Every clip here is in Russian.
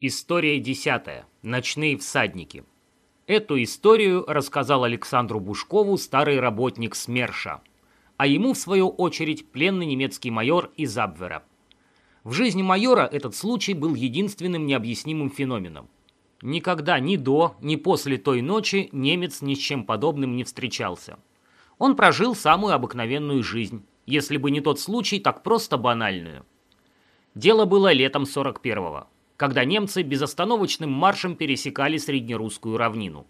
История десятая. Ночные всадники. Эту историю рассказал Александру Бушкову старый работник СМЕРШа, а ему, в свою очередь, пленный немецкий майор из Абвера. В жизни майора этот случай был единственным необъяснимым феноменом. Никогда ни до, ни после той ночи немец ни с чем подобным не встречался. Он прожил самую обыкновенную жизнь, если бы не тот случай, так просто банальную. Дело было летом 41-го когда немцы безостановочным маршем пересекали Среднерусскую равнину.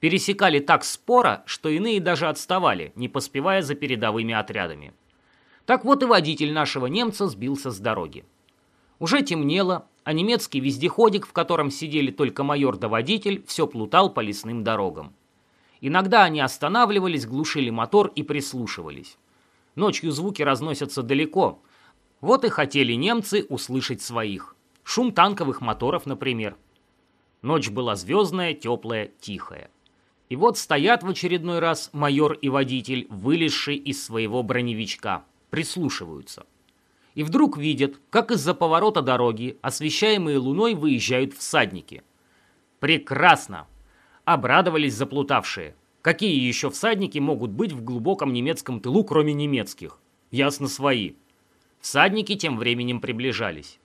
Пересекали так споро, что иные даже отставали, не поспевая за передовыми отрядами. Так вот и водитель нашего немца сбился с дороги. Уже темнело, а немецкий вездеходик, в котором сидели только майор да водитель, все плутал по лесным дорогам. Иногда они останавливались, глушили мотор и прислушивались. Ночью звуки разносятся далеко. Вот и хотели немцы услышать своих. Шум танковых моторов, например. Ночь была звездная, теплая, тихая. И вот стоят в очередной раз майор и водитель, вылезшие из своего броневичка, прислушиваются. И вдруг видят, как из-за поворота дороги, освещаемые луной, выезжают всадники. Прекрасно! Обрадовались заплутавшие. Какие еще всадники могут быть в глубоком немецком тылу, кроме немецких? Ясно, свои. Всадники тем временем приближались.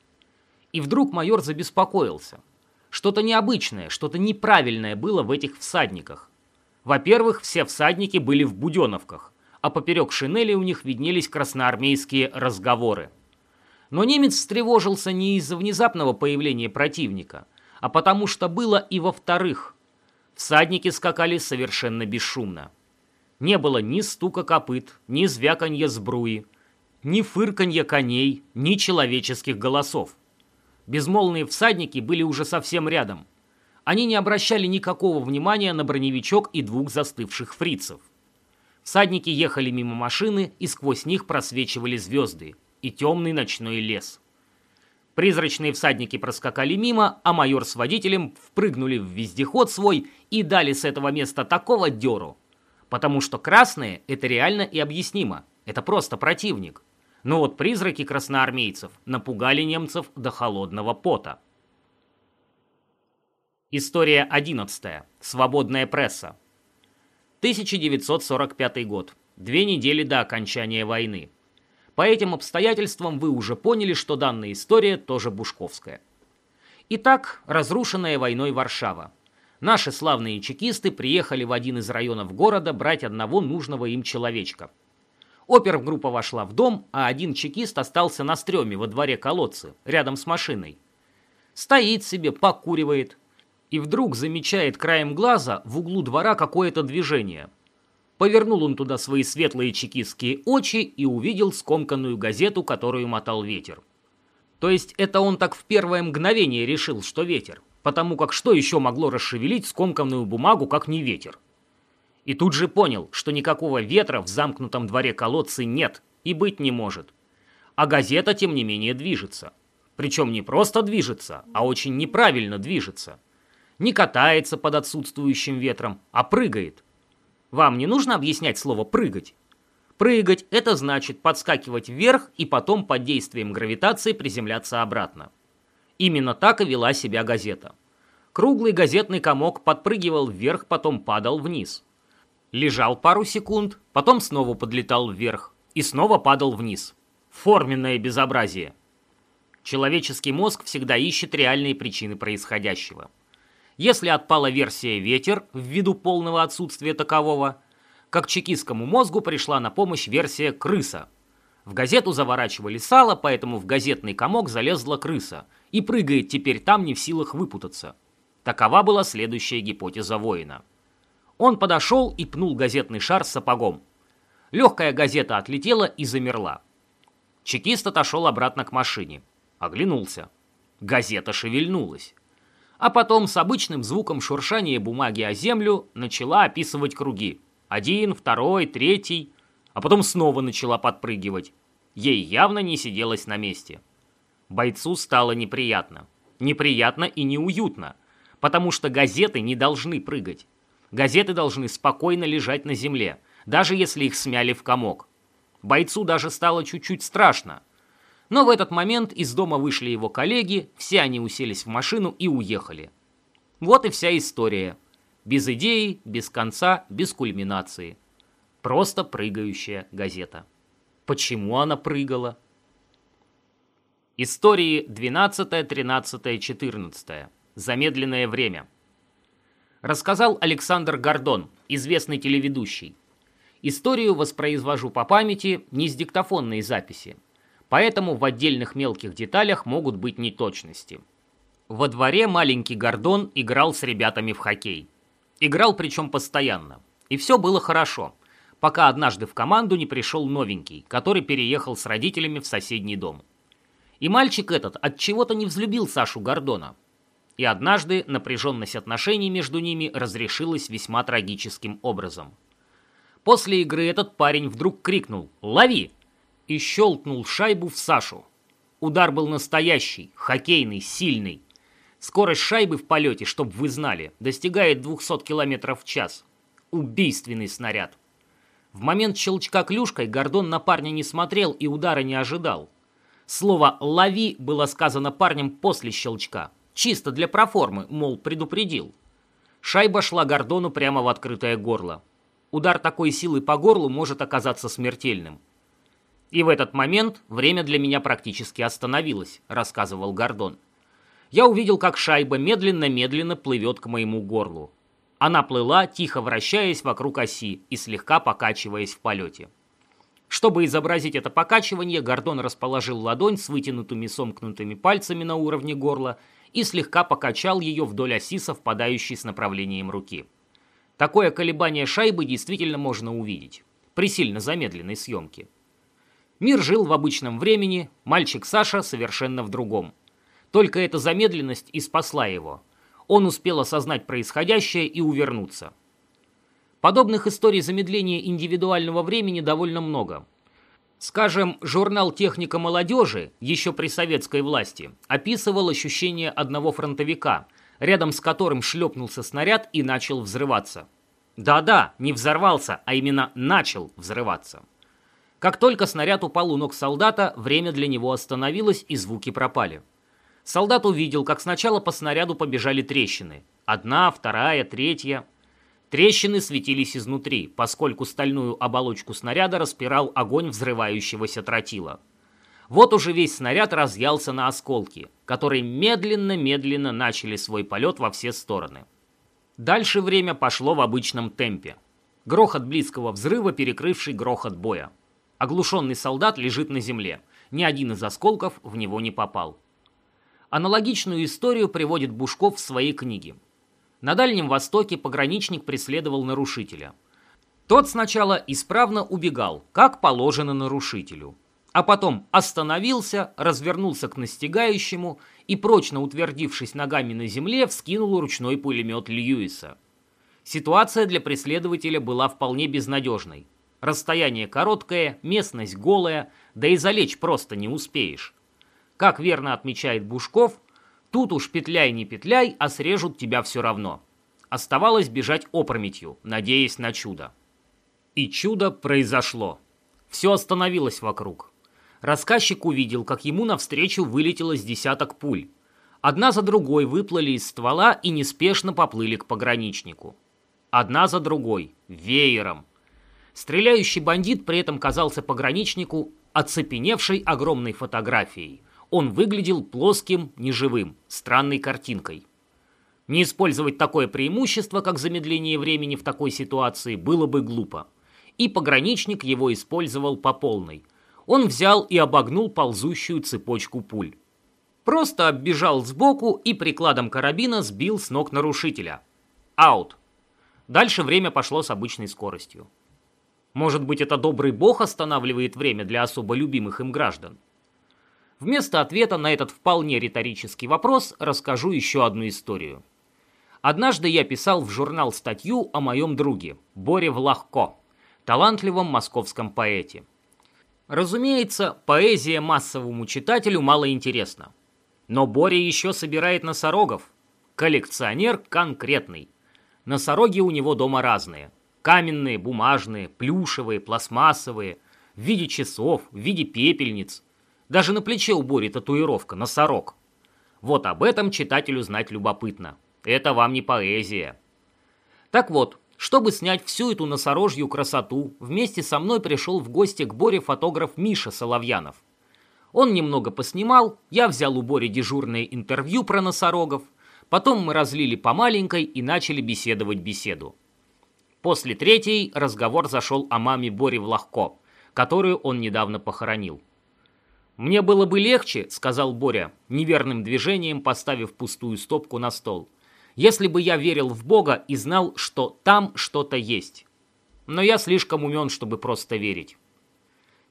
И вдруг майор забеспокоился. Что-то необычное, что-то неправильное было в этих всадниках. Во-первых, все всадники были в буденовках, а поперек шинели у них виднелись красноармейские разговоры. Но немец встревожился не из-за внезапного появления противника, а потому что было и во-вторых. Всадники скакали совершенно бесшумно. Не было ни стука копыт, ни звяканья сбруи, ни фырканья коней, ни человеческих голосов. Безмолвные всадники были уже совсем рядом. Они не обращали никакого внимания на броневичок и двух застывших фрицев. Всадники ехали мимо машины, и сквозь них просвечивали звезды и темный ночной лес. Призрачные всадники проскакали мимо, а майор с водителем впрыгнули в вездеход свой и дали с этого места такого дёру. Потому что красные – это реально и объяснимо. Это просто противник. Но вот призраки красноармейцев напугали немцев до холодного пота. История 11. Свободная пресса. 1945 год. Две недели до окончания войны. По этим обстоятельствам вы уже поняли, что данная история тоже бушковская. Итак, разрушенная войной Варшава. Наши славные чекисты приехали в один из районов города брать одного нужного им человечка – Опергруппа вошла в дом, а один чекист остался на стреме во дворе колодца, рядом с машиной. Стоит себе, покуривает. И вдруг замечает краем глаза в углу двора какое-то движение. Повернул он туда свои светлые чекистские очи и увидел скомканную газету, которую мотал ветер. То есть это он так в первое мгновение решил, что ветер, потому как что еще могло расшевелить скомканную бумагу, как не ветер? И тут же понял, что никакого ветра в замкнутом дворе колодцы нет и быть не может. А газета, тем не менее, движется. Причем не просто движется, а очень неправильно движется. Не катается под отсутствующим ветром, а прыгает. Вам не нужно объяснять слово «прыгать»? Прыгать – это значит подскакивать вверх и потом под действием гравитации приземляться обратно. Именно так и вела себя газета. Круглый газетный комок подпрыгивал вверх, потом падал вниз – лежал пару секунд, потом снова подлетал вверх и снова падал вниз. Форменное безобразие. Человеческий мозг всегда ищет реальные причины происходящего. Если отпала версия «ветер» ввиду полного отсутствия такового, как чекистскому мозгу пришла на помощь версия «крыса». В газету заворачивали сало, поэтому в газетный комок залезла крыса и прыгает теперь там не в силах выпутаться. Такова была следующая гипотеза воина. Он подошел и пнул газетный шар сапогом. Легкая газета отлетела и замерла. Чекист отошел обратно к машине. Оглянулся. Газета шевельнулась. А потом с обычным звуком шуршания бумаги о землю начала описывать круги. Один, второй, третий. А потом снова начала подпрыгивать. Ей явно не сиделось на месте. Бойцу стало неприятно. Неприятно и неуютно. Потому что газеты не должны прыгать. Газеты должны спокойно лежать на земле, даже если их смяли в комок. Бойцу даже стало чуть-чуть страшно. Но в этот момент из дома вышли его коллеги, все они уселись в машину и уехали. Вот и вся история. Без идеи, без конца, без кульминации. Просто прыгающая газета. Почему она прыгала? Истории 12, 13, 14. Замедленное время. Рассказал Александр Гордон, известный телеведущий. Историю воспроизвожу по памяти, не с диктофонной записи. Поэтому в отдельных мелких деталях могут быть неточности. Во дворе маленький Гордон играл с ребятами в хоккей. Играл причем постоянно. И все было хорошо, пока однажды в команду не пришел новенький, который переехал с родителями в соседний дом. И мальчик этот от чего-то не взлюбил Сашу Гордона. И однажды напряженность отношений между ними разрешилась весьма трагическим образом. После игры этот парень вдруг крикнул «Лови!» и щелкнул шайбу в Сашу. Удар был настоящий, хоккейный, сильный. Скорость шайбы в полете, чтобы вы знали, достигает 200 км в час. Убийственный снаряд. В момент щелчка клюшкой Гордон на парня не смотрел и удара не ожидал. Слово «лови» было сказано парнем после щелчка. Чисто для проформы, мол, предупредил. Шайба шла Гордону прямо в открытое горло. Удар такой силы по горлу может оказаться смертельным. И в этот момент время для меня практически остановилось, рассказывал Гордон. Я увидел, как шайба медленно-медленно плывет к моему горлу. Она плыла, тихо вращаясь вокруг оси и слегка покачиваясь в полете. Чтобы изобразить это покачивание, Гордон расположил ладонь с вытянутыми сомкнутыми пальцами на уровне горла и слегка покачал ее вдоль оси, совпадающей с направлением руки. Такое колебание шайбы действительно можно увидеть при сильно замедленной съемке. Мир жил в обычном времени, мальчик Саша совершенно в другом. Только эта замедленность и спасла его. Он успел осознать происходящее и увернуться. Подобных историй замедления индивидуального времени довольно много. Скажем, журнал «Техника молодежи» еще при советской власти описывал ощущение одного фронтовика, рядом с которым шлепнулся снаряд и начал взрываться. Да-да, не взорвался, а именно начал взрываться. Как только снаряд упал у ног солдата, время для него остановилось и звуки пропали. Солдат увидел, как сначала по снаряду побежали трещины. Одна, вторая, третья – Трещины светились изнутри, поскольку стальную оболочку снаряда распирал огонь взрывающегося тротила. Вот уже весь снаряд разъялся на осколки, которые медленно-медленно начали свой полет во все стороны. Дальше время пошло в обычном темпе. Грохот близкого взрыва, перекрывший грохот боя. Оглушенный солдат лежит на земле. Ни один из осколков в него не попал. Аналогичную историю приводит Бушков в своей книге. На Дальнем Востоке пограничник преследовал нарушителя. Тот сначала исправно убегал, как положено нарушителю. А потом остановился, развернулся к настигающему и, прочно утвердившись ногами на земле, вскинул ручной пулемет Льюиса. Ситуация для преследователя была вполне безнадежной. Расстояние короткое, местность голая, да и залечь просто не успеешь. Как верно отмечает Бушков, Тут уж петляй не петляй, а срежут тебя все равно. Оставалось бежать опрометью, надеясь на чудо. И чудо произошло. Все остановилось вокруг. Рассказчик увидел, как ему навстречу вылетело с десяток пуль. Одна за другой выплыли из ствола и неспешно поплыли к пограничнику. Одна за другой, веером. Стреляющий бандит при этом казался пограничнику оцепеневшей огромной фотографией – он выглядел плоским, неживым, странной картинкой. Не использовать такое преимущество, как замедление времени в такой ситуации, было бы глупо. И пограничник его использовал по полной. Он взял и обогнул ползущую цепочку пуль. Просто оббежал сбоку и прикладом карабина сбил с ног нарушителя. Аут. Дальше время пошло с обычной скоростью. Может быть, это добрый бог останавливает время для особо любимых им граждан? Вместо ответа на этот вполне риторический вопрос расскажу еще одну историю. Однажды я писал в журнал статью о моем друге, Боре Влахко, талантливом московском поэте. Разумеется, поэзия массовому читателю мало интересна. Но Боря еще собирает носорогов. Коллекционер конкретный. Носороги у него дома разные. Каменные, бумажные, плюшевые, пластмассовые, в виде часов, в виде пепельниц – Даже на плече у Бори татуировка, носорог. Вот об этом читателю знать любопытно. Это вам не поэзия. Так вот, чтобы снять всю эту носорожью красоту, вместе со мной пришел в гости к Боре фотограф Миша Соловьянов. Он немного поснимал, я взял у Бори дежурное интервью про носорогов, потом мы разлили по маленькой и начали беседовать беседу. После третьей разговор зашел о маме Бори Влахко, которую он недавно похоронил. «Мне было бы легче», — сказал Боря, неверным движением поставив пустую стопку на стол, «если бы я верил в Бога и знал, что там что-то есть. Но я слишком умен, чтобы просто верить».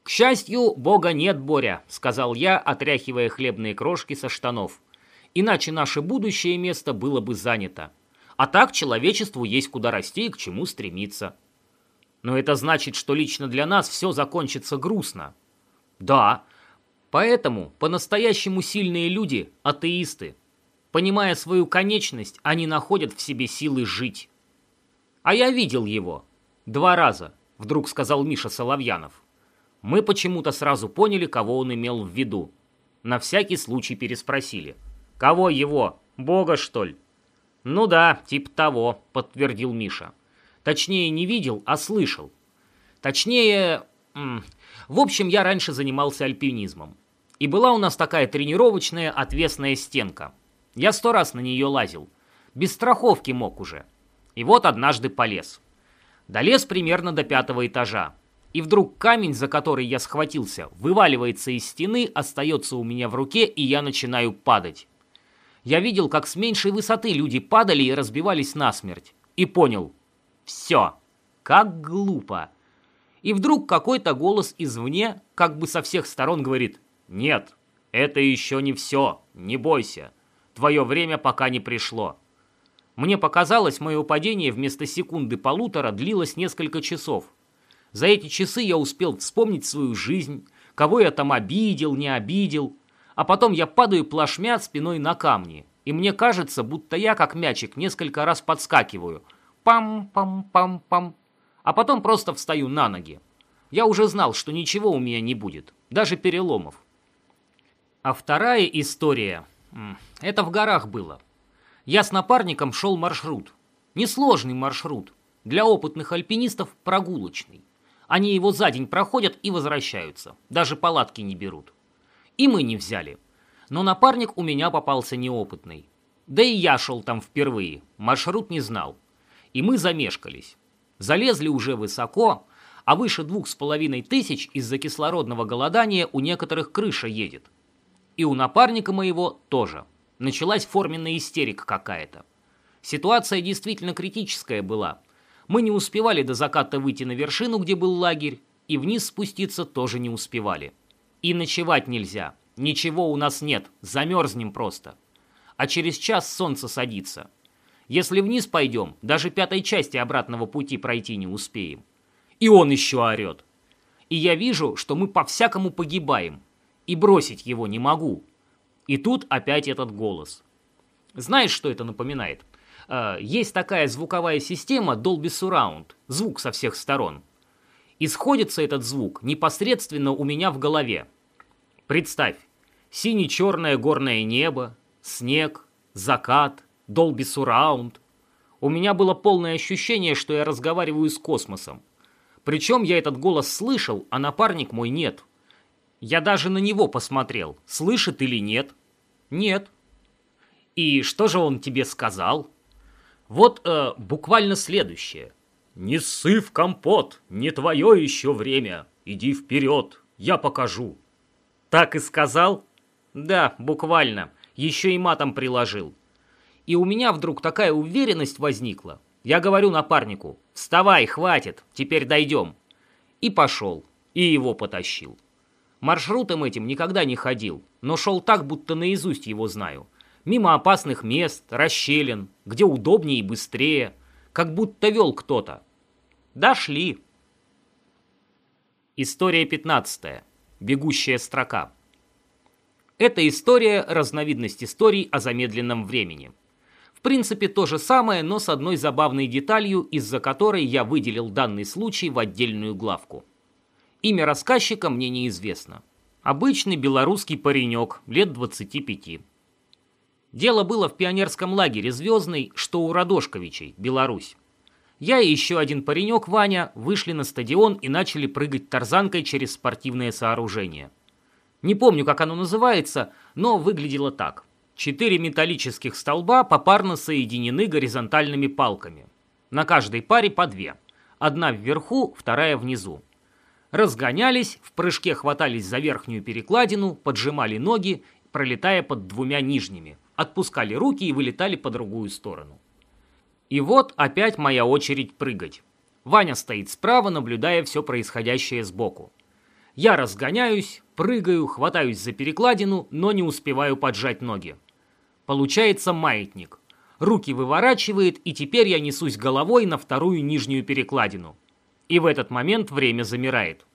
«К счастью, Бога нет, Боря», — сказал я, отряхивая хлебные крошки со штанов. «Иначе наше будущее место было бы занято. А так человечеству есть куда расти и к чему стремиться». «Но это значит, что лично для нас все закончится грустно». «Да, Поэтому по-настоящему сильные люди – атеисты. Понимая свою конечность, они находят в себе силы жить. А я видел его. Два раза, вдруг сказал Миша Соловьянов. Мы почему-то сразу поняли, кого он имел в виду. На всякий случай переспросили. Кого его? Бога, что ли? Ну да, типа того, подтвердил Миша. Точнее, не видел, а слышал. Точнее, в общем, я раньше занимался альпинизмом. И была у нас такая тренировочная отвесная стенка. Я сто раз на нее лазил. Без страховки мог уже. И вот однажды полез. Долез примерно до пятого этажа. И вдруг камень, за который я схватился, вываливается из стены, остается у меня в руке, и я начинаю падать. Я видел, как с меньшей высоты люди падали и разбивались насмерть. И понял. Все. Как глупо. И вдруг какой-то голос извне, как бы со всех сторон говорит «Нет, это еще не все, не бойся. Твое время пока не пришло». Мне показалось, мое падение вместо секунды-полутора длилось несколько часов. За эти часы я успел вспомнить свою жизнь, кого я там обидел, не обидел, а потом я падаю плашмя спиной на камни, и мне кажется, будто я, как мячик, несколько раз подскакиваю. Пам-пам-пам-пам а потом просто встаю на ноги. Я уже знал, что ничего у меня не будет, даже переломов. А вторая история, это в горах было. Я с напарником шел маршрут. Несложный маршрут, для опытных альпинистов прогулочный. Они его за день проходят и возвращаются, даже палатки не берут. И мы не взяли. Но напарник у меня попался неопытный. Да и я шел там впервые, маршрут не знал. И мы замешкались. Залезли уже высоко, а выше двух с половиной тысяч из-за кислородного голодания у некоторых крыша едет. И у напарника моего тоже. Началась форменная истерика какая-то. Ситуация действительно критическая была. Мы не успевали до заката выйти на вершину, где был лагерь, и вниз спуститься тоже не успевали. И ночевать нельзя. Ничего у нас нет, замерзнем просто. А через час солнце садится. Если вниз пойдем, даже пятой части обратного пути пройти не успеем. И он еще орет. И я вижу, что мы по-всякому погибаем. И бросить его не могу. И тут опять этот голос. Знаешь, что это напоминает? Э, есть такая звуковая система Dolby Surround, звук со всех сторон. Исходится этот звук непосредственно у меня в голове. Представь, сине-черное горное небо, снег, закат – Dolby Surround. У меня было полное ощущение, что я разговариваю с космосом. Причем я этот голос слышал, а напарник мой нет. Я даже на него посмотрел, слышит или нет. Нет. И что же он тебе сказал? Вот э, буквально следующее. «Не ссы в компот, не твое еще время. Иди вперед, я покажу». Так и сказал? Да, буквально. Еще и матом приложил и у меня вдруг такая уверенность возникла. Я говорю напарнику, вставай, хватит, теперь дойдем. И пошел, и его потащил. Маршрутом этим никогда не ходил, но шел так, будто наизусть его знаю. Мимо опасных мест, расщелин, где удобнее и быстрее, как будто вел кто-то. Дошли. История 15. Бегущая строка. Это история – разновидность историй о замедленном времени. В принципе, то же самое, но с одной забавной деталью, из-за которой я выделил данный случай в отдельную главку. Имя рассказчика мне неизвестно. Обычный белорусский паренек, лет 25. Дело было в пионерском лагере «Звездный», что у Радошковичей, Беларусь. Я и еще один паренек, Ваня, вышли на стадион и начали прыгать тарзанкой через спортивное сооружение. Не помню, как оно называется, но выглядело так. Четыре металлических столба попарно соединены горизонтальными палками. На каждой паре по две. Одна вверху, вторая внизу. Разгонялись, в прыжке хватались за верхнюю перекладину, поджимали ноги, пролетая под двумя нижними. Отпускали руки и вылетали по другую сторону. И вот опять моя очередь прыгать. Ваня стоит справа, наблюдая все происходящее сбоку. Я разгоняюсь, прыгаю, хватаюсь за перекладину, но не успеваю поджать ноги. Получается маятник. Руки выворачивает, и теперь я несусь головой на вторую нижнюю перекладину. И в этот момент время замирает.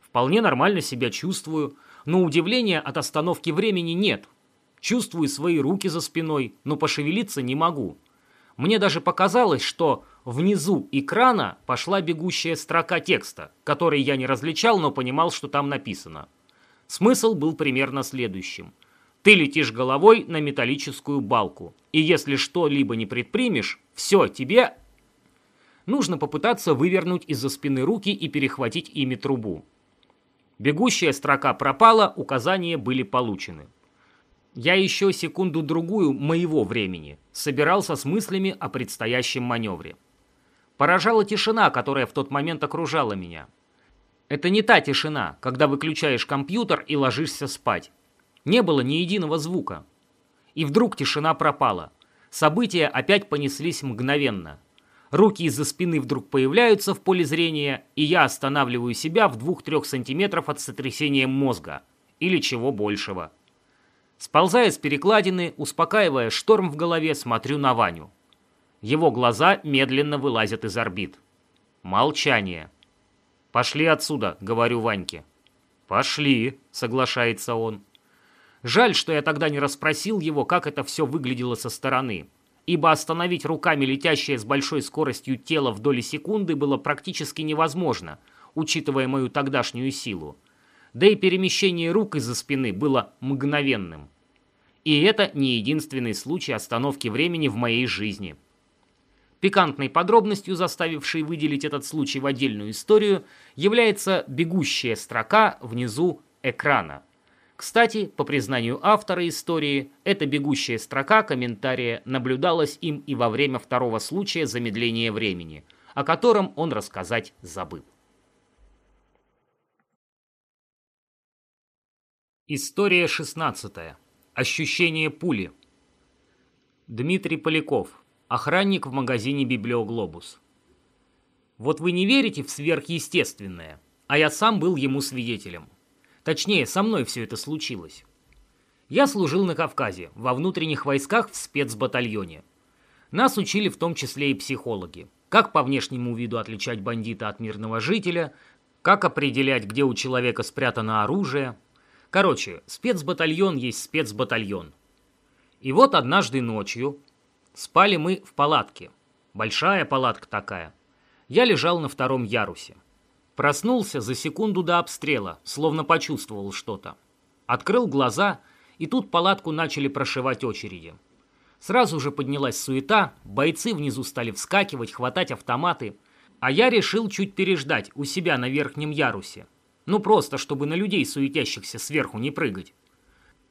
Вполне нормально себя чувствую, но удивления от остановки времени нет. Чувствую свои руки за спиной, но пошевелиться не могу. Мне даже показалось, что внизу экрана пошла бегущая строка текста, который я не различал, но понимал, что там написано. Смысл был примерно следующим. Ты летишь головой на металлическую балку, и если что-либо не предпримешь, все, тебе... Нужно попытаться вывернуть из-за спины руки и перехватить ими трубу. Бегущая строка пропала, указания были получены. Я еще секунду-другую моего времени собирался с мыслями о предстоящем маневре. Поражала тишина, которая в тот момент окружала меня. Это не та тишина, когда выключаешь компьютер и ложишься спать. Не было ни единого звука. И вдруг тишина пропала. События опять понеслись мгновенно. Руки из-за спины вдруг появляются в поле зрения, и я останавливаю себя в двух-трех сантиметров от сотрясения мозга. Или чего большего. Сползая с перекладины, успокаивая шторм в голове, смотрю на Ваню. Его глаза медленно вылазят из орбит. Молчание. «Пошли отсюда», — говорю Ваньке. «Пошли», — соглашается он. Жаль, что я тогда не расспросил его, как это все выглядело со стороны, ибо остановить руками летящее с большой скоростью тело в доли секунды было практически невозможно, учитывая мою тогдашнюю силу да и перемещение рук из-за спины было мгновенным. И это не единственный случай остановки времени в моей жизни. Пикантной подробностью, заставившей выделить этот случай в отдельную историю, является бегущая строка внизу экрана. Кстати, по признанию автора истории, эта бегущая строка комментария наблюдалась им и во время второго случая замедления времени, о котором он рассказать забыл. История 16. Ощущение пули. Дмитрий Поляков. Охранник в магазине «Библиоглобус». Вот вы не верите в сверхъестественное, а я сам был ему свидетелем. Точнее, со мной все это случилось. Я служил на Кавказе, во внутренних войсках в спецбатальоне. Нас учили в том числе и психологи. Как по внешнему виду отличать бандита от мирного жителя, как определять, где у человека спрятано оружие – Короче, спецбатальон есть спецбатальон. И вот однажды ночью спали мы в палатке. Большая палатка такая. Я лежал на втором ярусе. Проснулся за секунду до обстрела, словно почувствовал что-то. Открыл глаза, и тут палатку начали прошивать очереди. Сразу же поднялась суета, бойцы внизу стали вскакивать, хватать автоматы, а я решил чуть переждать у себя на верхнем ярусе, ну просто, чтобы на людей суетящихся сверху не прыгать.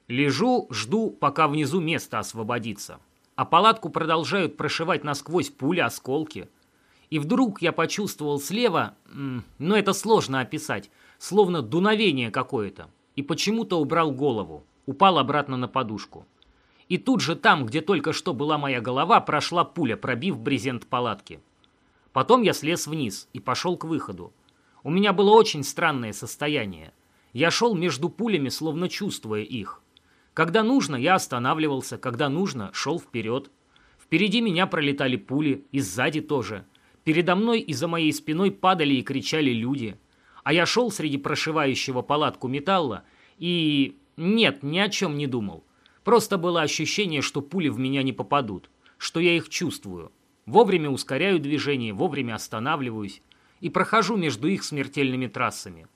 Лежу, жду, пока внизу место освободится. А палатку продолжают прошивать насквозь пули, осколки. И вдруг я почувствовал слева, но это сложно описать, словно дуновение какое-то. И почему-то убрал голову, упал обратно на подушку. И тут же там, где только что была моя голова, прошла пуля, пробив брезент палатки. Потом я слез вниз и пошел к выходу. У меня было очень странное состояние. Я шел между пулями, словно чувствуя их. Когда нужно, я останавливался, когда нужно, шел вперед. Впереди меня пролетали пули, и сзади тоже. Передо мной и за моей спиной падали и кричали люди. А я шел среди прошивающего палатку металла и... Нет, ни о чем не думал. Просто было ощущение, что пули в меня не попадут, что я их чувствую. Вовремя ускоряю движение, вовремя останавливаюсь и прохожу между их смертельными трассами.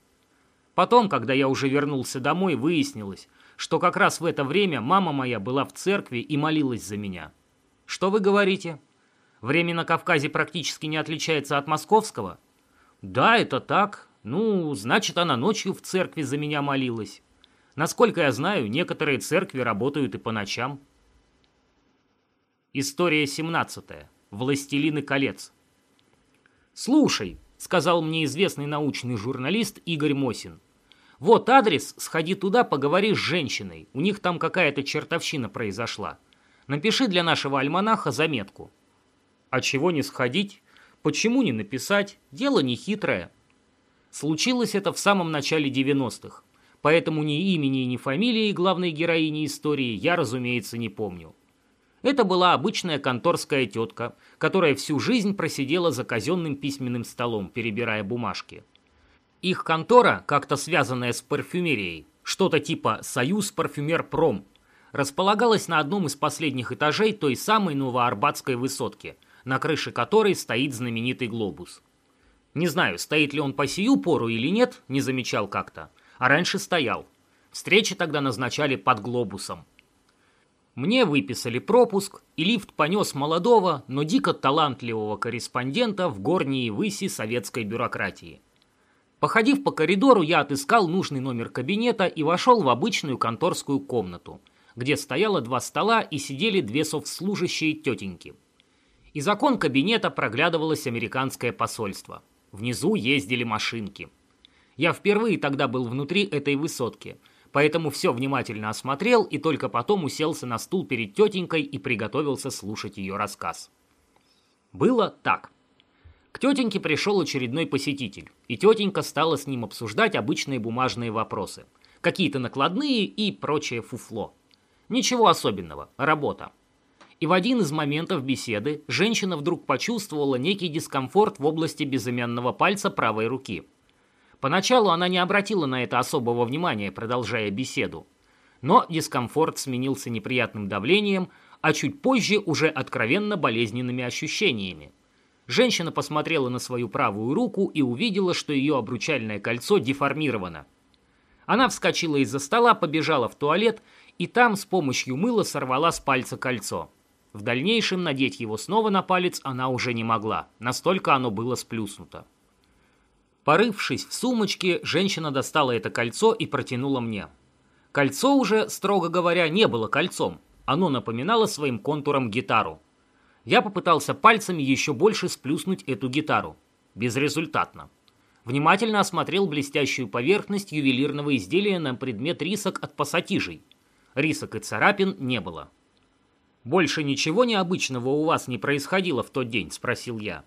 Потом, когда я уже вернулся домой, выяснилось, что как раз в это время мама моя была в церкви и молилась за меня. Что вы говорите? Время на Кавказе практически не отличается от московского? Да, это так. Ну, значит, она ночью в церкви за меня молилась. Насколько я знаю, некоторые церкви работают и по ночам. История 17. Властелины колец. «Слушай», — сказал мне известный научный журналист Игорь Мосин, «вот адрес, сходи туда, поговори с женщиной, у них там какая-то чертовщина произошла. Напиши для нашего альманаха заметку». «А чего не сходить? Почему не написать? Дело не хитрое». Случилось это в самом начале 90-х поэтому ни имени, ни фамилии главной героини истории я, разумеется, не помню. Это была обычная конторская тетка, которая всю жизнь просидела за казенным письменным столом, перебирая бумажки. Их контора, как-то связанная с парфюмерией, что-то типа «Союз парфюмер-пром», располагалась на одном из последних этажей той самой новоарбатской высотки, на крыше которой стоит знаменитый глобус. Не знаю, стоит ли он по сию пору или нет, не замечал как-то, а раньше стоял. Встречи тогда назначали под глобусом. Мне выписали пропуск, и лифт понес молодого, но дико талантливого корреспондента в горние выси советской бюрократии. Походив по коридору, я отыскал нужный номер кабинета и вошел в обычную конторскую комнату, где стояло два стола и сидели две совслужащие тетеньки. Из окон кабинета проглядывалось американское посольство. Внизу ездили машинки. Я впервые тогда был внутри этой высотки, поэтому все внимательно осмотрел и только потом уселся на стул перед тетенькой и приготовился слушать ее рассказ. Было так. К тетеньке пришел очередной посетитель, и тетенька стала с ним обсуждать обычные бумажные вопросы. Какие-то накладные и прочее фуфло. Ничего особенного, работа. И в один из моментов беседы женщина вдруг почувствовала некий дискомфорт в области безымянного пальца правой руки – Поначалу она не обратила на это особого внимания, продолжая беседу. Но дискомфорт сменился неприятным давлением, а чуть позже уже откровенно болезненными ощущениями. Женщина посмотрела на свою правую руку и увидела, что ее обручальное кольцо деформировано. Она вскочила из-за стола, побежала в туалет и там с помощью мыла сорвала с пальца кольцо. В дальнейшем надеть его снова на палец она уже не могла, настолько оно было сплюснуто. Порывшись в сумочке, женщина достала это кольцо и протянула мне. Кольцо уже, строго говоря, не было кольцом. Оно напоминало своим контуром гитару. Я попытался пальцами еще больше сплюснуть эту гитару. Безрезультатно. Внимательно осмотрел блестящую поверхность ювелирного изделия на предмет рисок от пассатижей. Рисок и царапин не было. «Больше ничего необычного у вас не происходило в тот день?» – спросил я.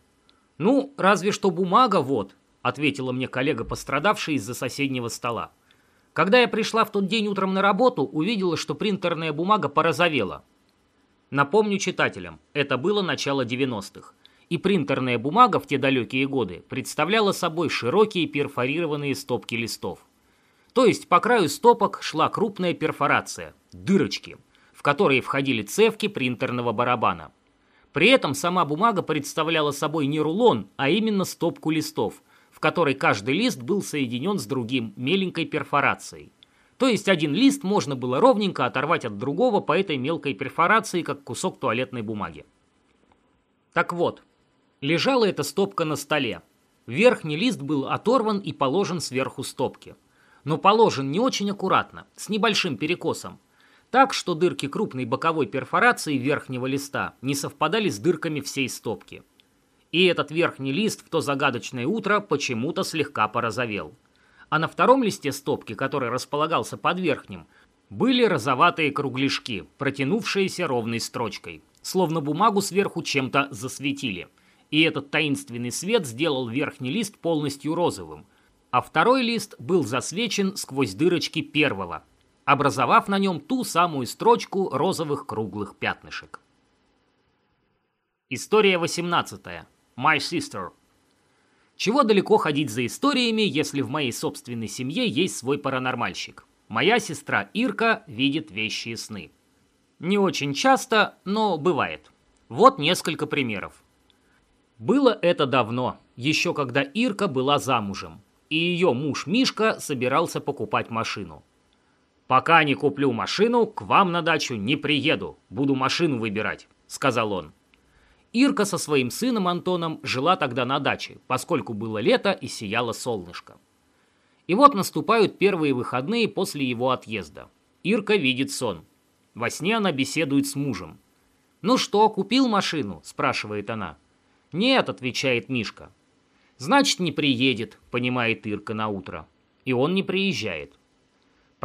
«Ну, разве что бумага вот», ответила мне коллега, пострадавшая из-за соседнего стола. Когда я пришла в тот день утром на работу, увидела, что принтерная бумага порозовела. Напомню читателям, это было начало 90-х. И принтерная бумага в те далекие годы представляла собой широкие перфорированные стопки листов. То есть по краю стопок шла крупная перфорация, дырочки, которые входили цевки принтерного барабана. При этом сама бумага представляла собой не рулон, а именно стопку листов, в которой каждый лист был соединен с другим меленькой перфорацией. То есть один лист можно было ровненько оторвать от другого по этой мелкой перфорации, как кусок туалетной бумаги. Так вот, лежала эта стопка на столе. Верхний лист был оторван и положен сверху стопки. Но положен не очень аккуратно, с небольшим перекосом. Так, что дырки крупной боковой перфорации верхнего листа не совпадали с дырками всей стопки и этот верхний лист в то загадочное утро почему-то слегка порозовел. А на втором листе стопки, который располагался под верхним, были розоватые кругляшки, протянувшиеся ровной строчкой, словно бумагу сверху чем-то засветили. И этот таинственный свет сделал верхний лист полностью розовым, а второй лист был засвечен сквозь дырочки первого, образовав на нем ту самую строчку розовых круглых пятнышек. История 18. My Sister. Чего далеко ходить за историями, если в моей собственной семье есть свой паранормальщик. Моя сестра Ирка видит вещи и сны. Не очень часто, но бывает. Вот несколько примеров. Было это давно, еще когда Ирка была замужем. и ее муж Мишка собирался покупать машину. «Пока не куплю машину, к вам на дачу не приеду, буду машину выбирать», — сказал он. Ирка со своим сыном Антоном жила тогда на даче, поскольку было лето и сияло солнышко. И вот наступают первые выходные после его отъезда. Ирка видит сон. Во сне она беседует с мужем. «Ну что, купил машину?» – спрашивает она. «Нет», – отвечает Мишка. «Значит, не приедет», – понимает Ирка на утро. И он не приезжает.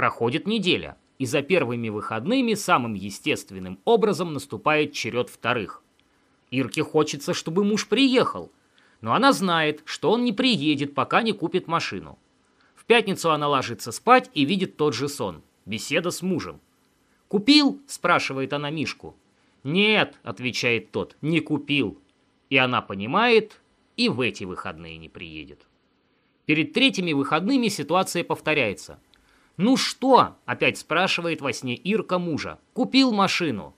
Проходит неделя, и за первыми выходными самым естественным образом наступает черед вторых. Ирке хочется, чтобы муж приехал, но она знает, что он не приедет, пока не купит машину. В пятницу она ложится спать и видит тот же сон. Беседа с мужем. «Купил?» – спрашивает она Мишку. «Нет», – отвечает тот, – «не купил». И она понимает, и в эти выходные не приедет. Перед третьими выходными ситуация повторяется. «Ну что?» – опять спрашивает во сне Ирка мужа. «Купил машину?»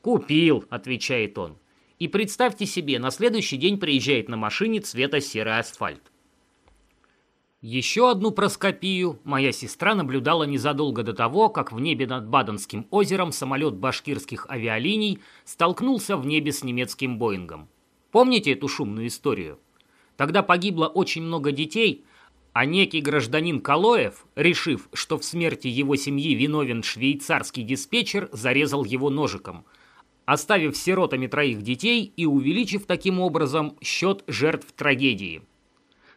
«Купил», – отвечает он. И представьте себе, на следующий день приезжает на машине цвета серый асфальт. Еще одну проскопию моя сестра наблюдала незадолго до того, как в небе над Баденским озером самолет башкирских авиалиний столкнулся в небе с немецким Боингом. Помните эту шумную историю? Тогда погибло очень много детей, а некий гражданин Калоев, решив, что в смерти его семьи виновен швейцарский диспетчер, зарезал его ножиком, оставив сиротами троих детей и увеличив таким образом счет жертв трагедии.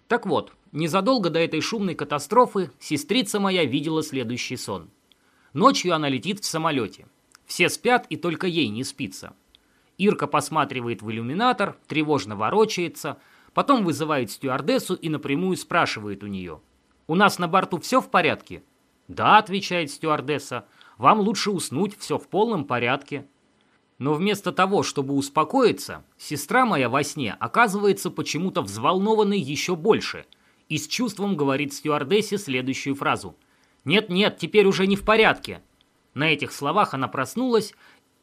Так вот, Незадолго до этой шумной катастрофы сестрица моя видела следующий сон. Ночью она летит в самолете. Все спят, и только ей не спится. Ирка посматривает в иллюминатор, тревожно ворочается, потом вызывает стюардессу и напрямую спрашивает у нее. «У нас на борту все в порядке?» «Да», — отвечает стюардесса, — «вам лучше уснуть, все в полном порядке». Но вместо того, чтобы успокоиться, сестра моя во сне оказывается почему-то взволнованной еще больше — и с чувством говорит стюардессе следующую фразу. «Нет-нет, теперь уже не в порядке». На этих словах она проснулась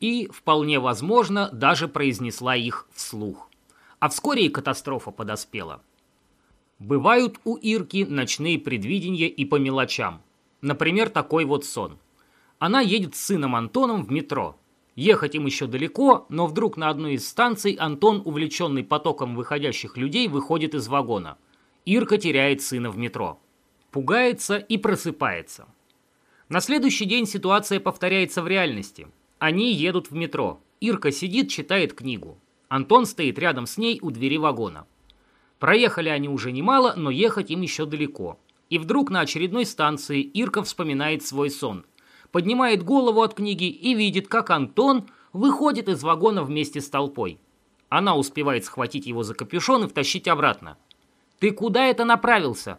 и, вполне возможно, даже произнесла их вслух. А вскоре и катастрофа подоспела. Бывают у Ирки ночные предвидения и по мелочам. Например, такой вот сон. Она едет с сыном Антоном в метро. Ехать им еще далеко, но вдруг на одной из станций Антон, увлеченный потоком выходящих людей, выходит из вагона – Ирка теряет сына в метро. Пугается и просыпается. На следующий день ситуация повторяется в реальности. Они едут в метро. Ирка сидит, читает книгу. Антон стоит рядом с ней у двери вагона. Проехали они уже немало, но ехать им еще далеко. И вдруг на очередной станции Ирка вспоминает свой сон. Поднимает голову от книги и видит, как Антон выходит из вагона вместе с толпой. Она успевает схватить его за капюшон и втащить обратно. Ты куда это направился?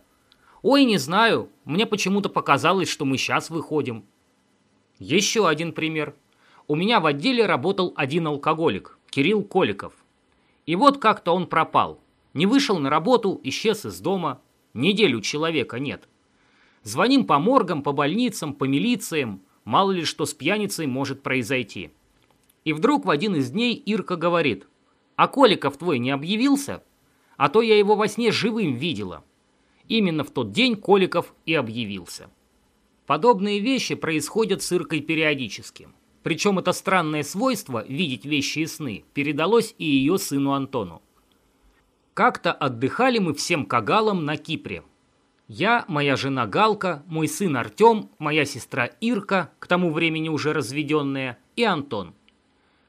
Ой, не знаю. Мне почему-то показалось, что мы сейчас выходим. Еще один пример. У меня в отделе работал один алкоголик, Кирилл Коликов. И вот как-то он пропал. Не вышел на работу, исчез из дома. Неделю человека нет. Звоним по моргам, по больницам, по милициям. Мало ли что с пьяницей может произойти. И вдруг в один из дней Ирка говорит, «А Коликов твой не объявился?» а то я его во сне живым видела. Именно в тот день Коликов и объявился. Подобные вещи происходят с Иркой периодически. Причем это странное свойство видеть вещи и сны передалось и ее сыну Антону. Как-то отдыхали мы всем кагалом на Кипре. Я, моя жена Галка, мой сын Артем, моя сестра Ирка, к тому времени уже разведенная, и Антон.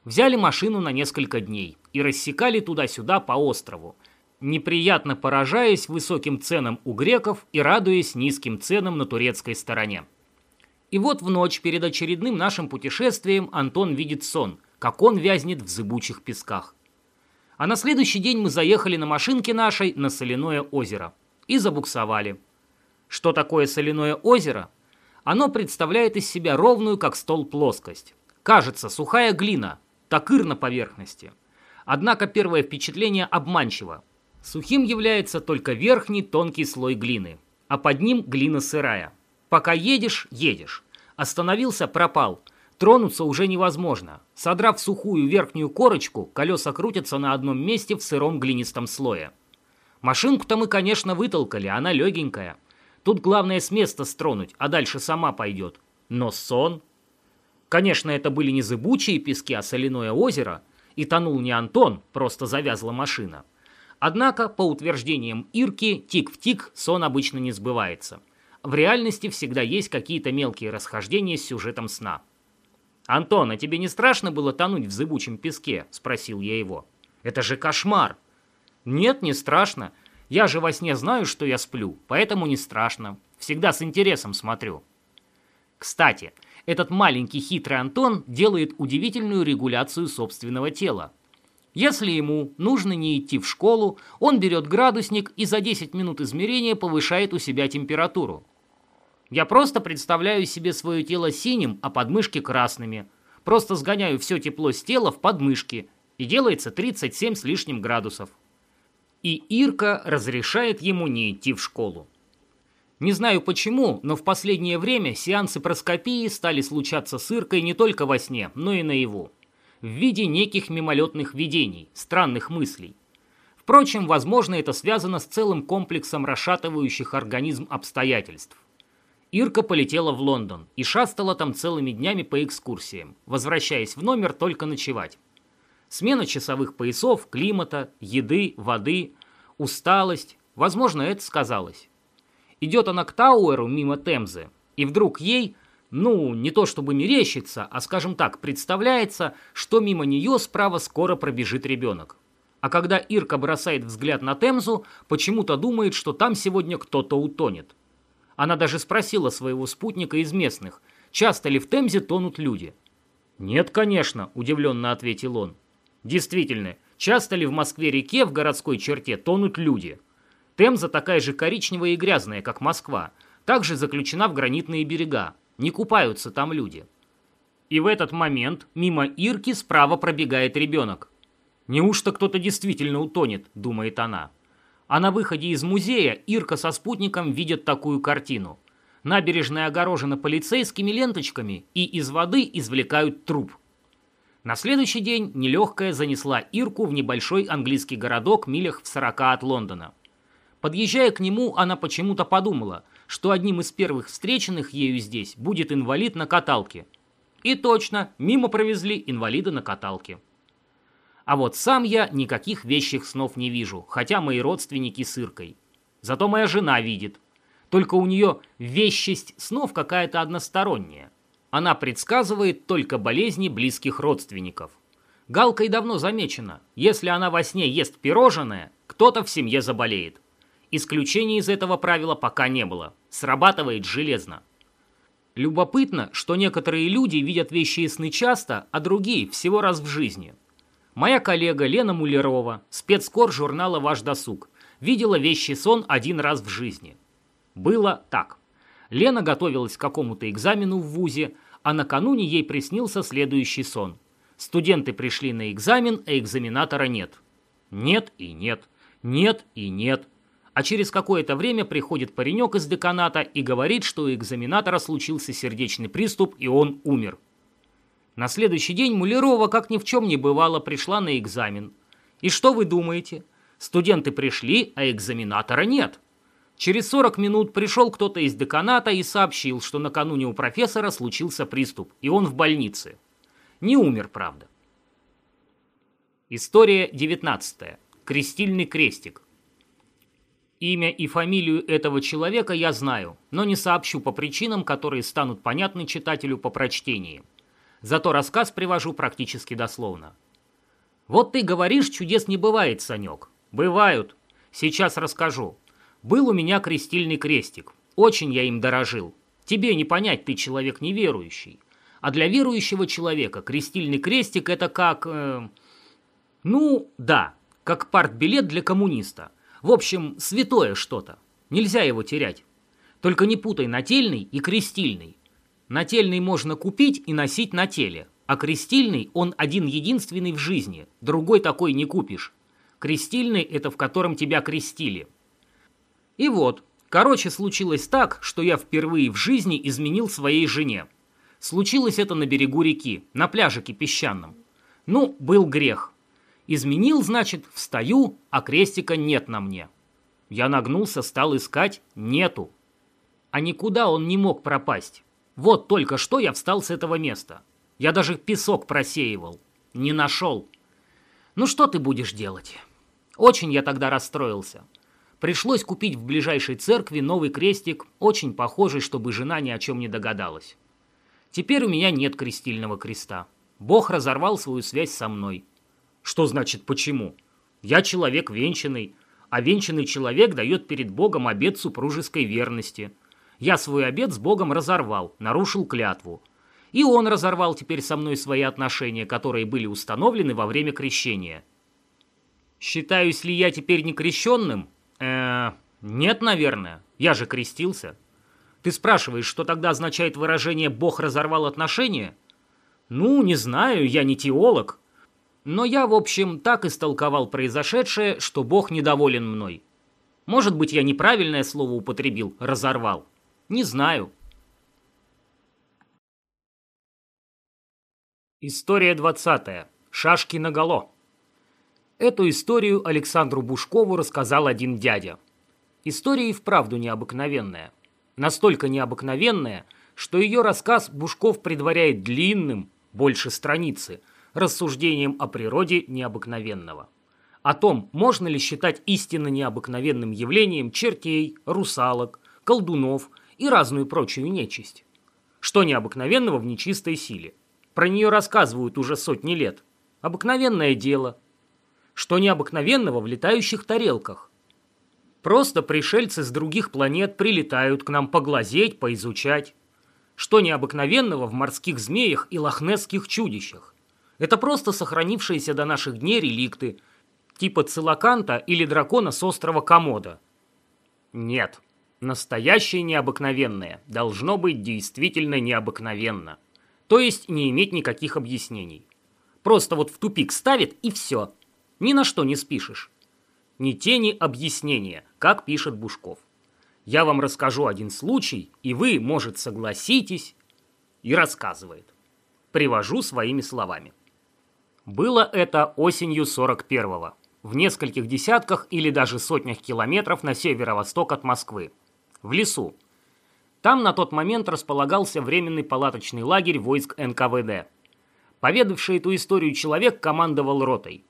Взяли машину на несколько дней и рассекали туда-сюда по острову, неприятно поражаясь высоким ценам у греков и радуясь низким ценам на турецкой стороне. И вот в ночь перед очередным нашим путешествием Антон видит сон, как он вязнет в зыбучих песках. А на следующий день мы заехали на машинке нашей на соляное озеро и забуксовали. Что такое соляное озеро? Оно представляет из себя ровную, как стол, плоскость. Кажется, сухая глина, такыр на поверхности. Однако первое впечатление обманчиво. Сухим является только верхний тонкий слой глины, а под ним глина сырая. Пока едешь, едешь. Остановился, пропал. Тронуться уже невозможно. Содрав сухую верхнюю корочку, колеса крутятся на одном месте в сыром глинистом слое. Машинку-то мы, конечно, вытолкали, она легенькая. Тут главное с места стронуть, а дальше сама пойдет. Но сон... Конечно, это были не зыбучие пески, а соляное озеро, и тонул не Антон, просто завязла машина. Однако, по утверждениям Ирки, тик в тик сон обычно не сбывается. В реальности всегда есть какие-то мелкие расхождения с сюжетом сна. «Антон, а тебе не страшно было тонуть в зыбучем песке?» – спросил я его. «Это же кошмар!» «Нет, не страшно. Я же во сне знаю, что я сплю, поэтому не страшно. Всегда с интересом смотрю». Кстати, этот маленький хитрый Антон делает удивительную регуляцию собственного тела. Если ему нужно не идти в школу, он берет градусник и за 10 минут измерения повышает у себя температуру. Я просто представляю себе свое тело синим, а подмышки красными. Просто сгоняю все тепло с тела в подмышки, и делается 37 с лишним градусов. И Ирка разрешает ему не идти в школу. Не знаю почему, но в последнее время сеансы проскопии стали случаться с Иркой не только во сне, но и наяву. В виде неких мимолетных видений, странных мыслей. Впрочем, возможно, это связано с целым комплексом расшатывающих организм обстоятельств. Ирка полетела в Лондон и шастала там целыми днями по экскурсиям, возвращаясь в номер только ночевать. Смена часовых поясов, климата, еды, воды, усталость, возможно, это сказалось. Идет она к Тауэру мимо Темзы, и вдруг ей, ну, не то чтобы мерещится, а, скажем так, представляется, что мимо нее справа скоро пробежит ребенок. А когда Ирка бросает взгляд на Темзу, почему-то думает, что там сегодня кто-то утонет. Она даже спросила своего спутника из местных, часто ли в Темзе тонут люди. «Нет, конечно», – удивленно ответил он. «Действительно, часто ли в Москве-реке в городской черте тонут люди?» Темза такая же коричневая и грязная, как Москва, также заключена в гранитные берега. Не купаются там люди. И в этот момент мимо Ирки справа пробегает ребенок. «Неужто кто-то действительно утонет?» – думает она. А на выходе из музея Ирка со спутником видят такую картину. Набережная огорожена полицейскими ленточками, и из воды извлекают труп. На следующий день нелегкая занесла Ирку в небольшой английский городок милях в 40 от Лондона. Подъезжая к нему, она почему-то подумала, что одним из первых встреченных ею здесь будет инвалид на каталке. И точно, мимо провезли инвалида на каталке. А вот сам я никаких вещих снов не вижу, хотя мои родственники с Иркой. Зато моя жена видит. Только у нее вещесть снов какая-то односторонняя. Она предсказывает только болезни близких родственников. Галкой давно замечено, если она во сне ест пирожное, кто-то в семье заболеет. Исключений из этого правила пока не было. Срабатывает железно. Любопытно, что некоторые люди видят вещи и сны часто, а другие всего раз в жизни. Моя коллега Лена Мулерова, спецкор журнала «Ваш досуг», видела вещий сон один раз в жизни. Было так. Лена готовилась к какому-то экзамену в ВУЗе, а накануне ей приснился следующий сон. Студенты пришли на экзамен, а экзаменатора нет. Нет и нет. Нет и нет. А через какое-то время приходит паренек из деканата и говорит, что у экзаменатора случился сердечный приступ и он умер. На следующий день Мулерова, как ни в чем не бывало, пришла на экзамен. И что вы думаете? Студенты пришли, а экзаменатора нет. Через 40 минут пришел кто-то из деканата и сообщил, что накануне у профессора случился приступ, и он в больнице. Не умер, правда. История 19. Крестильный крестик. Имя и фамилию этого человека я знаю, но не сообщу по причинам, которые станут понятны читателю по прочтении. Зато рассказ привожу практически дословно. Вот ты говоришь, чудес не бывает, Санек. Бывают. Сейчас расскажу. Был у меня крестильный крестик. Очень я им дорожил. Тебе не понять, ты человек неверующий. А для верующего человека крестильный крестик это как... Э, ну, да, как партбилет для коммуниста – в общем, святое что-то. Нельзя его терять. Только не путай нательный и крестильный. Нательный можно купить и носить на теле, а крестильный он один-единственный в жизни, другой такой не купишь. Крестильный – это в котором тебя крестили. И вот, короче, случилось так, что я впервые в жизни изменил своей жене. Случилось это на берегу реки, на пляжике песчаном. Ну, был грех. Изменил, значит, встаю, а крестика нет на мне. Я нагнулся, стал искать. Нету. А никуда он не мог пропасть. Вот только что я встал с этого места. Я даже песок просеивал. Не нашел. Ну что ты будешь делать? Очень я тогда расстроился. Пришлось купить в ближайшей церкви новый крестик, очень похожий, чтобы жена ни о чем не догадалась. Теперь у меня нет крестильного креста. Бог разорвал свою связь со мной. Что значит почему? Я человек венчанный, а венчанный человек дает перед Богом обет супружеской верности. Я свой обет с Богом разорвал, нарушил клятву. И он разорвал теперь со мной свои отношения, которые были установлены во время крещения. Считаюсь ли я теперь некрещенным? Э, нет, наверное. Я же крестился. Ты спрашиваешь, что тогда означает выражение «Бог разорвал отношения»? Ну, не знаю, я не теолог. Но я, в общем, так истолковал произошедшее, что Бог недоволен мной. Может быть, я неправильное слово употребил, разорвал. Не знаю. История 20. Шашки наголо. Эту историю Александру Бушкову рассказал один дядя. История и вправду необыкновенная. Настолько необыкновенная, что ее рассказ Бушков предваряет длинным, больше страницы, рассуждением о природе необыкновенного. О том, можно ли считать истинно необыкновенным явлением чертей, русалок, колдунов и разную прочую нечисть. Что необыкновенного в нечистой силе? Про нее рассказывают уже сотни лет. Обыкновенное дело – что необыкновенного в летающих тарелках. Просто пришельцы с других планет прилетают к нам поглазеть, поизучать. Что необыкновенного в морских змеях и лохнесских чудищах. Это просто сохранившиеся до наших дней реликты, типа целоканта или дракона с острова Комода. Нет, настоящее необыкновенное должно быть действительно необыкновенно. То есть не иметь никаких объяснений. Просто вот в тупик ставит и все – ни на что не спишешь. Ни тени объяснения, как пишет Бушков. Я вам расскажу один случай, и вы, может, согласитесь, и рассказывает. Привожу своими словами. Было это осенью 41-го, в нескольких десятках или даже сотнях километров на северо-восток от Москвы, в лесу. Там на тот момент располагался временный палаточный лагерь войск НКВД. Поведавший эту историю человек командовал ротой.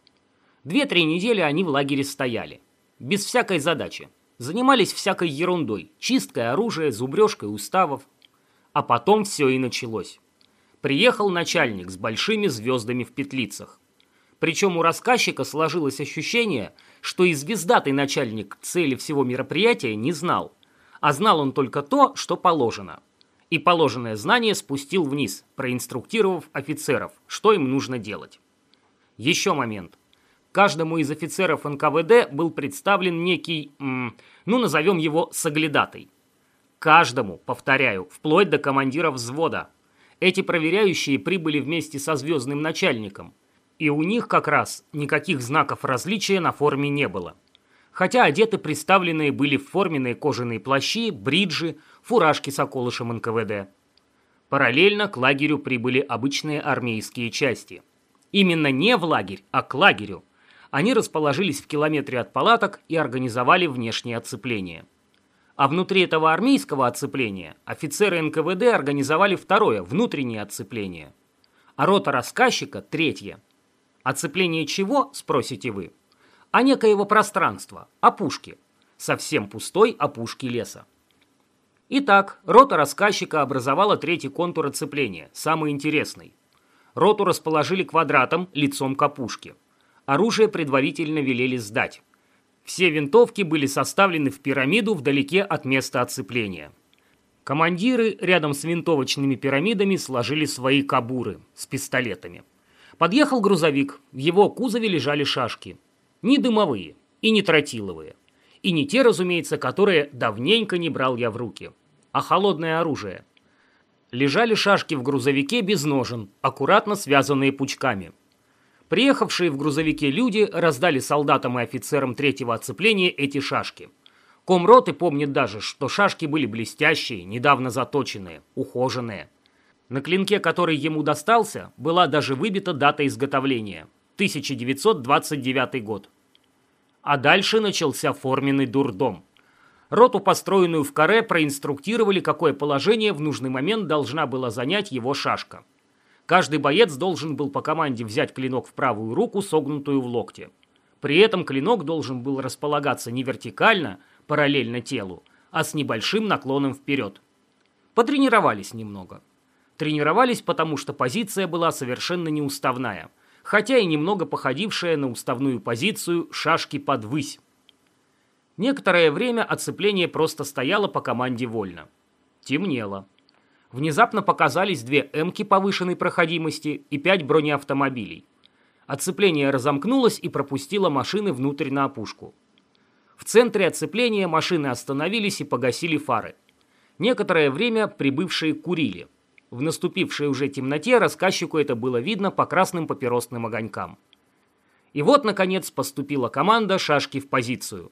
Две-три недели они в лагере стояли. Без всякой задачи. Занимались всякой ерундой. Чисткой оружия, зубрежкой уставов. А потом все и началось. Приехал начальник с большими звездами в петлицах. Причем у рассказчика сложилось ощущение, что и звездатый начальник цели всего мероприятия не знал. А знал он только то, что положено. И положенное знание спустил вниз, проинструктировав офицеров, что им нужно делать. Еще момент. Каждому из офицеров НКВД был представлен некий, ну назовем его соглядатый. Каждому, повторяю, вплоть до командира взвода. Эти проверяющие прибыли вместе со звездным начальником. И у них как раз никаких знаков различия на форме не было. Хотя одеты представленные были в форменные кожаные плащи, бриджи, фуражки с околышем НКВД. Параллельно к лагерю прибыли обычные армейские части. Именно не в лагерь, а к лагерю – они расположились в километре от палаток и организовали внешнее оцепление. А внутри этого армейского оцепления офицеры НКВД организовали второе, внутреннее оцепление. А рота рассказчика – третье. Оцепление чего, спросите вы? А некоего пространства, опушки. Совсем пустой опушки леса. Итак, рота рассказчика образовала третий контур оцепления, самый интересный. Роту расположили квадратом лицом к опушке. Оружие предварительно велели сдать. Все винтовки были составлены в пирамиду вдалеке от места оцепления. Командиры рядом с винтовочными пирамидами сложили свои кабуры с пистолетами. Подъехал грузовик, в его кузове лежали шашки. Не дымовые и не тротиловые. И не те, разумеется, которые давненько не брал я в руки, а холодное оружие. Лежали шашки в грузовике без ножен, аккуратно связанные пучками – Приехавшие в грузовике люди раздали солдатам и офицерам третьего оцепления эти шашки. Комроты помнит даже, что шашки были блестящие, недавно заточенные, ухоженные. На клинке, который ему достался, была даже выбита дата изготовления – 1929 год. А дальше начался форменный дурдом. Роту, построенную в каре, проинструктировали, какое положение в нужный момент должна была занять его шашка. Каждый боец должен был по команде взять клинок в правую руку, согнутую в локте. При этом клинок должен был располагаться не вертикально, параллельно телу, а с небольшим наклоном вперед. Потренировались немного. Тренировались, потому что позиция была совершенно неуставная, хотя и немного походившая на уставную позицию шашки подвысь. Некоторое время оцепление просто стояло по команде вольно. Темнело. Внезапно показались две «Эмки» повышенной проходимости и пять бронеавтомобилей. Оцепление разомкнулось и пропустило машины внутрь на опушку. В центре оцепления машины остановились и погасили фары. Некоторое время прибывшие курили. В наступившей уже темноте рассказчику это было видно по красным папиросным огонькам. И вот, наконец, поступила команда шашки в позицию.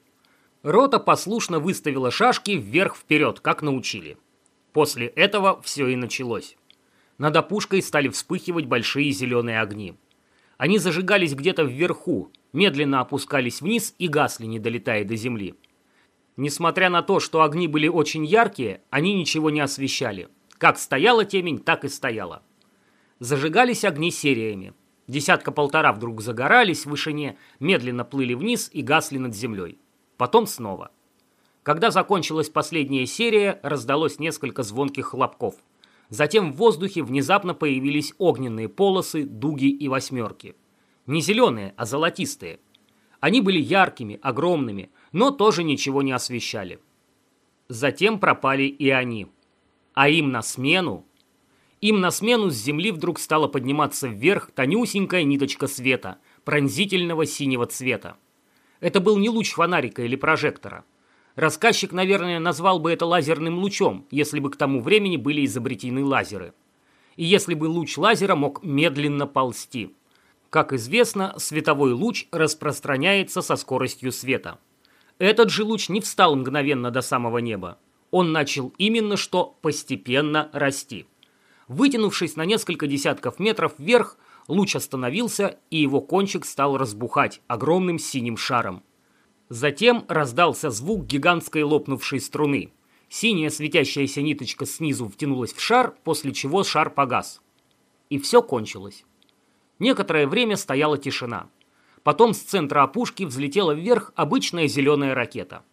Рота послушно выставила шашки вверх-вперед, как научили. После этого все и началось. Над опушкой стали вспыхивать большие зеленые огни. Они зажигались где-то вверху, медленно опускались вниз и гасли, не долетая до земли. Несмотря на то, что огни были очень яркие, они ничего не освещали. Как стояла темень, так и стояла. Зажигались огни сериями. Десятка-полтора вдруг загорались в вышине, медленно плыли вниз и гасли над землей. Потом снова. Когда закончилась последняя серия, раздалось несколько звонких хлопков. Затем в воздухе внезапно появились огненные полосы, дуги и восьмерки. Не зеленые, а золотистые. Они были яркими, огромными, но тоже ничего не освещали. Затем пропали и они. А им на смену... Им на смену с земли вдруг стала подниматься вверх тонюсенькая ниточка света, пронзительного синего цвета. Это был не луч фонарика или прожектора. Рассказчик, наверное, назвал бы это лазерным лучом, если бы к тому времени были изобретены лазеры. И если бы луч лазера мог медленно ползти. Как известно, световой луч распространяется со скоростью света. Этот же луч не встал мгновенно до самого неба. Он начал именно что постепенно расти. Вытянувшись на несколько десятков метров вверх, луч остановился, и его кончик стал разбухать огромным синим шаром. Затем раздался звук гигантской лопнувшей струны. Синяя светящаяся ниточка снизу втянулась в шар, после чего шар погас. И все кончилось. Некоторое время стояла тишина. Потом с центра опушки взлетела вверх обычная зеленая ракета.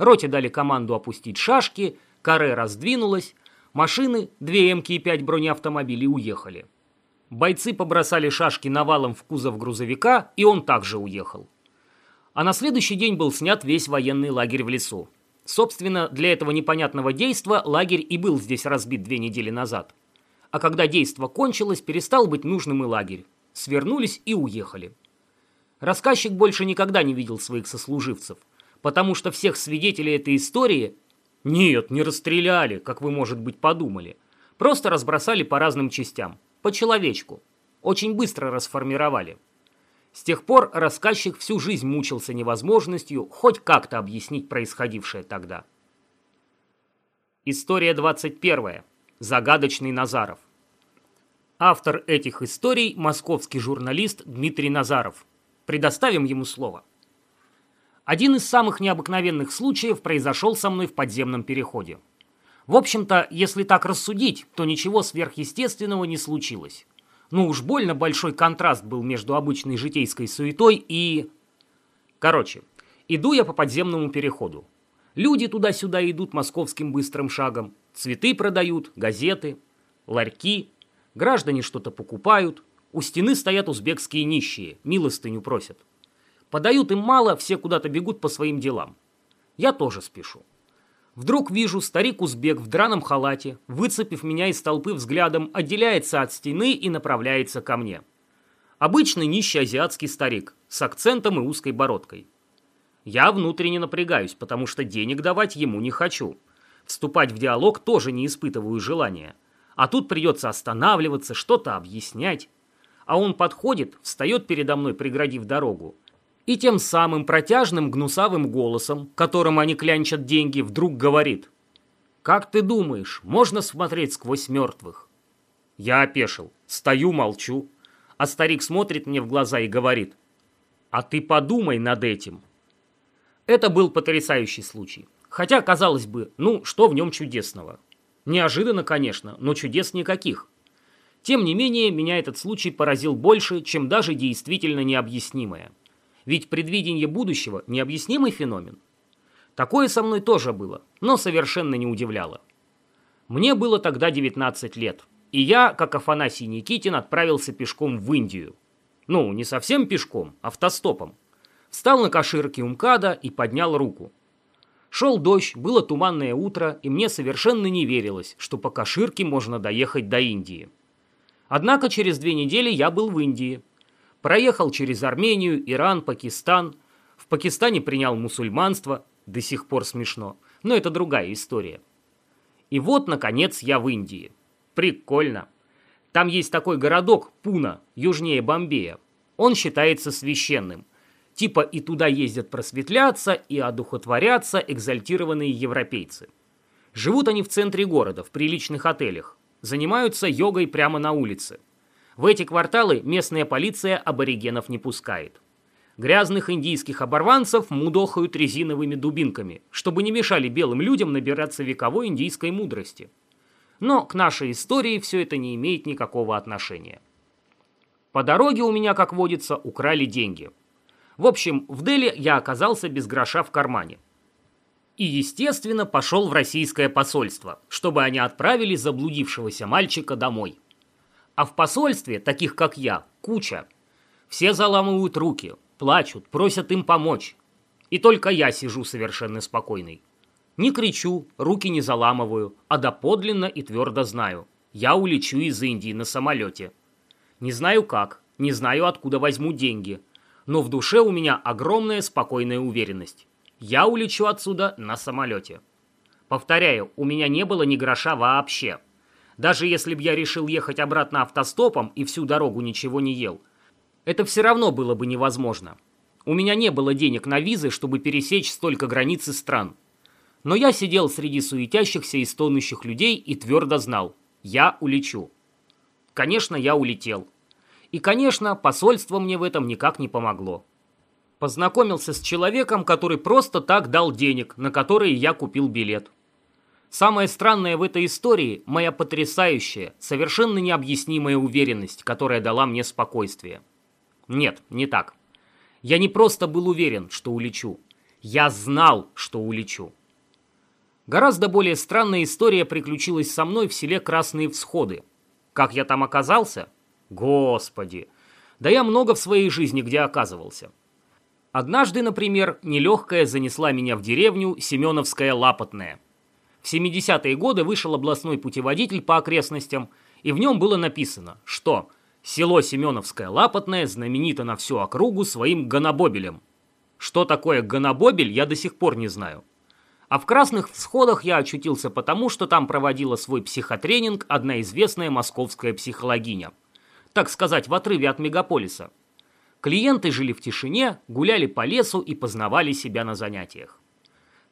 Роте дали команду опустить шашки, каре раздвинулась, машины, две МК и пять бронеавтомобилей уехали. Бойцы побросали шашки навалом в кузов грузовика, и он также уехал. А на следующий день был снят весь военный лагерь в лесу. Собственно, для этого непонятного действа лагерь и был здесь разбит две недели назад. А когда действо кончилось, перестал быть нужным и лагерь. Свернулись и уехали. Рассказчик больше никогда не видел своих сослуживцев, потому что всех свидетелей этой истории нет, не расстреляли, как вы, может быть, подумали. Просто разбросали по разным частям, по человечку. Очень быстро расформировали. С тех пор рассказчик всю жизнь мучился невозможностью хоть как-то объяснить происходившее тогда. История 21. Загадочный Назаров. Автор этих историй – московский журналист Дмитрий Назаров. Предоставим ему слово. Один из самых необыкновенных случаев произошел со мной в подземном переходе. В общем-то, если так рассудить, то ничего сверхъестественного не случилось. Ну уж больно большой контраст был между обычной житейской суетой и... Короче, иду я по подземному переходу. Люди туда-сюда идут московским быстрым шагом. Цветы продают, газеты, ларьки. Граждане что-то покупают. У стены стоят узбекские нищие, милостыню просят. Подают им мало, все куда-то бегут по своим делам. Я тоже спешу. Вдруг вижу, старик-узбек в драном халате, выцепив меня из толпы взглядом, отделяется от стены и направляется ко мне. Обычный нищий азиатский старик, с акцентом и узкой бородкой. Я внутренне напрягаюсь, потому что денег давать ему не хочу. Вступать в диалог тоже не испытываю желания. А тут придется останавливаться, что-то объяснять. А он подходит, встает передо мной, преградив дорогу, и тем самым протяжным гнусавым голосом, которым они клянчат деньги, вдруг говорит «Как ты думаешь, можно смотреть сквозь мертвых?» Я опешил, стою, молчу, а старик смотрит мне в глаза и говорит «А ты подумай над этим». Это был потрясающий случай. Хотя, казалось бы, ну, что в нем чудесного? Неожиданно, конечно, но чудес никаких. Тем не менее, меня этот случай поразил больше, чем даже действительно необъяснимое. Ведь предвидение будущего – необъяснимый феномен. Такое со мной тоже было, но совершенно не удивляло. Мне было тогда 19 лет, и я, как Афанасий Никитин, отправился пешком в Индию. Ну, не совсем пешком, автостопом. Встал на каширке у МКАДа и поднял руку. Шел дождь, было туманное утро, и мне совершенно не верилось, что по каширке можно доехать до Индии. Однако через две недели я был в Индии. Проехал через Армению, Иран, Пакистан. В Пакистане принял мусульманство, до сих пор смешно, но это другая история. И вот, наконец, я в Индии. Прикольно. Там есть такой городок, Пуна, южнее Бомбея. Он считается священным. Типа и туда ездят просветляться и одухотворяться экзальтированные европейцы. Живут они в центре города, в приличных отелях занимаются йогой прямо на улице. В эти кварталы местная полиция аборигенов не пускает. Грязных индийских оборванцев мудохают резиновыми дубинками, чтобы не мешали белым людям набираться вековой индийской мудрости. Но к нашей истории все это не имеет никакого отношения. По дороге у меня, как водится, украли деньги. В общем, в Дели я оказался без гроша в кармане – и, естественно, пошел в российское посольство, чтобы они отправили заблудившегося мальчика домой. А в посольстве, таких как я, куча. Все заламывают руки, плачут, просят им помочь. И только я сижу совершенно спокойный. Не кричу, руки не заламываю, а доподлинно и твердо знаю. Я улечу из Индии на самолете. Не знаю как, не знаю откуда возьму деньги, но в душе у меня огромная спокойная уверенность. Я улечу отсюда на самолете. Повторяю, у меня не было ни гроша вообще. Даже если бы я решил ехать обратно автостопом и всю дорогу ничего не ел, это все равно было бы невозможно. У меня не было денег на визы, чтобы пересечь столько границ и стран. Но я сидел среди суетящихся и стонущих людей и твердо знал – я улечу. Конечно, я улетел. И, конечно, посольство мне в этом никак не помогло познакомился с человеком, который просто так дал денег, на которые я купил билет. Самое странное в этой истории – моя потрясающая, совершенно необъяснимая уверенность, которая дала мне спокойствие. Нет, не так. Я не просто был уверен, что улечу. Я знал, что улечу. Гораздо более странная история приключилась со мной в селе Красные Всходы. Как я там оказался? Господи! Да я много в своей жизни где оказывался. Однажды, например, нелегкая занесла меня в деревню Семеновская Лапотная. В 70-е годы вышел областной путеводитель по окрестностям, и в нем было написано, что село Семеновская Лапотная знаменито на всю округу своим гонобобелем. Что такое гонобобель, я до сих пор не знаю. А в Красных Всходах я очутился потому, что там проводила свой психотренинг одна известная московская психологиня. Так сказать, в отрыве от мегаполиса – Клиенты жили в тишине, гуляли по лесу и познавали себя на занятиях.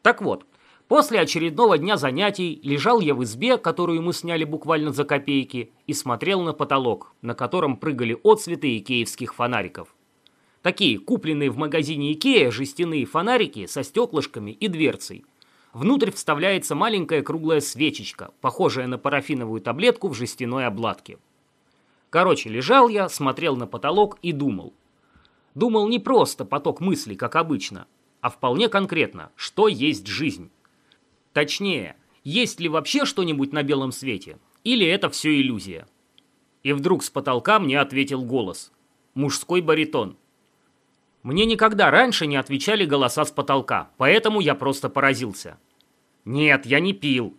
Так вот, после очередного дня занятий лежал я в избе, которую мы сняли буквально за копейки, и смотрел на потолок, на котором прыгали отцветы икеевских фонариков. Такие, купленные в магазине Икея, жестяные фонарики со стеклышками и дверцей. Внутрь вставляется маленькая круглая свечечка, похожая на парафиновую таблетку в жестяной обладке. Короче, лежал я, смотрел на потолок и думал – Думал не просто поток мыслей, как обычно, а вполне конкретно, что есть жизнь. Точнее, есть ли вообще что-нибудь на белом свете, или это все иллюзия? И вдруг с потолка мне ответил голос. Мужской баритон. Мне никогда раньше не отвечали голоса с потолка, поэтому я просто поразился. Нет, я не пил.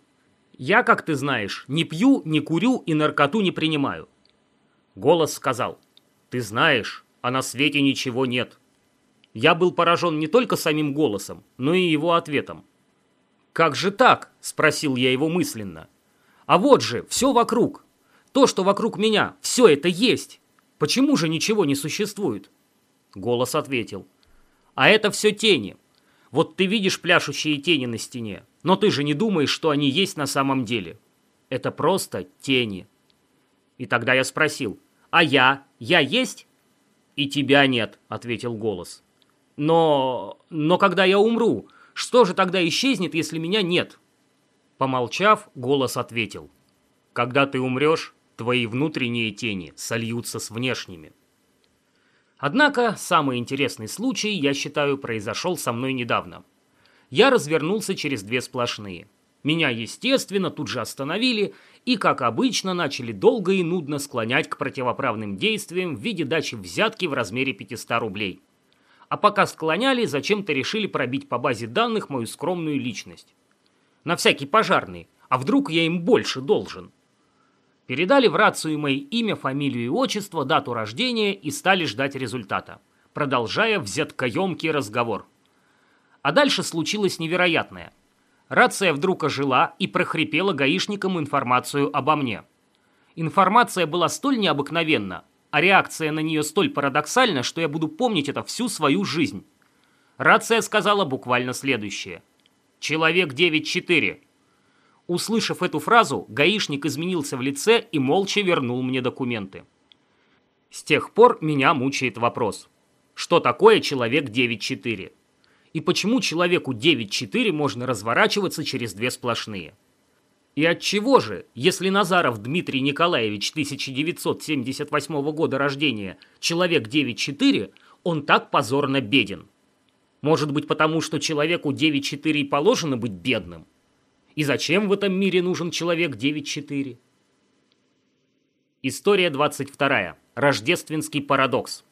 Я, как ты знаешь, не пью, не курю и наркоту не принимаю. Голос сказал. Ты знаешь, а на свете ничего нет. Я был поражен не только самим голосом, но и его ответом. «Как же так?» – спросил я его мысленно. «А вот же, все вокруг. То, что вокруг меня, все это есть. Почему же ничего не существует?» Голос ответил. «А это все тени. Вот ты видишь пляшущие тени на стене, но ты же не думаешь, что они есть на самом деле. Это просто тени». И тогда я спросил, «А я? Я есть?» «И тебя нет», — ответил голос. Но... но когда я умру, что же тогда исчезнет, если меня нет?» Помолчав, голос ответил. «Когда ты умрешь, твои внутренние тени сольются с внешними». Однако, самый интересный случай, я считаю, произошел со мной недавно. Я развернулся через две сплошные. Меня, естественно, тут же остановили и, как обычно, начали долго и нудно склонять к противоправным действиям в виде дачи взятки в размере 500 рублей. А пока склоняли, зачем-то решили пробить по базе данных мою скромную личность. На всякий пожарный, а вдруг я им больше должен? Передали в рацию мои имя, фамилию и отчество, дату рождения и стали ждать результата, продолжая взяткоемкий разговор. А дальше случилось невероятное. Рация вдруг ожила и прохрипела гаишникам информацию обо мне. Информация была столь необыкновенна, а реакция на нее столь парадоксальна, что я буду помнить это всю свою жизнь. Рация сказала буквально следующее. «Человек 9-4. Услышав эту фразу, гаишник изменился в лице и молча вернул мне документы. С тех пор меня мучает вопрос. Что такое человек 9.4? И почему человеку 9.4 можно разворачиваться через две сплошные? И от чего же, если Назаров Дмитрий Николаевич 1978 года рождения, человек 9.4, он так позорно беден? Может быть потому, что человеку 9.4 и положено быть бедным? И зачем в этом мире нужен человек 9.4? История 22. Рождественский парадокс.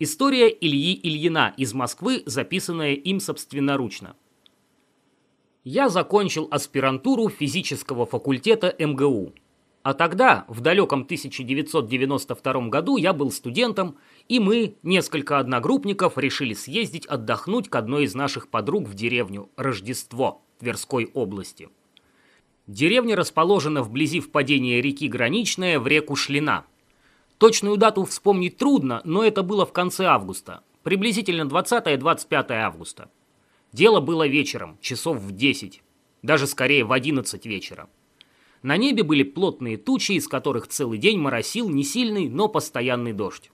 История Ильи Ильина из Москвы, записанная им собственноручно. Я закончил аспирантуру физического факультета МГУ. А тогда, в далеком 1992 году, я был студентом, и мы, несколько одногруппников, решили съездить отдохнуть к одной из наших подруг в деревню Рождество. Тверской области. Деревня расположена вблизи впадения реки Граничная в реку Шлина. Точную дату вспомнить трудно, но это было в конце августа, приблизительно 20-25 августа. Дело было вечером, часов в 10, даже скорее в 11 вечера. На небе были плотные тучи, из которых целый день моросил не сильный, но постоянный дождь.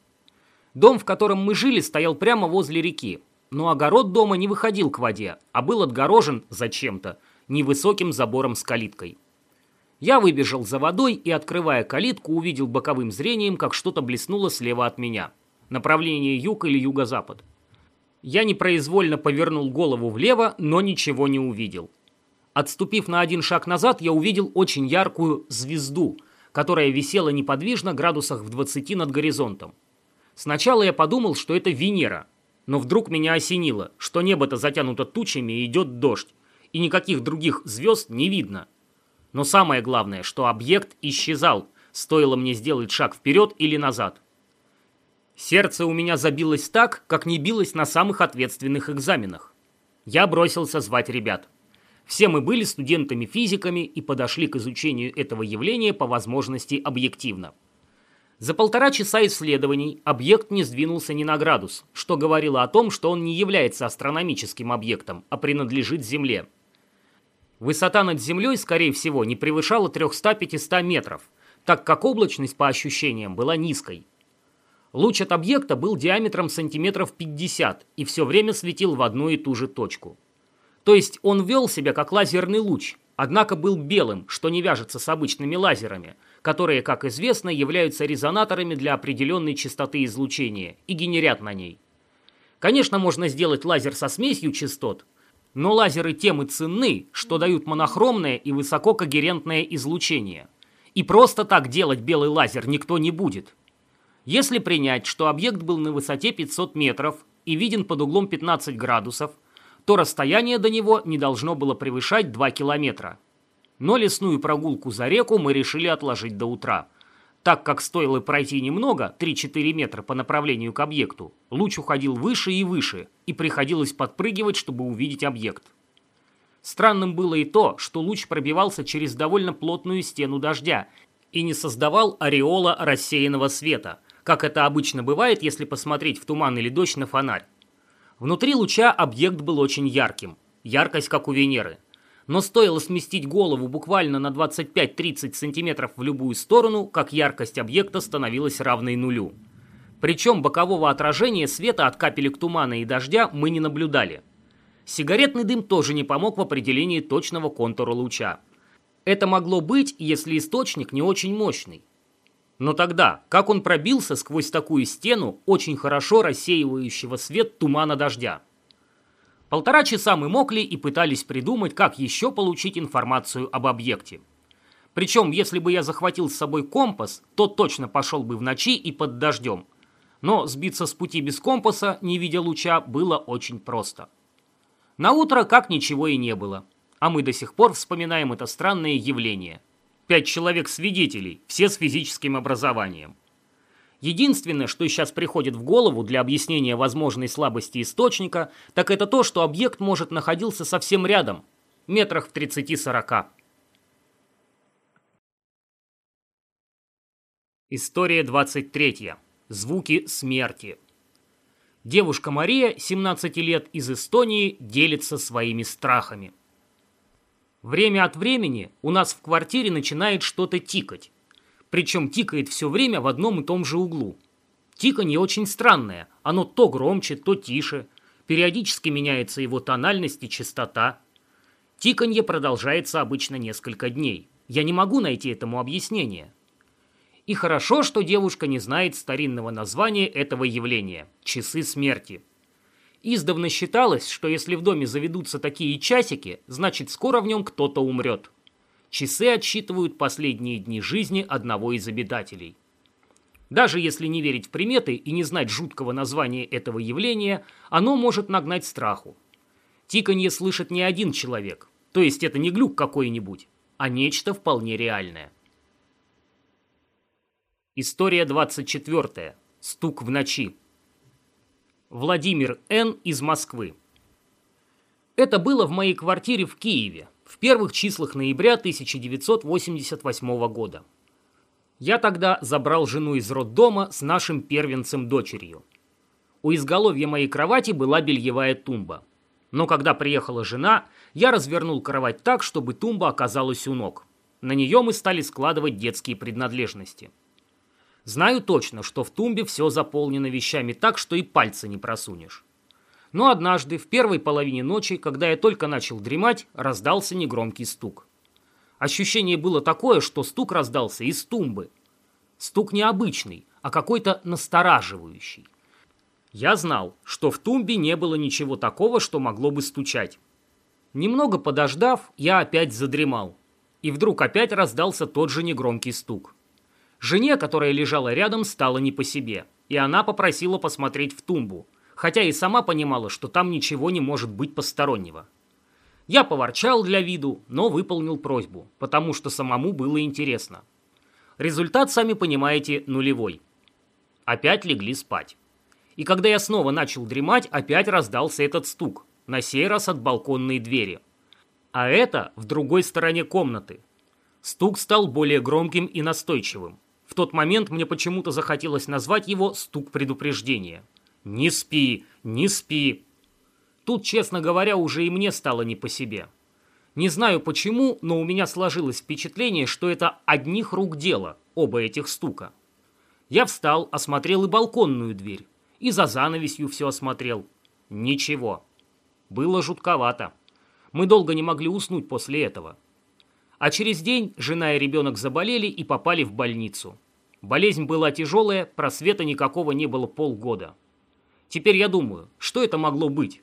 Дом, в котором мы жили, стоял прямо возле реки, но огород дома не выходил к воде, а был отгорожен зачем-то невысоким забором с калиткой. Я выбежал за водой и, открывая калитку, увидел боковым зрением, как что-то блеснуло слева от меня. Направление юг или юго-запад. Я непроизвольно повернул голову влево, но ничего не увидел. Отступив на один шаг назад, я увидел очень яркую звезду, которая висела неподвижно градусах в 20 над горизонтом. Сначала я подумал, что это Венера, но вдруг меня осенило, что небо-то затянуто тучами и идет дождь, и никаких других звезд не видно. Но самое главное, что объект исчезал, стоило мне сделать шаг вперед или назад. Сердце у меня забилось так, как не билось на самых ответственных экзаменах. Я бросился звать ребят. Все мы были студентами-физиками и подошли к изучению этого явления по возможности объективно. За полтора часа исследований объект не сдвинулся ни на градус, что говорило о том, что он не является астрономическим объектом, а принадлежит Земле. Высота над Землей, скорее всего, не превышала 300-500 метров, так как облачность, по ощущениям, была низкой. Луч от объекта был диаметром сантиметров 50 и все время светил в одну и ту же точку. То есть он вел себя как лазерный луч, однако был белым, что не вяжется с обычными лазерами – которые, как известно, являются резонаторами для определенной частоты излучения и генерят на ней. Конечно, можно сделать лазер со смесью частот, но лазеры тем и ценны, что дают монохромное и высококогерентное излучение. И просто так делать белый лазер никто не будет. Если принять, что объект был на высоте 500 метров и виден под углом 15 градусов, то расстояние до него не должно было превышать 2 километра – но лесную прогулку за реку мы решили отложить до утра. Так как стоило пройти немного, 3-4 метра по направлению к объекту, луч уходил выше и выше, и приходилось подпрыгивать, чтобы увидеть объект. Странным было и то, что луч пробивался через довольно плотную стену дождя и не создавал ореола рассеянного света, как это обычно бывает, если посмотреть в туман или дождь на фонарь. Внутри луча объект был очень ярким, яркость как у Венеры – но стоило сместить голову буквально на 25-30 сантиметров в любую сторону, как яркость объекта становилась равной нулю. Причем бокового отражения света от капелек тумана и дождя мы не наблюдали. Сигаретный дым тоже не помог в определении точного контура луча. Это могло быть, если источник не очень мощный. Но тогда, как он пробился сквозь такую стену, очень хорошо рассеивающего свет тумана дождя? Полтора часа мы мокли и пытались придумать, как еще получить информацию об объекте. Причем, если бы я захватил с собой компас, то точно пошел бы в ночи и под дождем. Но сбиться с пути без компаса, не видя луча, было очень просто. На утро как ничего и не было. А мы до сих пор вспоминаем это странное явление – Пять человек-свидетелей, все с физическим образованием. Единственное, что сейчас приходит в голову для объяснения возможной слабости источника, так это то, что объект может находиться совсем рядом, метрах в 30-40. История 23. Звуки смерти. Девушка Мария, 17 лет, из Эстонии, делится своими страхами. Время от времени у нас в квартире начинает что-то тикать. Причем тикает все время в одном и том же углу. Тиканье очень странное, оно то громче, то тише. Периодически меняется его тональность и частота. Тиканье продолжается обычно несколько дней. Я не могу найти этому объяснение. И хорошо, что девушка не знает старинного названия этого явления – часы смерти – Издавна считалось, что если в доме заведутся такие часики, значит скоро в нем кто-то умрет. Часы отсчитывают последние дни жизни одного из обитателей. Даже если не верить в приметы и не знать жуткого названия этого явления, оно может нагнать страху. Тиканье слышит не один человек, то есть это не глюк какой-нибудь, а нечто вполне реальное. История 24. Стук в ночи. Владимир Н. из Москвы. Это было в моей квартире в Киеве в первых числах ноября 1988 года. Я тогда забрал жену из роддома с нашим первенцем-дочерью. У изголовья моей кровати была бельевая тумба. Но когда приехала жена, я развернул кровать так, чтобы тумба оказалась у ног. На нее мы стали складывать детские принадлежности. Знаю точно, что в тумбе все заполнено вещами так, что и пальцы не просунешь. Но однажды, в первой половине ночи, когда я только начал дремать, раздался негромкий стук. Ощущение было такое, что стук раздался из тумбы. Стук необычный, а какой-то настораживающий. Я знал, что в тумбе не было ничего такого, что могло бы стучать. Немного подождав, я опять задремал. И вдруг опять раздался тот же негромкий стук. Жене, которая лежала рядом, стало не по себе, и она попросила посмотреть в тумбу, хотя и сама понимала, что там ничего не может быть постороннего. Я поворчал для виду, но выполнил просьбу, потому что самому было интересно. Результат, сами понимаете, нулевой. Опять легли спать. И когда я снова начал дремать, опять раздался этот стук, на сей раз от балконной двери. А это в другой стороне комнаты. Стук стал более громким и настойчивым. В тот момент мне почему-то захотелось назвать его «стук предупреждения». «Не спи, не спи». Тут, честно говоря, уже и мне стало не по себе. Не знаю почему, но у меня сложилось впечатление, что это одних рук дело, оба этих стука. Я встал, осмотрел и балконную дверь, и за занавесью все осмотрел. Ничего. Было жутковато. Мы долго не могли уснуть после этого. А через день жена и ребенок заболели и попали в больницу. Болезнь была тяжелая, просвета никакого не было полгода. Теперь я думаю, что это могло быть?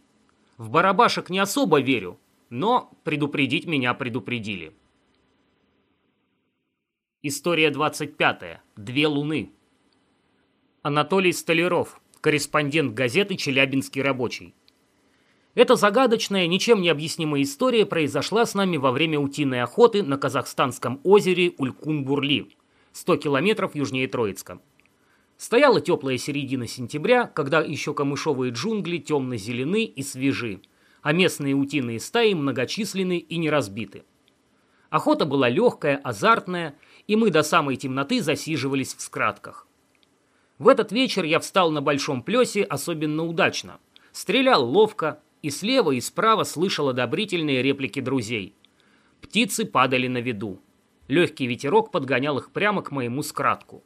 В барабашек не особо верю, но предупредить меня предупредили. История 25. Две луны. Анатолий Столяров, корреспондент газеты «Челябинский рабочий». Эта загадочная, ничем не объяснимая история произошла с нами во время утиной охоты на казахстанском озере Улькун-Бурли, 100 километров южнее Троицка. Стояла теплая середина сентября, когда еще камышовые джунгли темно-зелены и свежи, а местные утиные стаи многочисленны и не разбиты. Охота была легкая, азартная, и мы до самой темноты засиживались в скратках. В этот вечер я встал на большом плесе особенно удачно. Стрелял ловко, и слева, и справа слышал одобрительные реплики друзей. Птицы падали на виду. Легкий ветерок подгонял их прямо к моему скратку.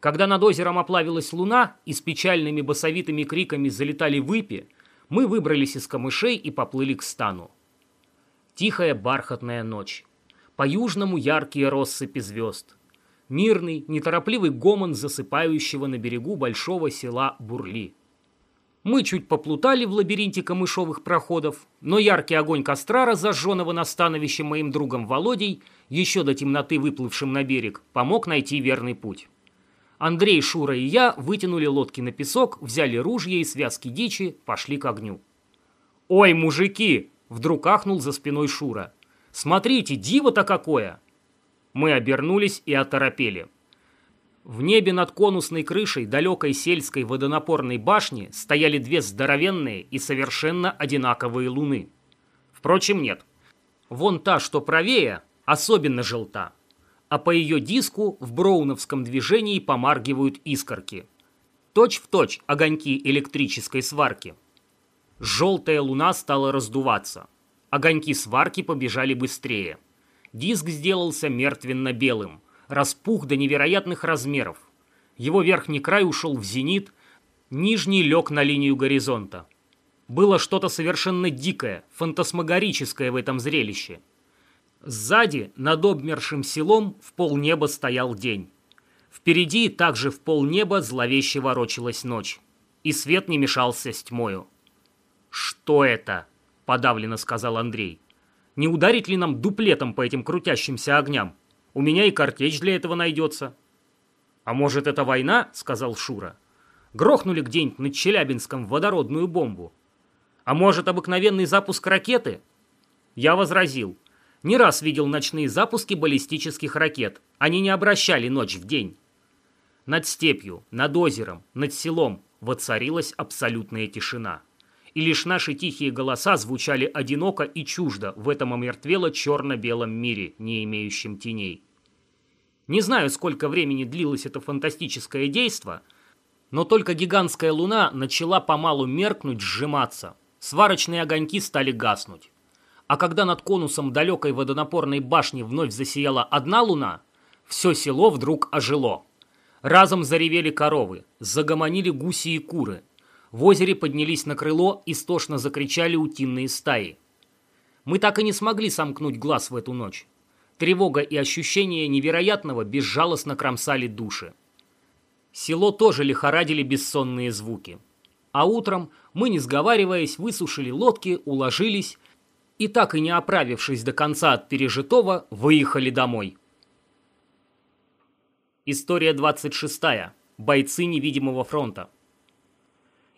Когда над озером оплавилась луна и с печальными басовитыми криками залетали выпи, мы выбрались из камышей и поплыли к стану. Тихая бархатная ночь. По-южному яркие россыпи звезд. Мирный, неторопливый гомон засыпающего на берегу большого села Бурли. Мы чуть поплутали в лабиринте камышовых проходов, но яркий огонь костра, разожженного на становище моим другом Володей, еще до темноты выплывшим на берег, помог найти верный путь. Андрей, Шура и я вытянули лодки на песок, взяли ружья и связки дичи, пошли к огню. «Ой, мужики!» — вдруг ахнул за спиной Шура. «Смотрите, диво-то какое!» Мы обернулись и оторопели. В небе над конусной крышей далекой сельской водонапорной башни стояли две здоровенные и совершенно одинаковые луны. Впрочем, нет. Вон та, что правее, особенно желта. А по ее диску в броуновском движении помаргивают искорки. Точь в точь огоньки электрической сварки. Желтая луна стала раздуваться. Огоньки сварки побежали быстрее. Диск сделался мертвенно-белым – распух до невероятных размеров. Его верхний край ушел в зенит, нижний лег на линию горизонта. Было что-то совершенно дикое, фантасмагорическое в этом зрелище. Сзади, над обмершим селом, в полнеба стоял день. Впереди, также в полнеба, зловеще ворочалась ночь. И свет не мешался с тьмою. «Что это?» – подавленно сказал Андрей. «Не ударить ли нам дуплетом по этим крутящимся огням?» У меня и картечь для этого найдется». «А может, это война?» — сказал Шура. «Грохнули где-нибудь над Челябинском водородную бомбу. А может, обыкновенный запуск ракеты?» Я возразил. Не раз видел ночные запуски баллистических ракет. Они не обращали ночь в день. Над степью, над озером, над селом воцарилась абсолютная тишина. И лишь наши тихие голоса звучали одиноко и чуждо в этом омертвело черно-белом мире, не имеющем теней. Не знаю, сколько времени длилось это фантастическое действо, но только гигантская луна начала помалу меркнуть, сжиматься. Сварочные огоньки стали гаснуть. А когда над конусом далекой водонапорной башни вновь засияла одна луна, все село вдруг ожило. Разом заревели коровы, загомонили гуси и куры. В озере поднялись на крыло, истошно закричали утиные стаи. Мы так и не смогли сомкнуть глаз в эту ночь. Тревога и ощущение невероятного безжалостно кромсали души. Село тоже лихорадили бессонные звуки. А утром мы, не сговариваясь, высушили лодки, уложились и, так и не оправившись до конца от пережитого, выехали домой. История 26. Бойцы невидимого фронта.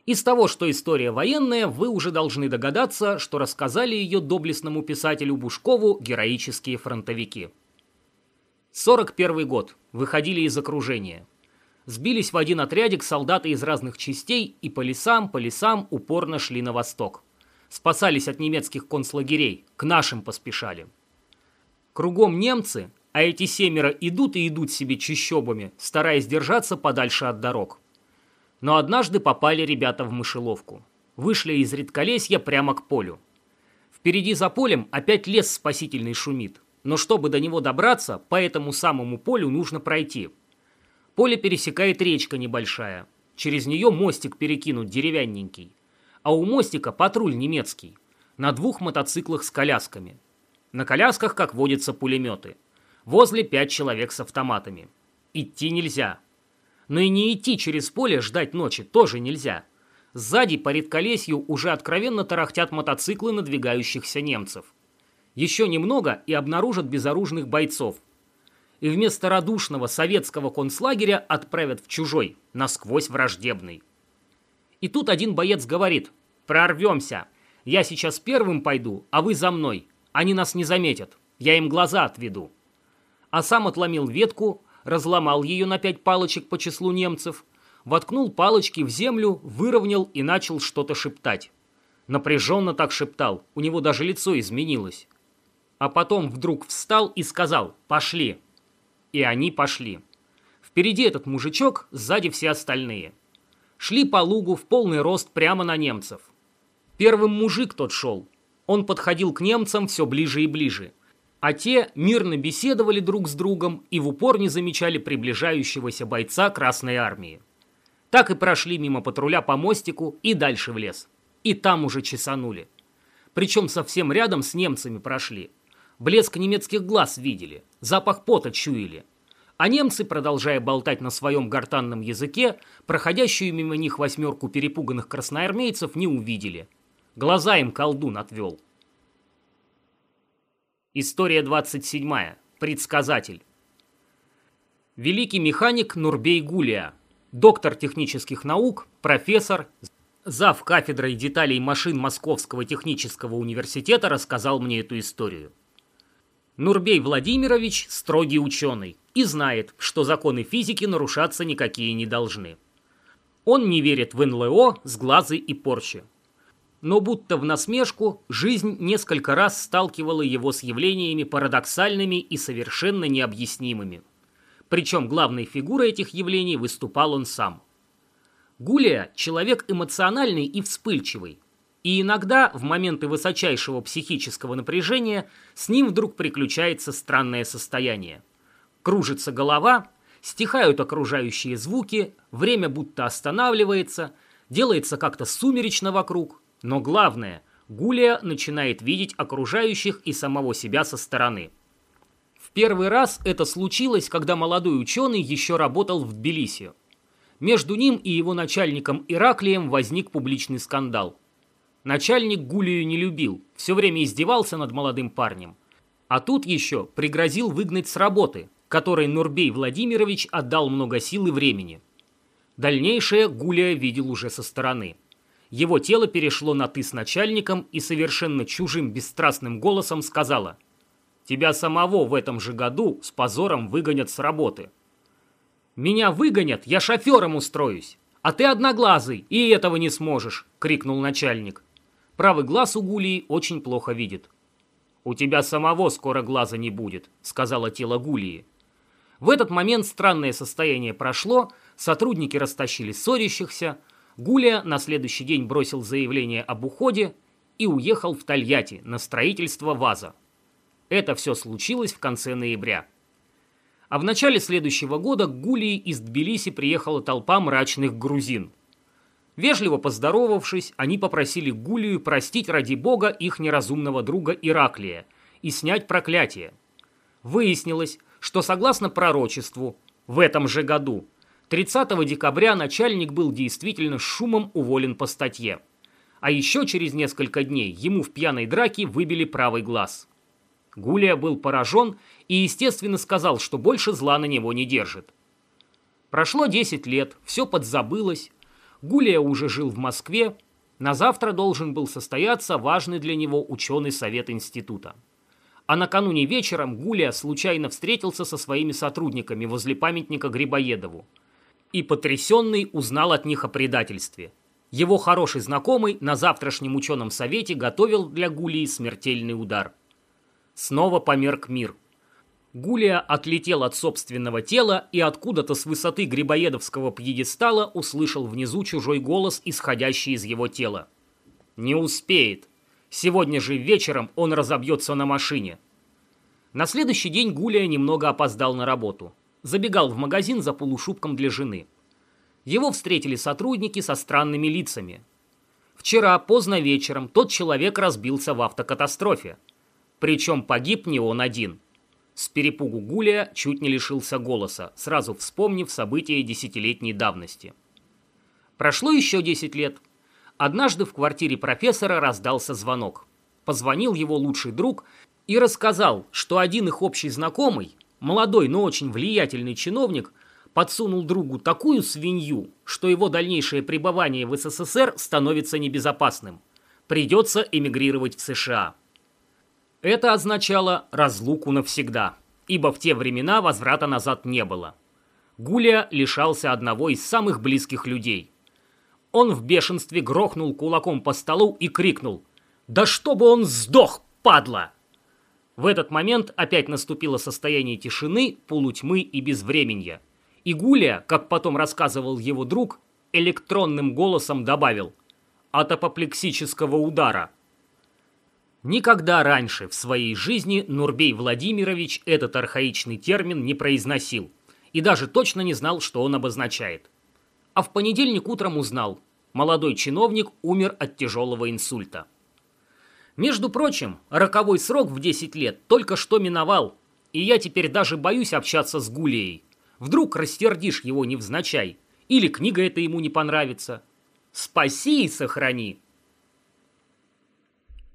Из того, что история военная, вы уже должны догадаться, что рассказали ее доблестному писателю Бушкову героические фронтовики. 41 год. Выходили из окружения. Сбились в один отрядик солдаты из разных частей и по лесам, по лесам упорно шли на восток. Спасались от немецких концлагерей, к нашим поспешали. Кругом немцы, а эти семеро идут и идут себе чищобами, стараясь держаться подальше от дорог. Но однажды попали ребята в мышеловку. Вышли из редколесья прямо к полю. Впереди за полем опять лес спасительный шумит. Но чтобы до него добраться, по этому самому полю нужно пройти. Поле пересекает речка небольшая. Через нее мостик перекинут деревянненький. А у мостика патруль немецкий. На двух мотоциклах с колясками. На колясках, как водятся, пулеметы. Возле пять человек с автоматами. Идти нельзя. Но и не идти через поле ждать ночи тоже нельзя. Сзади по редколесью уже откровенно тарахтят мотоциклы надвигающихся немцев. Еще немного и обнаружат безоружных бойцов. И вместо радушного советского концлагеря отправят в чужой, насквозь враждебный. И тут один боец говорит «Прорвемся! Я сейчас первым пойду, а вы за мной. Они нас не заметят. Я им глаза отведу». А сам отломил ветку, разломал ее на пять палочек по числу немцев, воткнул палочки в землю, выровнял и начал что-то шептать. Напряженно так шептал, у него даже лицо изменилось. А потом вдруг встал и сказал «Пошли!» И они пошли. Впереди этот мужичок, сзади все остальные. Шли по лугу в полный рост прямо на немцев. Первым мужик тот шел. Он подходил к немцам все ближе и ближе. А те мирно беседовали друг с другом и в упор не замечали приближающегося бойца Красной Армии. Так и прошли мимо патруля по мостику и дальше в лес. И там уже чесанули. Причем совсем рядом с немцами прошли. Блеск немецких глаз видели, запах пота чуяли. А немцы, продолжая болтать на своем гортанном языке, проходящую мимо них восьмерку перепуганных красноармейцев не увидели. Глаза им колдун отвел. История 27. Предсказатель. Великий механик Нурбей Гулия, доктор технических наук, профессор, зав. кафедрой деталей машин Московского технического университета рассказал мне эту историю. Нурбей Владимирович – строгий ученый и знает, что законы физики нарушаться никакие не должны. Он не верит в НЛО, сглазы и порчи но будто в насмешку жизнь несколько раз сталкивала его с явлениями парадоксальными и совершенно необъяснимыми. Причем главной фигурой этих явлений выступал он сам. Гулия – человек эмоциональный и вспыльчивый, и иногда, в моменты высочайшего психического напряжения, с ним вдруг приключается странное состояние. Кружится голова, стихают окружающие звуки, время будто останавливается, делается как-то сумеречно вокруг – но главное, Гулия начинает видеть окружающих и самого себя со стороны. В первый раз это случилось, когда молодой ученый еще работал в Тбилиси. Между ним и его начальником Ираклием возник публичный скандал. Начальник Гулию не любил, все время издевался над молодым парнем. А тут еще пригрозил выгнать с работы, которой Нурбей Владимирович отдал много сил и времени. Дальнейшее Гулия видел уже со стороны – его тело перешло на «ты» с начальником и совершенно чужим бесстрастным голосом сказала «Тебя самого в этом же году с позором выгонят с работы». «Меня выгонят, я шофером устроюсь, а ты одноглазый и этого не сможешь», — крикнул начальник. Правый глаз у Гулии очень плохо видит. «У тебя самого скоро глаза не будет», — сказала тело Гулии. В этот момент странное состояние прошло, сотрудники растащили ссорящихся, Гулия на следующий день бросил заявление об уходе и уехал в Тольятти на строительство ВАЗа. Это все случилось в конце ноября. А в начале следующего года к Гулии из Тбилиси приехала толпа мрачных грузин. Вежливо поздоровавшись, они попросили Гулию простить ради бога их неразумного друга Ираклия и снять проклятие. Выяснилось, что согласно пророчеству, в этом же году – 30 декабря начальник был действительно шумом уволен по статье. А еще через несколько дней ему в пьяной драке выбили правый глаз. Гулия был поражен и, естественно, сказал, что больше зла на него не держит. Прошло 10 лет, все подзабылось. Гулия уже жил в Москве. На завтра должен был состояться важный для него ученый совет института. А накануне вечером Гулия случайно встретился со своими сотрудниками возле памятника Грибоедову и потрясенный узнал от них о предательстве. Его хороший знакомый на завтрашнем ученом совете готовил для Гулии смертельный удар. Снова померк мир. Гулия отлетел от собственного тела и откуда-то с высоты грибоедовского пьедестала услышал внизу чужой голос, исходящий из его тела. «Не успеет. Сегодня же вечером он разобьется на машине». На следующий день Гулия немного опоздал на работу забегал в магазин за полушубком для жены. Его встретили сотрудники со странными лицами. Вчера, поздно вечером, тот человек разбился в автокатастрофе. Причем погиб не он один. С перепугу Гуля чуть не лишился голоса, сразу вспомнив события десятилетней давности. Прошло еще десять лет. Однажды в квартире профессора раздался звонок. Позвонил его лучший друг и рассказал, что один их общий знакомый, Молодой, но очень влиятельный чиновник подсунул другу такую свинью, что его дальнейшее пребывание в СССР становится небезопасным. Придется эмигрировать в США. Это означало разлуку навсегда, ибо в те времена возврата назад не было. Гуля лишался одного из самых близких людей. Он в бешенстве грохнул кулаком по столу и крикнул «Да чтобы он сдох, падла!» В этот момент опять наступило состояние тишины, полутьмы и безвременья. И Гуля, как потом рассказывал его друг, электронным голосом добавил «от апоплексического удара». Никогда раньше в своей жизни Нурбей Владимирович этот архаичный термин не произносил и даже точно не знал, что он обозначает. А в понедельник утром узнал, молодой чиновник умер от тяжелого инсульта. Между прочим, роковой срок в 10 лет только что миновал, и я теперь даже боюсь общаться с Гулией. Вдруг растердишь его невзначай, или книга эта ему не понравится. Спаси и сохрани.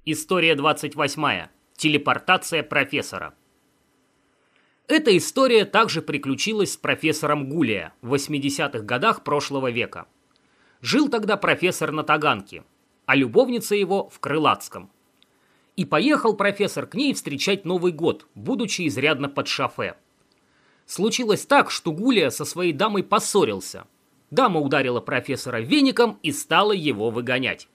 История 28. Телепортация профессора. Эта история также приключилась с профессором Гулия в 80-х годах прошлого века. Жил тогда профессор на Таганке, а любовница его в Крылатском. И поехал профессор к ней встречать Новый год, будучи изрядно под шафе. Случилось так, что Гулия со своей дамой поссорился. Дама ударила профессора веником и стала его выгонять.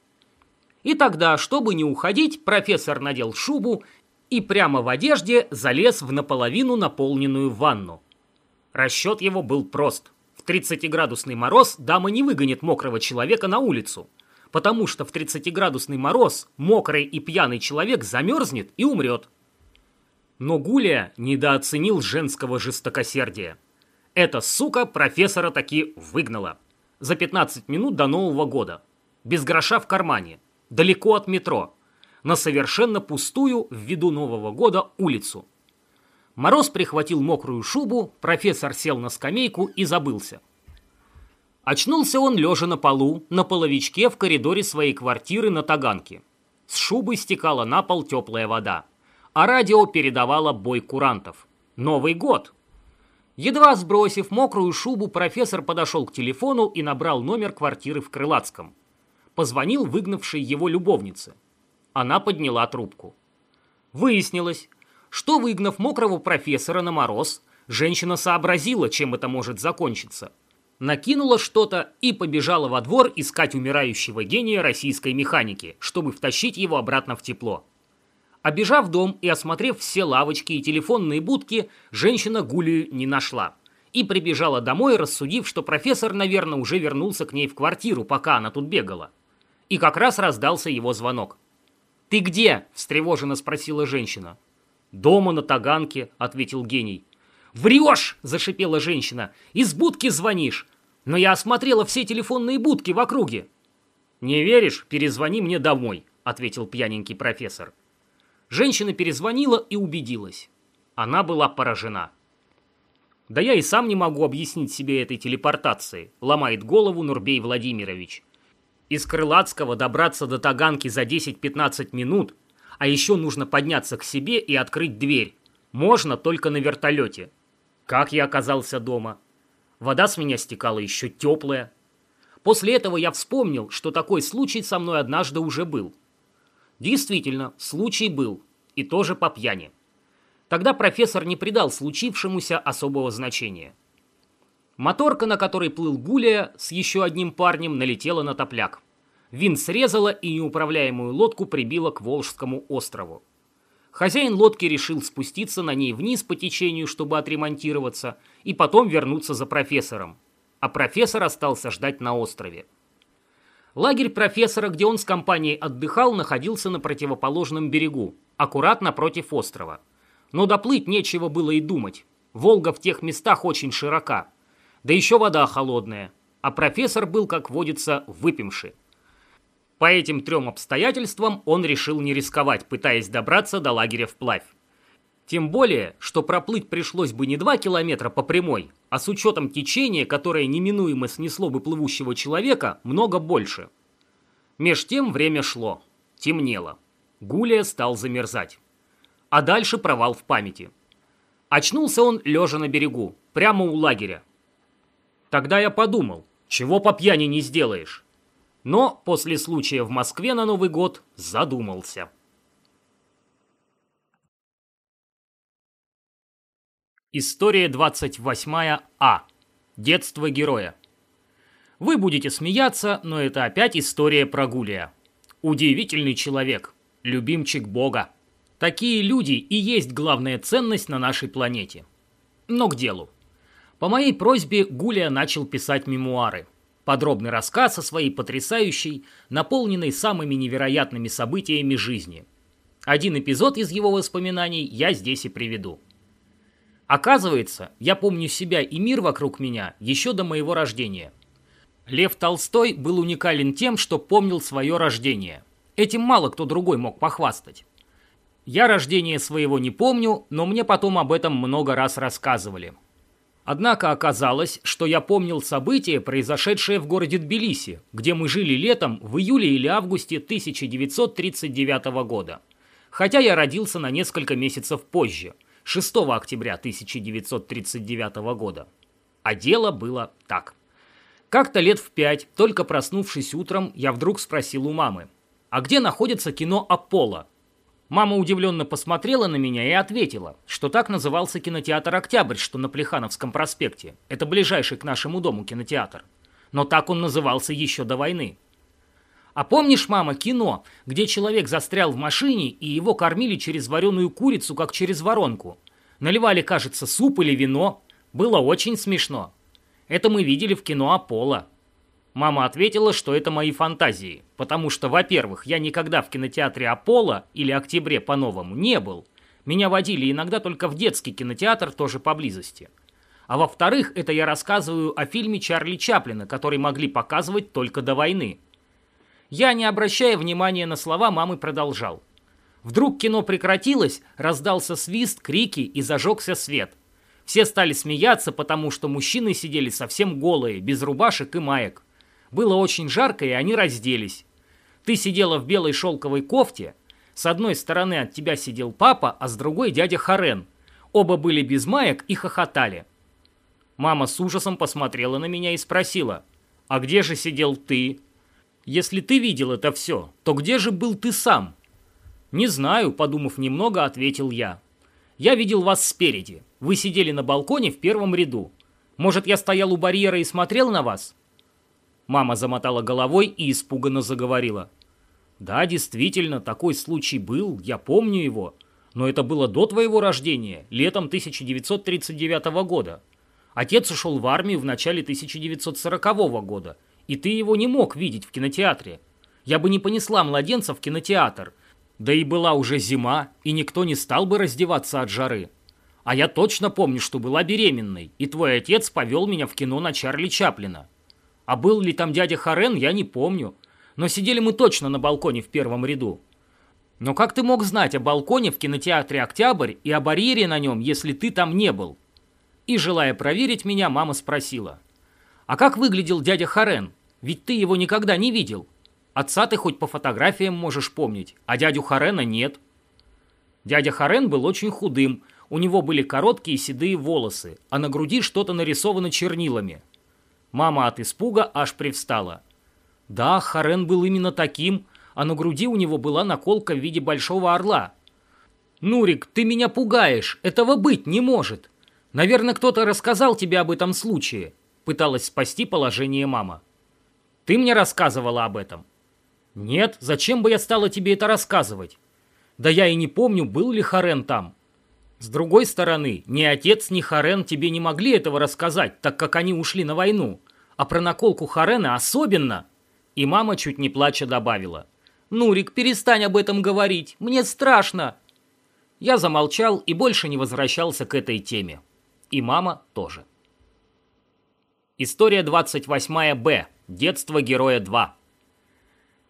И тогда, чтобы не уходить, профессор надел шубу и прямо в одежде залез в наполовину наполненную ванну. Расчет его был прост. В 30-градусный мороз дама не выгонит мокрого человека на улицу, потому что в 30-градусный мороз мокрый и пьяный человек замерзнет и умрет. Но Гулия недооценил женского жестокосердия. Эта сука профессора таки выгнала. За 15 минут до Нового года. Без гроша в кармане далеко от метро, на совершенно пустую в виду Нового года улицу. Мороз прихватил мокрую шубу, профессор сел на скамейку и забылся. Очнулся он лежа на полу, на половичке в коридоре своей квартиры на Таганке. С шубы стекала на пол теплая вода, а радио передавало бой курантов. Новый год! Едва сбросив мокрую шубу, профессор подошел к телефону и набрал номер квартиры в Крылатском позвонил выгнавшей его любовнице. Она подняла трубку. Выяснилось, что выгнав мокрого профессора на мороз, женщина сообразила, чем это может закончиться. Накинула что-то и побежала во двор искать умирающего гения российской механики, чтобы втащить его обратно в тепло. Обежав дом и осмотрев все лавочки и телефонные будки, женщина Гулию не нашла. И прибежала домой, рассудив, что профессор, наверное, уже вернулся к ней в квартиру, пока она тут бегала. И как раз раздался его звонок. «Ты где?» – встревоженно спросила женщина. «Дома на Таганке», – ответил гений. «Врешь!» – зашипела женщина. «Из будки звонишь!» «Но я осмотрела все телефонные будки в округе!» «Не веришь? Перезвони мне домой», – ответил пьяненький профессор. Женщина перезвонила и убедилась. Она была поражена. «Да я и сам не могу объяснить себе этой телепортации», – ломает голову Нурбей Владимирович. Из Крылатского добраться до Таганки за 10-15 минут, а еще нужно подняться к себе и открыть дверь. Можно только на вертолете. Как я оказался дома? Вода с меня стекала еще теплая. После этого я вспомнил, что такой случай со мной однажды уже был. Действительно, случай был, и тоже по пьяни. Тогда профессор не придал случившемуся особого значения. Моторка, на которой плыл Гулия с еще одним парнем, налетела на топляк. Винт срезала и неуправляемую лодку прибила к Волжскому острову. Хозяин лодки решил спуститься на ней вниз по течению, чтобы отремонтироваться, и потом вернуться за профессором. А профессор остался ждать на острове. Лагерь профессора, где он с компанией отдыхал, находился на противоположном берегу, аккуратно против острова. Но доплыть нечего было и думать. Волга в тех местах очень широка. Да еще вода холодная. А профессор был, как водится, выпивший. По этим трем обстоятельствам он решил не рисковать, пытаясь добраться до лагеря вплавь. Тем более, что проплыть пришлось бы не 2 километра по прямой, а с учетом течения, которое неминуемо снесло бы плывущего человека, много больше. Меж тем время шло. Темнело. Гулия стал замерзать. А дальше провал в памяти. Очнулся он лежа на берегу, прямо у лагеря. Тогда я подумал, чего по пьяни не сделаешь. Но после случая в Москве на Новый год задумался. История 28А. Детство героя. Вы будете смеяться, но это опять история про Гулия. Удивительный человек, любимчик Бога. Такие люди и есть главная ценность на нашей планете. Но к делу. По моей просьбе Гулия начал писать мемуары. Подробный рассказ о своей потрясающей, наполненной самыми невероятными событиями жизни. Один эпизод из его воспоминаний я здесь и приведу. Оказывается, я помню себя и мир вокруг меня еще до моего рождения. Лев Толстой был уникален тем, что помнил свое рождение. Этим мало кто другой мог похвастать. Я рождения своего не помню, но мне потом об этом много раз рассказывали. Однако оказалось, что я помнил события, произошедшие в городе Тбилиси, где мы жили летом в июле или августе 1939 года. Хотя я родился на несколько месяцев позже, 6 октября 1939 года. А дело было так. Как-то лет в пять, только проснувшись утром, я вдруг спросил у мамы, а где находится кино «Аполло», Мама удивленно посмотрела на меня и ответила, что так назывался кинотеатр «Октябрь», что на Плехановском проспекте. Это ближайший к нашему дому кинотеатр. Но так он назывался еще до войны. А помнишь, мама, кино, где человек застрял в машине и его кормили через вареную курицу, как через воронку? Наливали, кажется, суп или вино. Было очень смешно. Это мы видели в кино «Аполло». Мама ответила, что это мои фантазии, потому что, во-первых, я никогда в кинотеатре «Аполло» или «Октябре» по-новому не был. Меня водили иногда только в детский кинотеатр, тоже поблизости. А во-вторых, это я рассказываю о фильме Чарли Чаплина, который могли показывать только до войны. Я, не обращая внимания на слова, мамы продолжал. Вдруг кино прекратилось, раздался свист, крики и зажегся свет. Все стали смеяться, потому что мужчины сидели совсем голые, без рубашек и маек. Было очень жарко, и они разделись. Ты сидела в белой шелковой кофте. С одной стороны от тебя сидел папа, а с другой дядя Харен. Оба были без маек и хохотали. Мама с ужасом посмотрела на меня и спросила, «А где же сидел ты?» «Если ты видел это все, то где же был ты сам?» «Не знаю», — подумав немного, ответил я. «Я видел вас спереди. Вы сидели на балконе в первом ряду. Может, я стоял у барьера и смотрел на вас?» Мама замотала головой и испуганно заговорила. «Да, действительно, такой случай был, я помню его. Но это было до твоего рождения, летом 1939 года. Отец ушел в армию в начале 1940 года, и ты его не мог видеть в кинотеатре. Я бы не понесла младенца в кинотеатр. Да и была уже зима, и никто не стал бы раздеваться от жары. А я точно помню, что была беременной, и твой отец повел меня в кино на Чарли Чаплина. А был ли там дядя Харен, я не помню. Но сидели мы точно на балконе в первом ряду. Но как ты мог знать о балконе в кинотеатре «Октябрь» и о барьере на нем, если ты там не был? И, желая проверить меня, мама спросила. А как выглядел дядя Харен? Ведь ты его никогда не видел. Отца ты хоть по фотографиям можешь помнить, а дядю Харена нет. Дядя Харен был очень худым, у него были короткие седые волосы, а на груди что-то нарисовано чернилами. Мама от испуга аж привстала. Да, Харен был именно таким, а на груди у него была наколка в виде большого орла. «Нурик, ты меня пугаешь, этого быть не может. Наверное, кто-то рассказал тебе об этом случае», пыталась спасти положение мама. «Ты мне рассказывала об этом?» «Нет, зачем бы я стала тебе это рассказывать? Да я и не помню, был ли Харен там. С другой стороны, ни отец, ни Харен тебе не могли этого рассказать, так как они ушли на войну. А про наколку Харена особенно. И мама чуть не плача добавила. «Нурик, перестань об этом говорить, мне страшно!» Я замолчал и больше не возвращался к этой теме. И мама тоже. История 28-Б. Детство героя 2.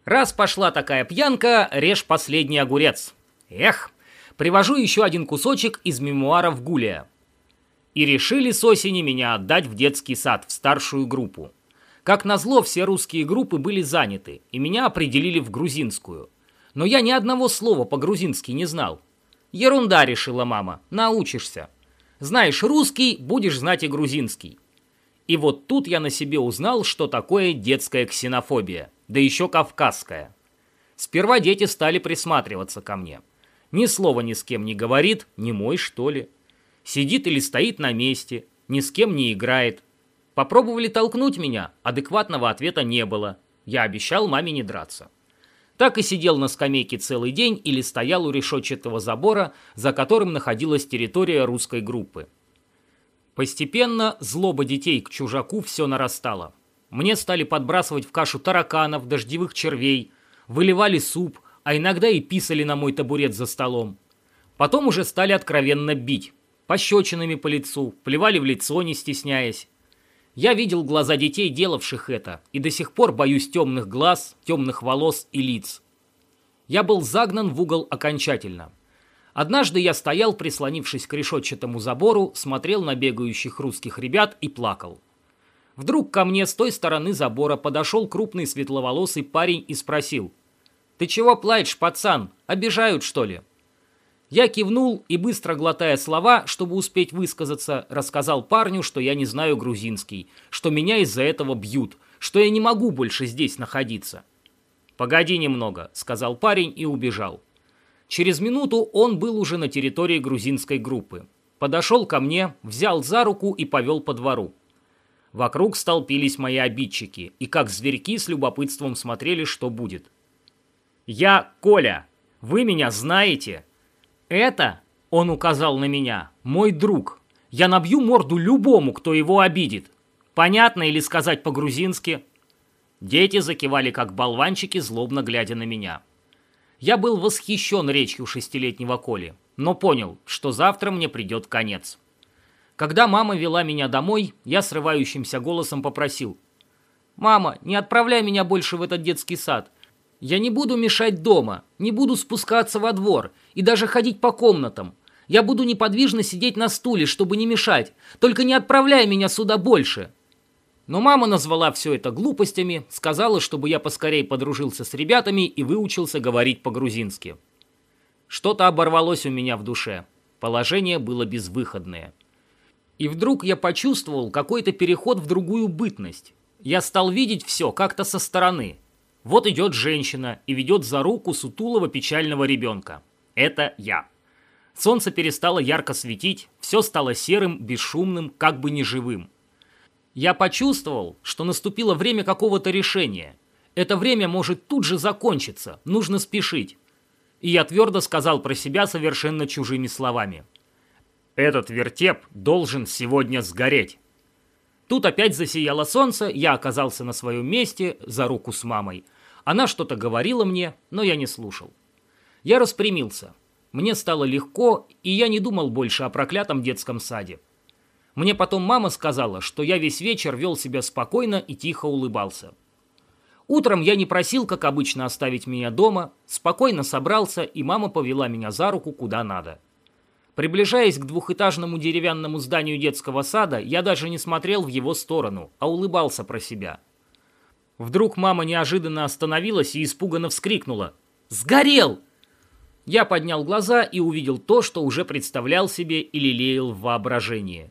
Раз пошла такая пьянка, режь последний огурец. Эх, привожу еще один кусочек из мемуаров Гулия. И решили с осени меня отдать в детский сад, в старшую группу. Как назло, все русские группы были заняты, и меня определили в грузинскую. Но я ни одного слова по-грузински не знал. Ерунда, решила мама, научишься. Знаешь русский, будешь знать и грузинский. И вот тут я на себе узнал, что такое детская ксенофобия, да еще кавказская. Сперва дети стали присматриваться ко мне. Ни слова ни с кем не говорит, не мой, что ли. Сидит или стоит на месте, ни с кем не играет. Попробовали толкнуть меня, адекватного ответа не было. Я обещал маме не драться. Так и сидел на скамейке целый день или стоял у решетчатого забора, за которым находилась территория русской группы. Постепенно злоба детей к чужаку все нарастало. Мне стали подбрасывать в кашу тараканов, дождевых червей, выливали суп – а иногда и писали на мой табурет за столом. Потом уже стали откровенно бить, пощечинами по лицу, плевали в лицо, не стесняясь. Я видел глаза детей, делавших это, и до сих пор боюсь темных глаз, темных волос и лиц. Я был загнан в угол окончательно. Однажды я стоял, прислонившись к решетчатому забору, смотрел на бегающих русских ребят и плакал. Вдруг ко мне с той стороны забора подошел крупный светловолосый парень и спросил. «Ты чего плачешь, пацан? Обижают, что ли?» Я кивнул и, быстро глотая слова, чтобы успеть высказаться, рассказал парню, что я не знаю грузинский, что меня из-за этого бьют, что я не могу больше здесь находиться. «Погоди немного», — сказал парень и убежал. Через минуту он был уже на территории грузинской группы. Подошел ко мне, взял за руку и повел по двору. Вокруг столпились мои обидчики, и как зверьки с любопытством смотрели, что будет. «Я Коля. Вы меня знаете?» «Это, — он указал на меня, — мой друг. Я набью морду любому, кто его обидит. Понятно или сказать по-грузински?» Дети закивали, как болванчики, злобно глядя на меня. Я был восхищен речью шестилетнего Коли, но понял, что завтра мне придет конец. Когда мама вела меня домой, я срывающимся голосом попросил. «Мама, не отправляй меня больше в этот детский сад. Я не буду мешать дома, не буду спускаться во двор и даже ходить по комнатам. Я буду неподвижно сидеть на стуле, чтобы не мешать. Только не отправляй меня сюда больше. Но мама назвала все это глупостями, сказала, чтобы я поскорей подружился с ребятами и выучился говорить по-грузински. Что-то оборвалось у меня в душе. Положение было безвыходное. И вдруг я почувствовал какой-то переход в другую бытность. Я стал видеть все как-то со стороны – вот идет женщина и ведет за руку сутулого печального ребенка. Это я. Солнце перестало ярко светить, все стало серым, бесшумным, как бы неживым. Я почувствовал, что наступило время какого-то решения. Это время может тут же закончиться, нужно спешить. И я твердо сказал про себя совершенно чужими словами. «Этот вертеп должен сегодня сгореть». Тут опять засияло солнце, я оказался на своем месте, за руку с мамой. Она что-то говорила мне, но я не слушал. Я распрямился. Мне стало легко, и я не думал больше о проклятом детском саде. Мне потом мама сказала, что я весь вечер вел себя спокойно и тихо улыбался. Утром я не просил, как обычно, оставить меня дома, спокойно собрался, и мама повела меня за руку куда надо. Приближаясь к двухэтажному деревянному зданию детского сада, я даже не смотрел в его сторону, а улыбался про себя. Вдруг мама неожиданно остановилась и испуганно вскрикнула. «Сгорел!» Я поднял глаза и увидел то, что уже представлял себе и лелеял в воображении.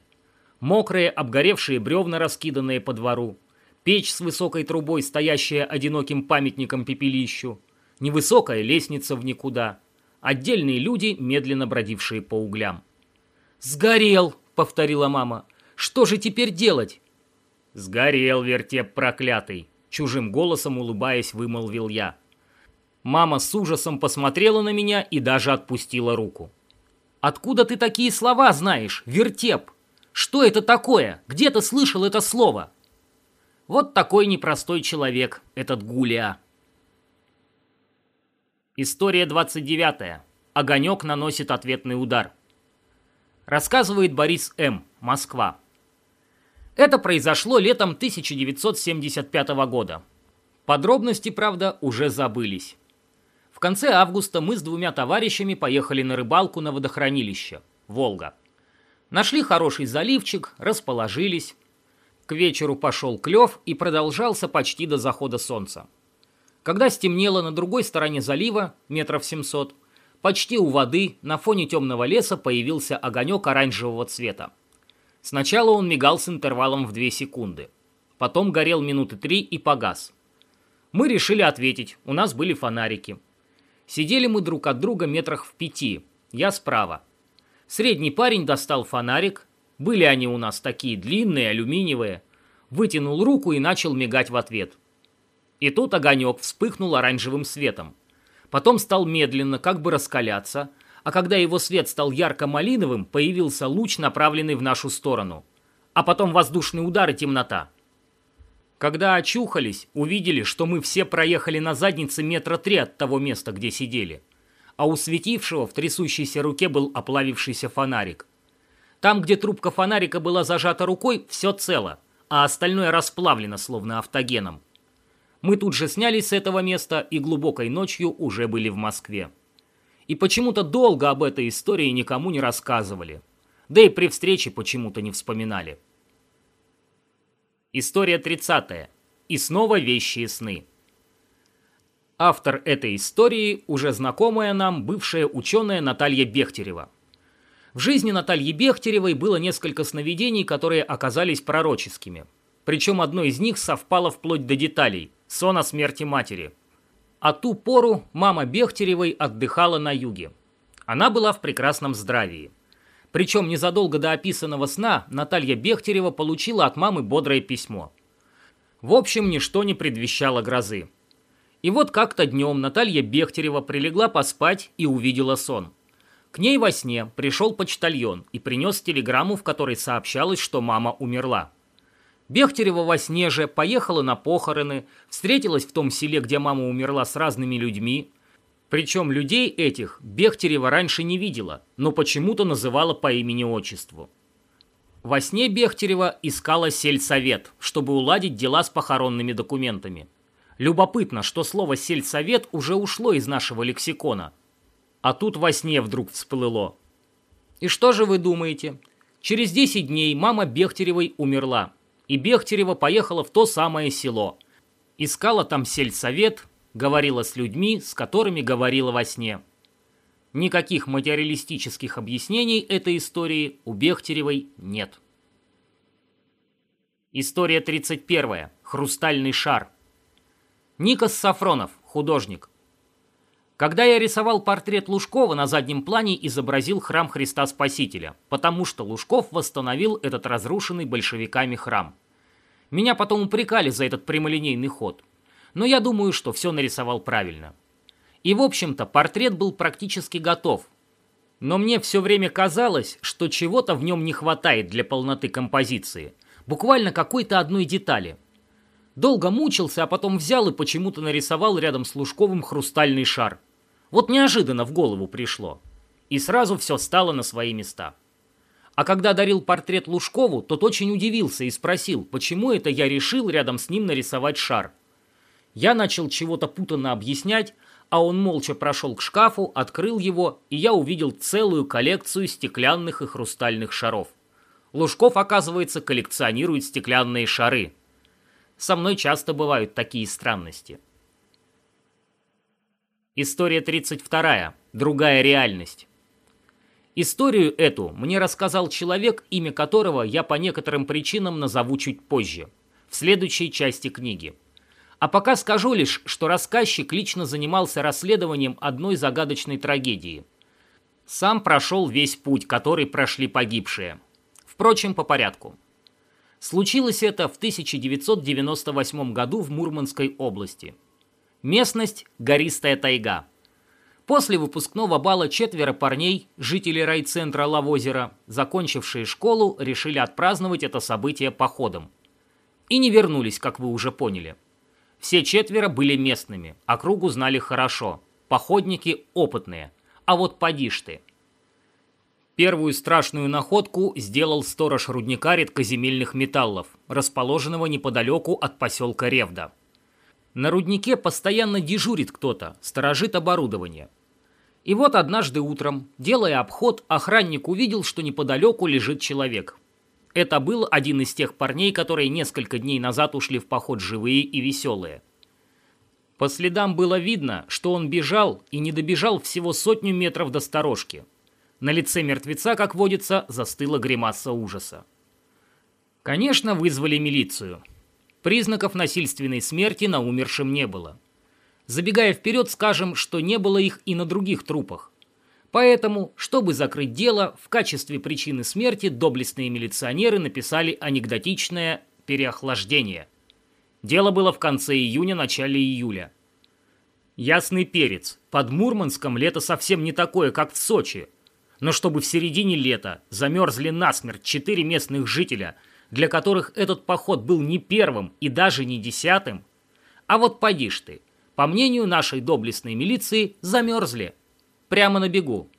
Мокрые, обгоревшие бревна, раскиданные по двору, печь с высокой трубой, стоящая одиноким памятником пепелищу, невысокая лестница в никуда — отдельные люди, медленно бродившие по углям. «Сгорел!» — повторила мама. «Что же теперь делать?» «Сгорел, вертеп проклятый!» — чужим голосом улыбаясь, вымолвил я. Мама с ужасом посмотрела на меня и даже отпустила руку. «Откуда ты такие слова знаешь, вертеп? Что это такое? Где ты слышал это слово?» Вот такой непростой человек, этот Гулия. История 29. Огонек наносит ответный удар. Рассказывает Борис М. Москва. Это произошло летом 1975 года. Подробности, правда, уже забылись. В конце августа мы с двумя товарищами поехали на рыбалку на водохранилище «Волга». Нашли хороший заливчик, расположились. К вечеру пошел клев и продолжался почти до захода солнца. Когда стемнело на другой стороне залива, метров 700, почти у воды на фоне темного леса появился огонек оранжевого цвета. Сначала он мигал с интервалом в 2 секунды. Потом горел минуты три и погас. Мы решили ответить, у нас были фонарики. Сидели мы друг от друга метрах в пяти, я справа. Средний парень достал фонарик, были они у нас такие длинные, алюминиевые, вытянул руку и начал мигать в ответ – и тут огонек вспыхнул оранжевым светом. Потом стал медленно, как бы раскаляться, а когда его свет стал ярко-малиновым, появился луч, направленный в нашу сторону. А потом воздушный удар и темнота. Когда очухались, увидели, что мы все проехали на заднице метра три от того места, где сидели. А у светившего в трясущейся руке был оплавившийся фонарик. Там, где трубка фонарика была зажата рукой, все цело, а остальное расплавлено, словно автогеном. Мы тут же снялись с этого места и глубокой ночью уже были в Москве. И почему-то долго об этой истории никому не рассказывали. Да и при встрече почему-то не вспоминали. История 30. И снова вещие сны. Автор этой истории – уже знакомая нам бывшая ученая Наталья Бехтерева. В жизни Натальи Бехтеревой было несколько сновидений, которые оказались пророческими. Причем одно из них совпало вплоть до деталей – сон о смерти матери. А ту пору мама Бехтеревой отдыхала на юге. Она была в прекрасном здравии. Причем незадолго до описанного сна Наталья Бехтерева получила от мамы бодрое письмо. В общем, ничто не предвещало грозы. И вот как-то днем Наталья Бехтерева прилегла поспать и увидела сон. К ней во сне пришел почтальон и принес телеграмму, в которой сообщалось, что мама умерла. Бехтерева во сне же поехала на похороны, встретилась в том селе, где мама умерла с разными людьми, причем людей этих Бехтерева раньше не видела, но почему-то называла по имени-отчеству. Во сне Бехтерева искала сельсовет, чтобы уладить дела с похоронными документами. Любопытно, что слово «сельсовет» уже ушло из нашего лексикона. А тут во сне вдруг всплыло. И что же вы думаете? Через 10 дней мама Бехтеревой умерла, и Бехтерева поехала в то самое село. Искала там сельсовет, говорила с людьми, с которыми говорила во сне. Никаких материалистических объяснений этой истории у Бехтеревой нет. История 31. Хрустальный шар. Никос Сафронов, художник. Когда я рисовал портрет Лужкова, на заднем плане изобразил храм Христа Спасителя, потому что Лужков восстановил этот разрушенный большевиками храм. Меня потом упрекали за этот прямолинейный ход но я думаю, что все нарисовал правильно. И, в общем-то, портрет был практически готов. Но мне все время казалось, что чего-то в нем не хватает для полноты композиции. Буквально какой-то одной детали. Долго мучился, а потом взял и почему-то нарисовал рядом с Лужковым хрустальный шар. Вот неожиданно в голову пришло. И сразу все стало на свои места. А когда дарил портрет Лужкову, тот очень удивился и спросил, почему это я решил рядом с ним нарисовать шар. Я начал чего-то путанно объяснять, а он молча прошел к шкафу, открыл его, и я увидел целую коллекцию стеклянных и хрустальных шаров. Лужков, оказывается, коллекционирует стеклянные шары. Со мной часто бывают такие странности. История 32. Другая реальность. Историю эту мне рассказал человек, имя которого я по некоторым причинам назову чуть позже, в следующей части книги. А пока скажу лишь, что рассказчик лично занимался расследованием одной загадочной трагедии. Сам прошел весь путь, который прошли погибшие. Впрочем, по порядку. Случилось это в 1998 году в Мурманской области. Местность – гористая тайга. После выпускного бала четверо парней, жители райцентра Лавозера, закончившие школу, решили отпраздновать это событие походом. И не вернулись, как вы уже поняли – все четверо были местными, округу знали хорошо. Походники опытные. А вот поди ж ты. Первую страшную находку сделал сторож рудника редкоземельных металлов, расположенного неподалеку от поселка Ревда. На руднике постоянно дежурит кто-то, сторожит оборудование. И вот однажды утром, делая обход, охранник увидел, что неподалеку лежит человек. Это был один из тех парней, которые несколько дней назад ушли в поход живые и веселые. По следам было видно, что он бежал и не добежал всего сотню метров до сторожки. На лице мертвеца, как водится, застыла гримаса ужаса. Конечно, вызвали милицию. Признаков насильственной смерти на умершем не было. Забегая вперед, скажем, что не было их и на других трупах. Поэтому, чтобы закрыть дело, в качестве причины смерти доблестные милиционеры написали анекдотичное «переохлаждение». Дело было в конце июня-начале июля. Ясный перец. Под Мурманском лето совсем не такое, как в Сочи. Но чтобы в середине лета замерзли насмерть четыре местных жителя, для которых этот поход был не первым и даже не десятым. А вот поди ж ты, по мнению нашей доблестной милиции, замерзли. Прямо на бегу.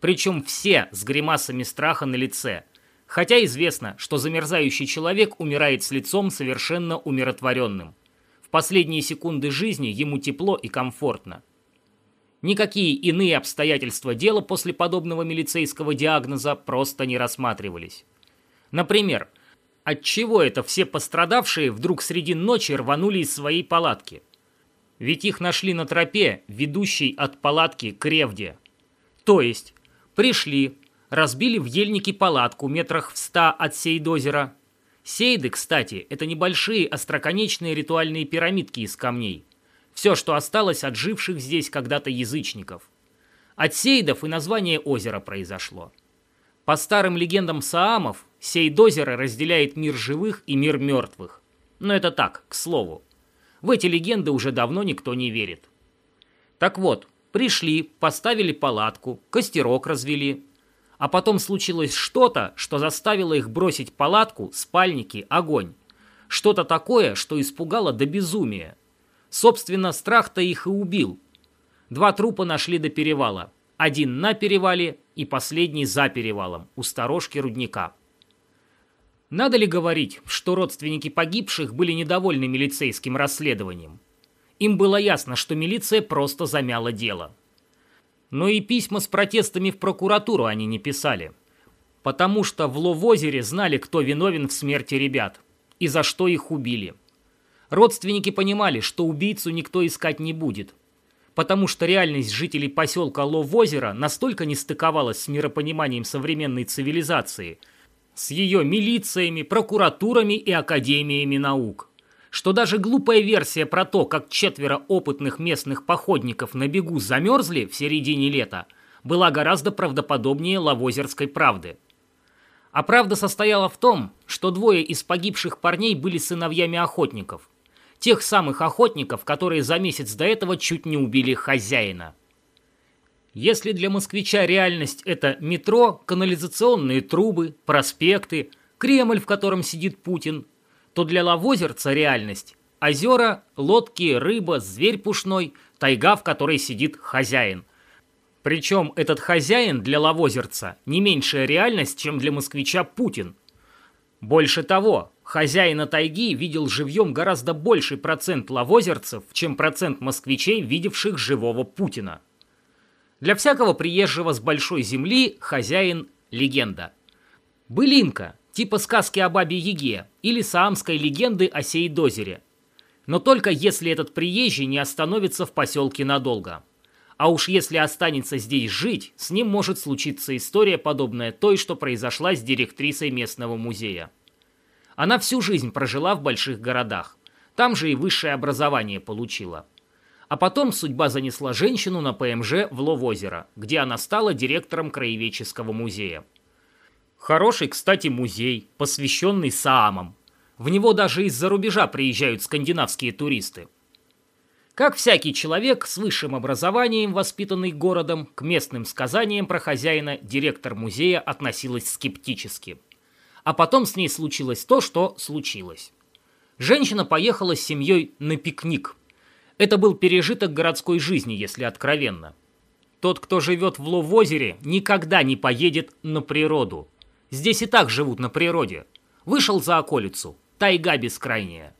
Причем все с гримасами страха на лице. Хотя известно, что замерзающий человек умирает с лицом совершенно умиротворенным. В последние секунды жизни ему тепло и комфортно. Никакие иные обстоятельства дела после подобного милицейского диагноза просто не рассматривались. Например, отчего это все пострадавшие вдруг среди ночи рванули из своей палатки? Ведь их нашли на тропе, ведущей от палатки к ревде. То есть, пришли, разбили в ельнике палатку метрах в ста от сейдозера. Сейды, кстати, это небольшие остроконечные ритуальные пирамидки из камней. Все, что осталось от живших здесь когда-то язычников. От сейдов и название озера произошло. По старым легендам саамов, сейдозеро разделяет мир живых и мир мертвых. Но это так, к слову. В эти легенды уже давно никто не верит. Так вот, пришли, поставили палатку, костерок развели. А потом случилось что-то, что заставило их бросить палатку, спальники, огонь. Что-то такое, что испугало до безумия. Собственно, страх-то их и убил. Два трупа нашли до перевала. Один на перевале и последний за перевалом, у сторожки рудника. Надо ли говорить, что родственники погибших были недовольны милицейским расследованием? Им было ясно, что милиция просто замяла дело. Но и письма с протестами в прокуратуру они не писали. Потому что в Ловозере знали, кто виновен в смерти ребят и за что их убили. Родственники понимали, что убийцу никто искать не будет, потому что реальность жителей поселка Лов-озеро настолько не стыковалась с миропониманием современной цивилизации, с ее милициями, прокуратурами и академиями наук, что даже глупая версия про то, как четверо опытных местных походников на бегу замерзли в середине лета, была гораздо правдоподобнее лавозерской правды. А правда состояла в том, что двое из погибших парней были сыновьями охотников – Тех самых охотников, которые за месяц до этого чуть не убили хозяина. Если для москвича реальность – это метро, канализационные трубы, проспекты, Кремль, в котором сидит Путин, то для лавозерца реальность – озера, лодки, рыба, зверь пушной, тайга, в которой сидит хозяин. Причем этот хозяин для лавозерца не меньшая реальность, чем для москвича Путин. Больше того, Хозяина тайги видел живьем гораздо больший процент лавозерцев, чем процент москвичей, видевших живого Путина. Для всякого приезжего с большой земли хозяин – легенда. Былинка, типа сказки о Бабе Яге или саамской легенды о Сейдозере. Но только если этот приезжий не остановится в поселке надолго. А уж если останется здесь жить, с ним может случиться история, подобная той, что произошла с директрисой местного музея. Она всю жизнь прожила в больших городах. Там же и высшее образование получила. А потом судьба занесла женщину на ПМЖ в Ловозеро, где она стала директором краеведческого музея. Хороший, кстати, музей, посвященный Саамам. В него даже из-за рубежа приезжают скандинавские туристы. Как всякий человек с высшим образованием, воспитанный городом, к местным сказаниям про хозяина директор музея относилась скептически – а потом с ней случилось то, что случилось. Женщина поехала с семьей на пикник. Это был пережиток городской жизни, если откровенно. Тот, кто живет в Ловозере, никогда не поедет на природу. Здесь и так живут на природе. Вышел за околицу. Тайга бескрайняя.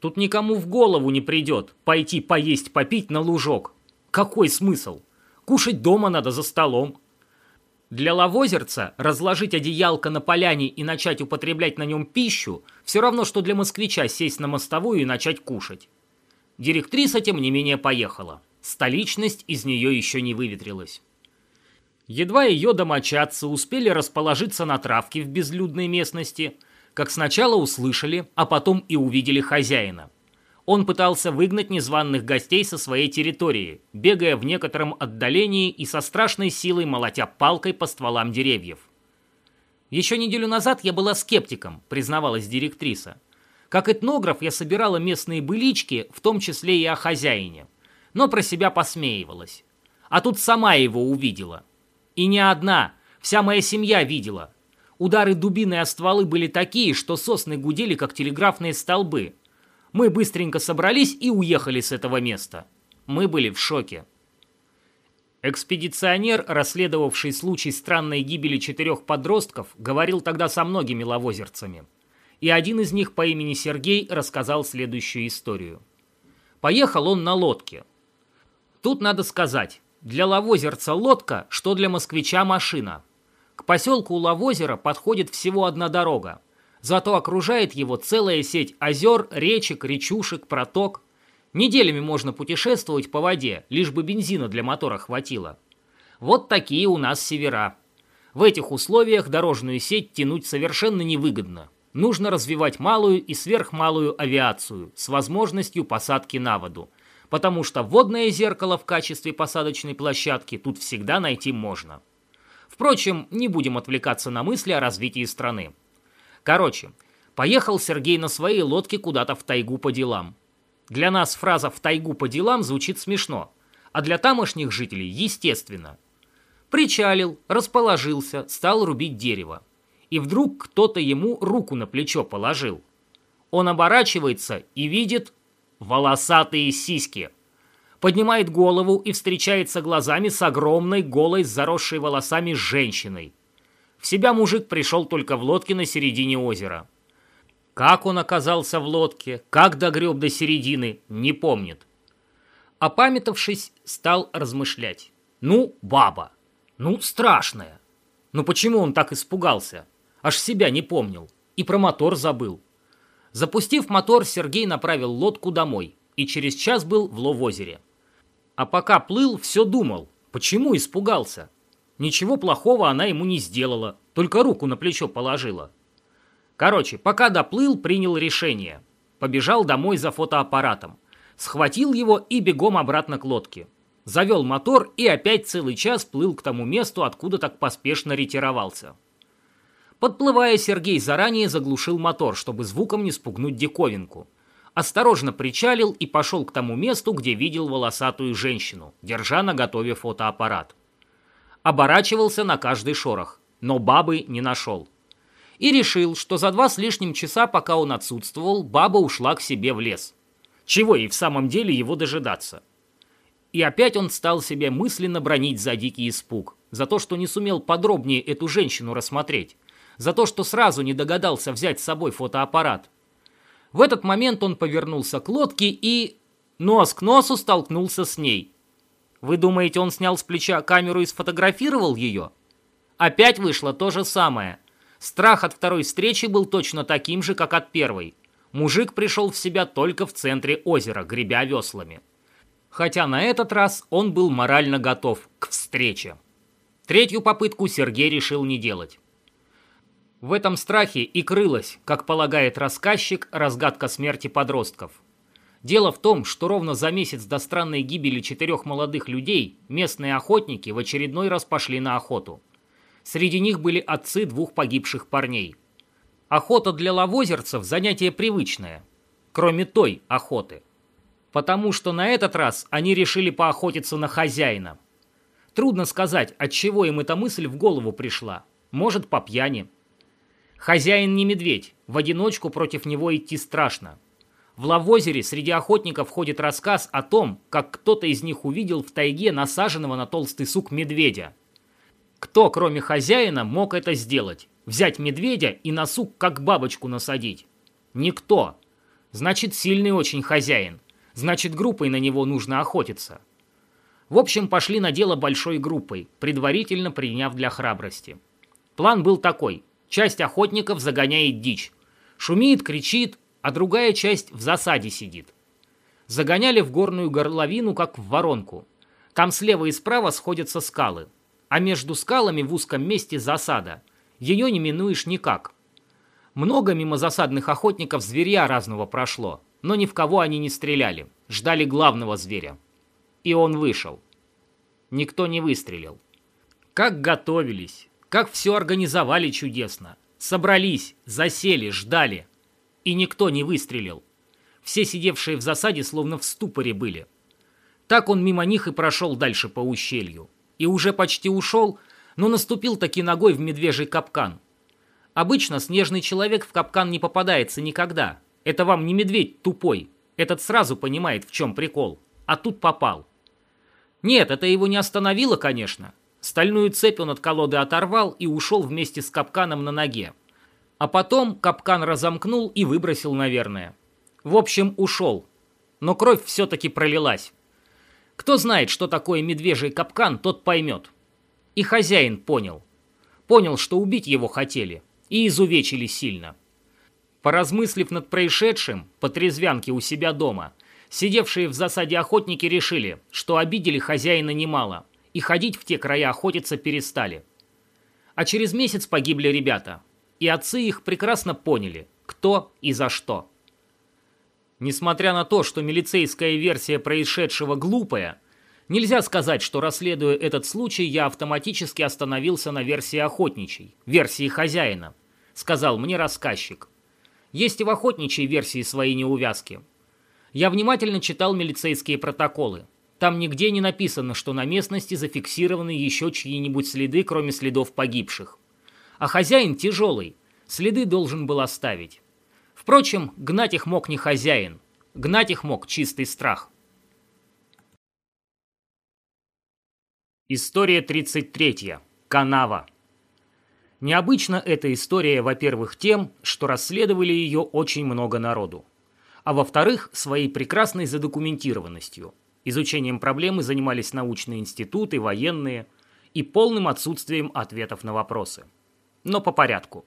Тут никому в голову не придет пойти поесть, попить на лужок. Какой смысл? Кушать дома надо за столом, для лавозерца разложить одеялко на поляне и начать употреблять на нем пищу все равно, что для москвича сесть на мостовую и начать кушать. Директриса, тем не менее, поехала. Столичность из нее еще не выветрилась. Едва ее домочадцы успели расположиться на травке в безлюдной местности, как сначала услышали, а потом и увидели хозяина – он пытался выгнать незваных гостей со своей территории, бегая в некотором отдалении и со страшной силой молотя палкой по стволам деревьев. Еще неделю назад я была скептиком, признавалась директриса. Как этнограф я собирала местные былички, в том числе и о хозяине. Но про себя посмеивалась. А тут сама его увидела. И не одна, вся моя семья видела. Удары дубины о стволы были такие, что сосны гудели, как телеграфные столбы. Мы быстренько собрались и уехали с этого места. Мы были в шоке. Экспедиционер, расследовавший случай странной гибели четырех подростков, говорил тогда со многими лавозерцами. И один из них по имени Сергей рассказал следующую историю. Поехал он на лодке. Тут надо сказать, для лавозерца лодка, что для москвича машина. К поселку Лавозера подходит всего одна дорога. Зато окружает его целая сеть озер, речек, речушек, проток – Неделями можно путешествовать по воде, лишь бы бензина для мотора хватило. Вот такие у нас севера. В этих условиях дорожную сеть тянуть совершенно невыгодно. Нужно развивать малую и сверхмалую авиацию с возможностью посадки на воду, потому что водное зеркало в качестве посадочной площадки тут всегда найти можно. Впрочем, не будем отвлекаться на мысли о развитии страны. Короче, поехал Сергей на своей лодке куда-то в тайгу по делам. Для нас фраза «в тайгу по делам» звучит смешно, а для тамошних жителей – естественно. Причалил, расположился, стал рубить дерево. И вдруг кто-то ему руку на плечо положил. Он оборачивается и видит волосатые сиськи. Поднимает голову и встречается глазами с огромной, голой, заросшей волосами женщиной. В себя мужик пришел только в лодке на середине озера. Как он оказался в лодке, как догреб до середины, не помнит. Опамятовшись, стал размышлять. Ну, баба. Ну, страшная. Ну почему он так испугался? Аж себя не помнил. И про мотор забыл. Запустив мотор, Сергей направил лодку домой и через час был в Ловозере. А пока плыл, все думал, почему испугался. Ничего плохого она ему не сделала, только руку на плечо положила. Короче, пока доплыл, принял решение. Побежал домой за фотоаппаратом. Схватил его и бегом обратно к лодке. Завел мотор и опять целый час плыл к тому месту, откуда так поспешно ретировался. Подплывая, Сергей заранее заглушил мотор, чтобы звуком не спугнуть диковинку. Осторожно причалил и пошел к тому месту, где видел волосатую женщину, держа на готове фотоаппарат. Оборачивался на каждый шорох, но бабы не нашел и решил, что за два с лишним часа, пока он отсутствовал, баба ушла к себе в лес. Чего ей в самом деле его дожидаться? И опять он стал себе мысленно бронить за дикий испуг, за то, что не сумел подробнее эту женщину рассмотреть, за то, что сразу не догадался взять с собой фотоаппарат. В этот момент он повернулся к лодке и... нос к носу столкнулся с ней. Вы думаете, он снял с плеча камеру и сфотографировал ее? Опять вышло то же самое – Страх от второй встречи был точно таким же, как от первой. Мужик пришел в себя только в центре озера, гребя веслами. Хотя на этот раз он был морально готов к встрече. Третью попытку Сергей решил не делать. В этом страхе и крылась, как полагает рассказчик, разгадка смерти подростков. Дело в том, что ровно за месяц до странной гибели четырех молодых людей местные охотники в очередной раз пошли на охоту. Среди них были отцы двух погибших парней. Охота для лавозерцев – занятие привычное, кроме той охоты. Потому что на этот раз они решили поохотиться на хозяина. Трудно сказать, от чего им эта мысль в голову пришла. Может, по пьяни. Хозяин не медведь, в одиночку против него идти страшно. В Лавозере среди охотников ходит рассказ о том, как кто-то из них увидел в тайге насаженного на толстый сук медведя – кто, кроме хозяина, мог это сделать? Взять медведя и на сук как бабочку насадить? Никто. Значит, сильный очень хозяин. Значит, группой на него нужно охотиться. В общем, пошли на дело большой группой, предварительно приняв для храбрости. План был такой. Часть охотников загоняет дичь. Шумит, кричит, а другая часть в засаде сидит. Загоняли в горную горловину, как в воронку. Там слева и справа сходятся скалы а между скалами в узком месте засада. Ее не минуешь никак. Много мимо засадных охотников зверя разного прошло, но ни в кого они не стреляли, ждали главного зверя. И он вышел. Никто не выстрелил. Как готовились, как все организовали чудесно. Собрались, засели, ждали. И никто не выстрелил. Все сидевшие в засаде словно в ступоре были. Так он мимо них и прошел дальше по ущелью и уже почти ушел, но наступил таки ногой в медвежий капкан. Обычно снежный человек в капкан не попадается никогда. Это вам не медведь тупой. Этот сразу понимает, в чем прикол. А тут попал. Нет, это его не остановило, конечно. Стальную цепь он от колоды оторвал и ушел вместе с капканом на ноге. А потом капкан разомкнул и выбросил, наверное. В общем, ушел. Но кровь все-таки пролилась. Кто знает, что такое медвежий капкан, тот поймет. И хозяин понял. Понял, что убить его хотели. И изувечили сильно. Поразмыслив над происшедшим, по трезвянке у себя дома, сидевшие в засаде охотники решили, что обидели хозяина немало, и ходить в те края охотиться перестали. А через месяц погибли ребята, и отцы их прекрасно поняли, кто и за что. Несмотря на то, что милицейская версия происшедшего глупая, нельзя сказать, что расследуя этот случай, я автоматически остановился на версии охотничьей, версии хозяина, сказал мне рассказчик. Есть и в охотничьей версии свои неувязки. Я внимательно читал милицейские протоколы. Там нигде не написано, что на местности зафиксированы еще чьи-нибудь следы, кроме следов погибших. А хозяин тяжелый, следы должен был оставить. Впрочем, гнать их мог не хозяин. Гнать их мог чистый страх. История 33. Канава. Необычна эта история, во-первых, тем, что расследовали ее очень много народу. А во-вторых, своей прекрасной задокументированностью. Изучением проблемы занимались научные институты, военные и полным отсутствием ответов на вопросы. Но по порядку.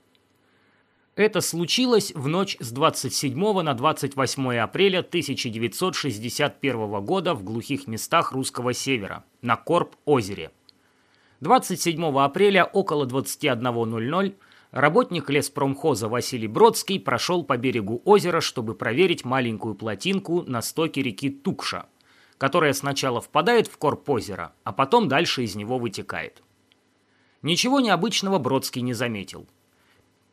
Это случилось в ночь с 27 на 28 апреля 1961 года в глухих местах русского севера, на Корп-озере. 27 апреля около 21.00 работник леспромхоза Василий Бродский прошел по берегу озера, чтобы проверить маленькую плотинку на стоке реки Тукша, которая сначала впадает в корп озера, а потом дальше из него вытекает. Ничего необычного Бродский не заметил.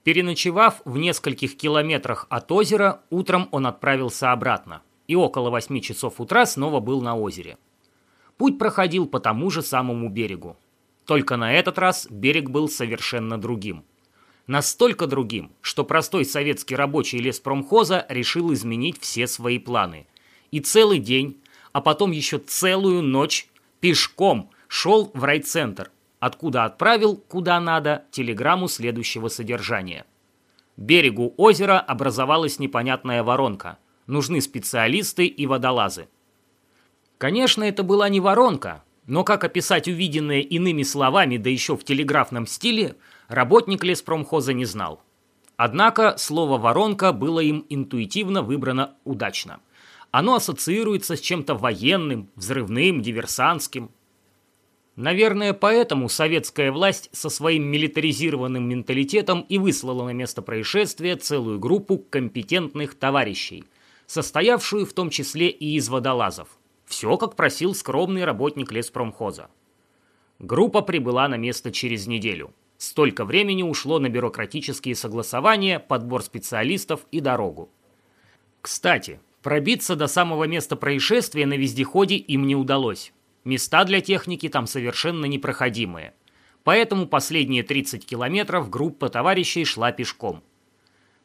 Переночевав в нескольких километрах от озера, утром он отправился обратно и около 8 часов утра снова был на озере. Путь проходил по тому же самому берегу. Только на этот раз берег был совершенно другим. Настолько другим, что простой советский рабочий леспромхоза решил изменить все свои планы. И целый день, а потом еще целую ночь пешком шел в райцентр, откуда отправил, куда надо, телеграмму следующего содержания. Берегу озера образовалась непонятная воронка. Нужны специалисты и водолазы. Конечно, это была не воронка, но как описать увиденное иными словами, да еще в телеграфном стиле, работник леспромхоза не знал. Однако слово «воронка» было им интуитивно выбрано удачно. Оно ассоциируется с чем-то военным, взрывным, диверсантским. Наверное, поэтому советская власть со своим милитаризированным менталитетом и выслала на место происшествия целую группу компетентных товарищей, состоявшую в том числе и из водолазов. Все, как просил скромный работник леспромхоза. Группа прибыла на место через неделю. Столько времени ушло на бюрократические согласования, подбор специалистов и дорогу. Кстати, пробиться до самого места происшествия на вездеходе им не удалось. Места для техники там совершенно непроходимые. Поэтому последние 30 километров группа товарищей шла пешком.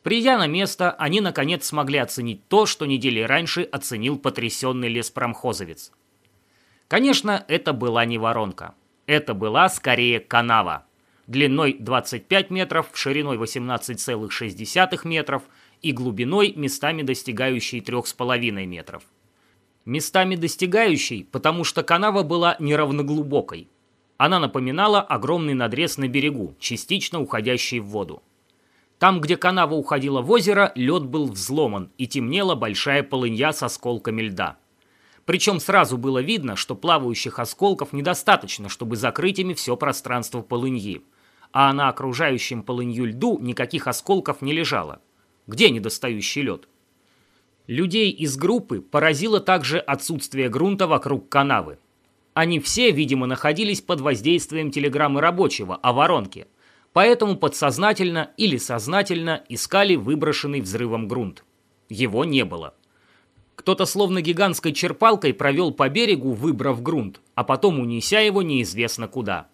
Придя на место, они наконец смогли оценить то, что недели раньше оценил потрясенный леспромхозовец. Конечно, это была не воронка. Это была скорее канава. Длиной 25 метров, шириной 18,6 метров и глубиной местами достигающей 3,5 метров местами достигающей, потому что канава была неравноглубокой. Она напоминала огромный надрез на берегу, частично уходящий в воду. Там, где канава уходила в озеро, лед был взломан и темнела большая полынья с осколками льда. Причем сразу было видно, что плавающих осколков недостаточно, чтобы закрыть ими все пространство полыньи. А на окружающем полынью льду никаких осколков не лежало. Где недостающий лед? Людей из группы поразило также отсутствие грунта вокруг канавы. Они все, видимо, находились под воздействием телеграммы рабочего о воронке, поэтому подсознательно или сознательно искали выброшенный взрывом грунт. Его не было. Кто-то словно гигантской черпалкой провел по берегу, выбрав грунт, а потом унеся его неизвестно куда.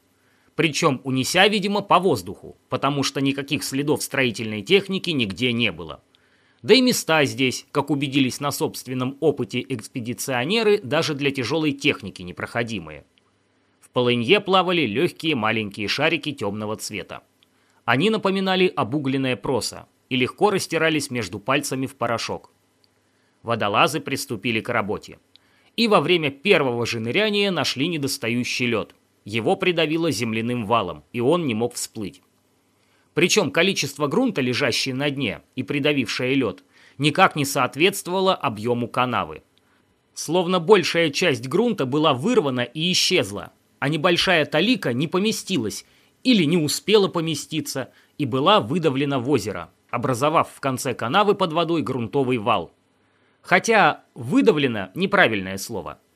Причем унеся, видимо, по воздуху, потому что никаких следов строительной техники нигде не было. Да и места здесь, как убедились на собственном опыте экспедиционеры, даже для тяжелой техники непроходимые. В полынье плавали легкие маленькие шарики темного цвета. Они напоминали обугленное просо и легко растирались между пальцами в порошок. Водолазы приступили к работе. И во время первого же ныряния нашли недостающий лед. Его придавило земляным валом, и он не мог всплыть. Причем количество грунта, лежащее на дне и придавившее лед, никак не соответствовало объему канавы. Словно большая часть грунта была вырвана и исчезла, а небольшая талика не поместилась или не успела поместиться и была выдавлена в озеро, образовав в конце канавы под водой грунтовый вал. Хотя «выдавлено» – неправильное слово –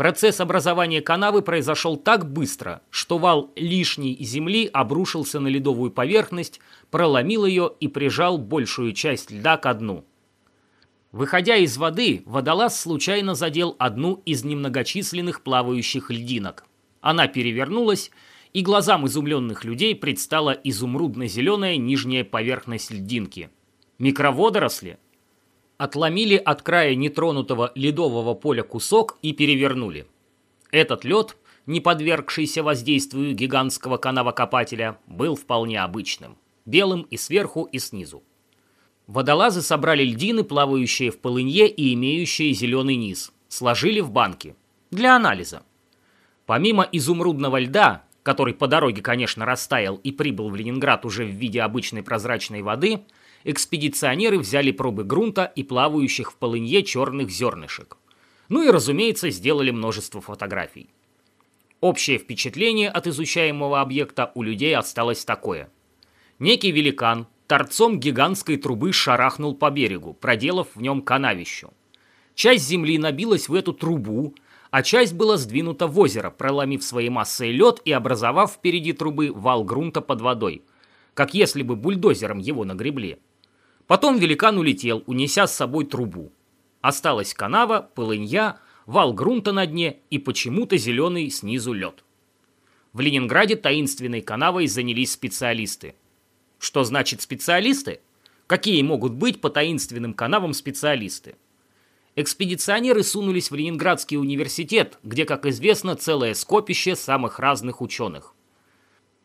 Процесс образования канавы произошел так быстро, что вал лишней земли обрушился на ледовую поверхность, проломил ее и прижал большую часть льда ко дну. Выходя из воды, водолаз случайно задел одну из немногочисленных плавающих льдинок. Она перевернулась, и глазам изумленных людей предстала изумрудно-зеленая нижняя поверхность льдинки. Микроводоросли – отломили от края нетронутого ледового поля кусок и перевернули. Этот лед, не подвергшийся воздействию гигантского канавокопателя, был вполне обычным, белым и сверху, и снизу. Водолазы собрали льдины, плавающие в полынье и имеющие зеленый низ, сложили в банки для анализа. Помимо изумрудного льда, который по дороге, конечно, растаял и прибыл в Ленинград уже в виде обычной прозрачной воды – экспедиционеры взяли пробы грунта и плавающих в полынье черных зернышек. Ну и, разумеется, сделали множество фотографий. Общее впечатление от изучаемого объекта у людей осталось такое. Некий великан торцом гигантской трубы шарахнул по берегу, проделав в нем канавищу. Часть земли набилась в эту трубу, а часть была сдвинута в озеро, проломив своей массой лед и образовав впереди трубы вал грунта под водой, как если бы бульдозером его нагребли. Потом великан улетел, унеся с собой трубу. Осталась канава, полынья, вал грунта на дне и почему-то зеленый снизу лед. В Ленинграде таинственной канавой занялись специалисты. Что значит специалисты? Какие могут быть по таинственным канавам специалисты? Экспедиционеры сунулись в Ленинградский университет, где, как известно, целое скопище самых разных ученых.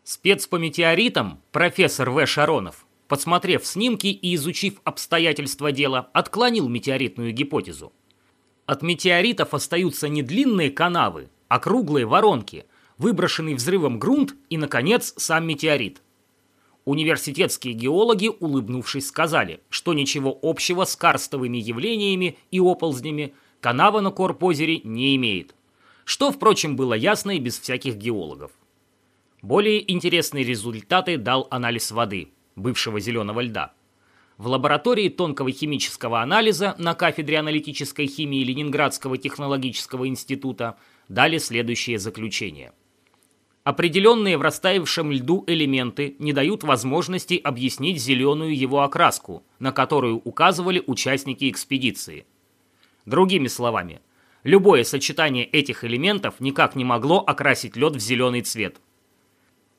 Спец по метеоритам, профессор В. Шаронов, подсмотрев снимки и изучив обстоятельства дела, отклонил метеоритную гипотезу. От метеоритов остаются не длинные канавы, а круглые воронки, выброшенный взрывом грунт и, наконец, сам метеорит. Университетские геологи, улыбнувшись, сказали, что ничего общего с карстовыми явлениями и оползнями канава на Корпозере не имеет. Что, впрочем, было ясно и без всяких геологов. Более интересные результаты дал анализ воды – бывшего зеленого льда. В лаборатории тонкого химического анализа на кафедре аналитической химии Ленинградского технологического института дали следующее заключение. Определенные в растаявшем льду элементы не дают возможности объяснить зеленую его окраску, на которую указывали участники экспедиции. Другими словами, любое сочетание этих элементов никак не могло окрасить лед в зеленый цвет.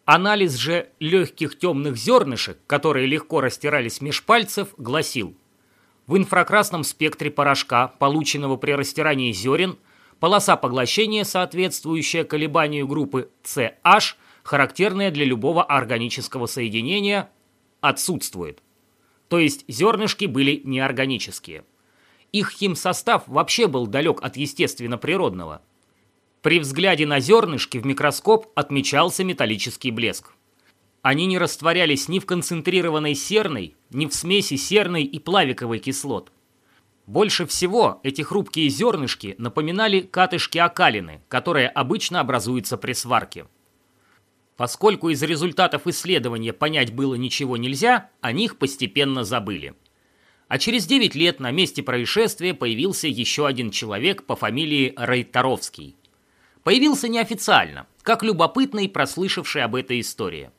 Анализ же легких темных зернышек, которые легко растирались меж пальцев, гласил В инфракрасном спектре порошка, полученного при растирании зерен, полоса поглощения, соответствующая колебанию группы CH, характерная для любого органического соединения, отсутствует. То есть зернышки были неорганические. Их химсостав вообще был далек от естественно-природного – при взгляде на зернышки в микроскоп отмечался металлический блеск. Они не растворялись ни в концентрированной серной, ни в смеси серной и плавиковой кислот. Больше всего эти хрупкие зернышки напоминали катышки окалины, которые обычно образуются при сварке. Поскольку из результатов исследования понять было ничего нельзя, о них постепенно забыли. А через 9 лет на месте происшествия появился еще один человек по фамилии Рейторовский появился неофициально, как любопытный, прослышавший об этой истории.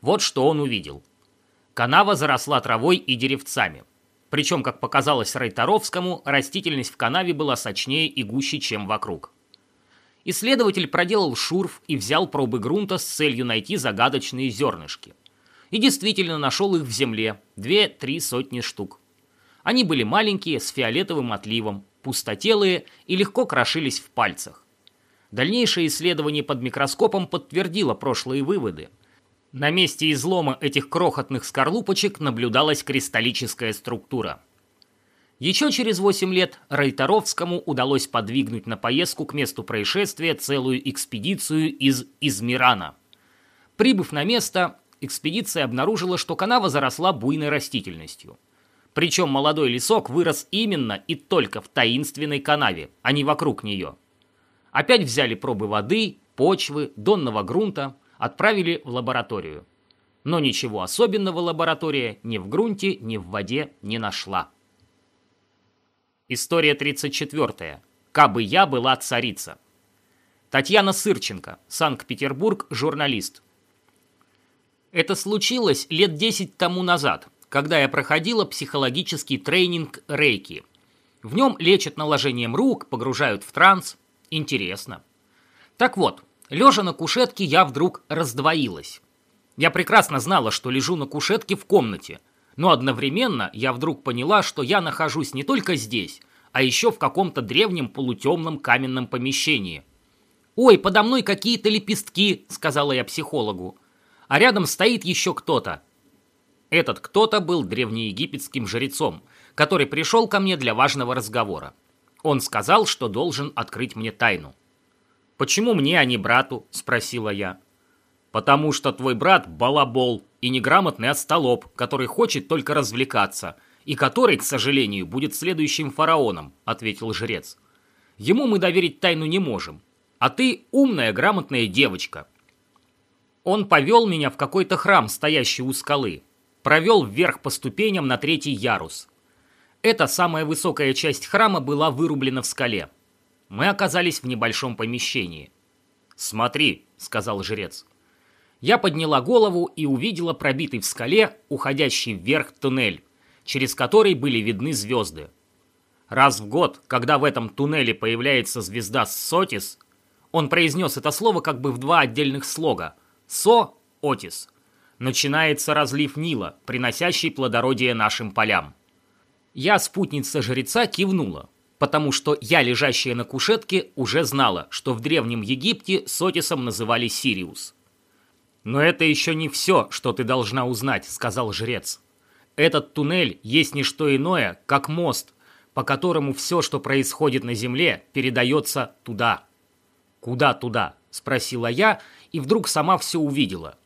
Вот что он увидел. Канава заросла травой и деревцами. Причем, как показалось Рейторовскому, растительность в канаве была сочнее и гуще, чем вокруг. Исследователь проделал шурф и взял пробы грунта с целью найти загадочные зернышки. И действительно нашел их в земле, две-три сотни штук. Они были маленькие, с фиолетовым отливом, пустотелые и легко крошились в пальцах. Дальнейшее исследование под микроскопом подтвердило прошлые выводы. На месте излома этих крохотных скорлупочек наблюдалась кристаллическая структура. Еще через 8 лет Райторовскому удалось подвигнуть на поездку к месту происшествия целую экспедицию из Измирана. Прибыв на место, экспедиция обнаружила, что канава заросла буйной растительностью. Причем молодой лесок вырос именно и только в таинственной канаве, а не вокруг нее. Опять взяли пробы воды, почвы, донного грунта, отправили в лабораторию. Но ничего особенного лаборатория ни в грунте, ни в воде не нашла. История 34. Кабы я была царица. Татьяна Сырченко, Санкт-Петербург, журналист. Это случилось лет 10 тому назад, когда я проходила психологический тренинг рейки. В нем лечат наложением рук, погружают в транс. Интересно. Так вот, лежа на кушетке, я вдруг раздвоилась. Я прекрасно знала, что лежу на кушетке в комнате, но одновременно я вдруг поняла, что я нахожусь не только здесь, а еще в каком-то древнем полутемном каменном помещении. «Ой, подо мной какие-то лепестки», — сказала я психологу. «А рядом стоит еще кто-то. Этот кто-то был древнеегипетским жрецом, который пришел ко мне для важного разговора. Он сказал, что должен открыть мне тайну. «Почему мне, а не брату?» – спросила я. «Потому что твой брат – балабол и неграмотный остолоп, который хочет только развлекаться, и который, к сожалению, будет следующим фараоном», – ответил жрец. «Ему мы доверить тайну не можем, а ты умная, грамотная девочка». Он повел меня в какой-то храм, стоящий у скалы, провел вверх по ступеням на третий ярус. Эта самая высокая часть храма была вырублена в скале. Мы оказались в небольшом помещении. «Смотри», — сказал жрец. Я подняла голову и увидела пробитый в скале, уходящий вверх туннель, через который были видны звезды. Раз в год, когда в этом туннеле появляется звезда Сотис, он произнес это слово как бы в два отдельных слога «Со» — «Отис», начинается разлив Нила, приносящий плодородие нашим полям. Я, спутница жреца, кивнула, потому что я, лежащая на кушетке, уже знала, что в Древнем Египте Сотисом называли Сириус. «Но это еще не все, что ты должна узнать», — сказал жрец. «Этот туннель есть не что иное, как мост, по которому все, что происходит на земле, передается туда». «Куда туда?» — спросила я, и вдруг сама все увидела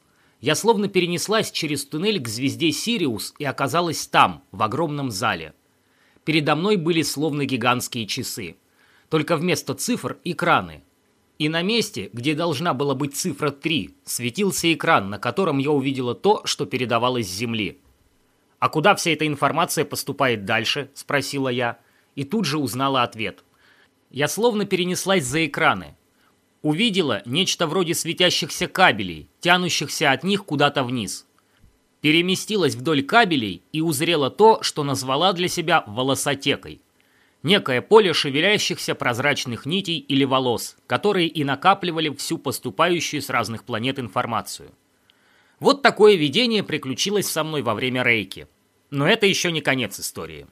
я словно перенеслась через туннель к звезде Сириус и оказалась там, в огромном зале. Передо мной были словно гигантские часы. Только вместо цифр – экраны. И на месте, где должна была быть цифра 3, светился экран, на котором я увидела то, что передавалось с Земли. «А куда вся эта информация поступает дальше?» – спросила я. И тут же узнала ответ. Я словно перенеслась за экраны, увидела нечто вроде светящихся кабелей, тянущихся от них куда-то вниз. Переместилась вдоль кабелей и узрела то, что назвала для себя волосотекой. Некое поле шевелящихся прозрачных нитей или волос, которые и накапливали всю поступающую с разных планет информацию. Вот такое видение приключилось со мной во время рейки. Но это еще не конец истории.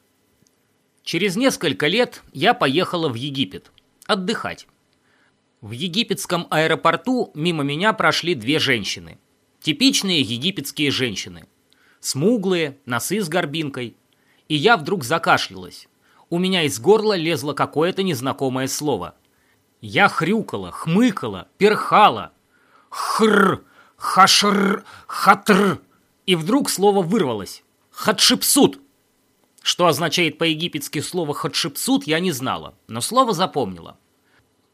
Через несколько лет я поехала в Египет отдыхать. В египетском аэропорту мимо меня прошли две женщины. Типичные египетские женщины. Смуглые, носы с горбинкой. И я вдруг закашлялась. У меня из горла лезло какое-то незнакомое слово. Я хрюкала, хмыкала, перхала. Хр, хашр, хатр. И вдруг слово вырвалось. Хатшипсут. Что означает по-египетски слово хатшипсут, я не знала, но слово запомнила.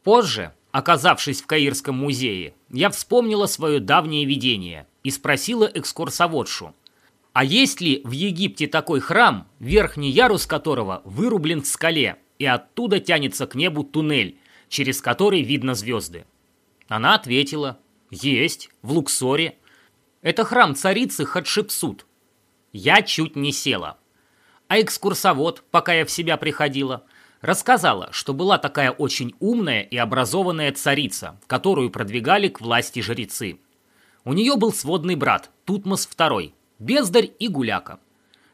Позже, Оказавшись в Каирском музее, я вспомнила свое давнее видение и спросила экскурсоводшу, а есть ли в Египте такой храм, верхний ярус которого вырублен в скале, и оттуда тянется к небу туннель, через который видно звезды? Она ответила, есть, в Луксоре. Это храм царицы Хатшепсут. Я чуть не села. А экскурсовод, пока я в себя приходила, Рассказала, что была такая очень умная и образованная царица, которую продвигали к власти жрецы. У нее был сводный брат, Тутмос II, бездарь и гуляка.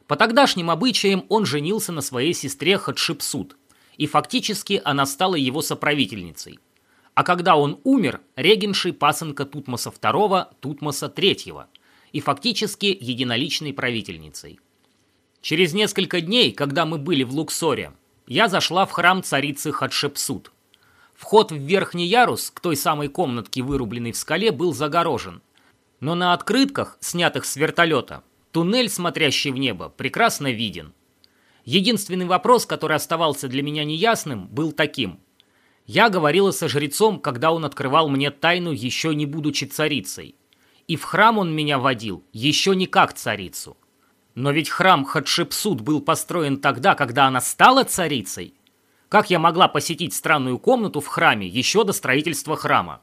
По тогдашним обычаям он женился на своей сестре Хатшепсут, и фактически она стала его соправительницей. А когда он умер, регеншей пасынка Тутмоса II, Тутмоса III, и фактически единоличной правительницей. Через несколько дней, когда мы были в Луксоре, я зашла в храм царицы Хатшепсут. Вход в верхний ярус к той самой комнатке, вырубленной в скале, был загорожен. Но на открытках, снятых с вертолета, туннель, смотрящий в небо, прекрасно виден. Единственный вопрос, который оставался для меня неясным, был таким. Я говорила со жрецом, когда он открывал мне тайну, еще не будучи царицей. И в храм он меня водил, еще не как царицу. Но ведь храм Хатшепсут был построен тогда, когда она стала царицей. Как я могла посетить странную комнату в храме еще до строительства храма?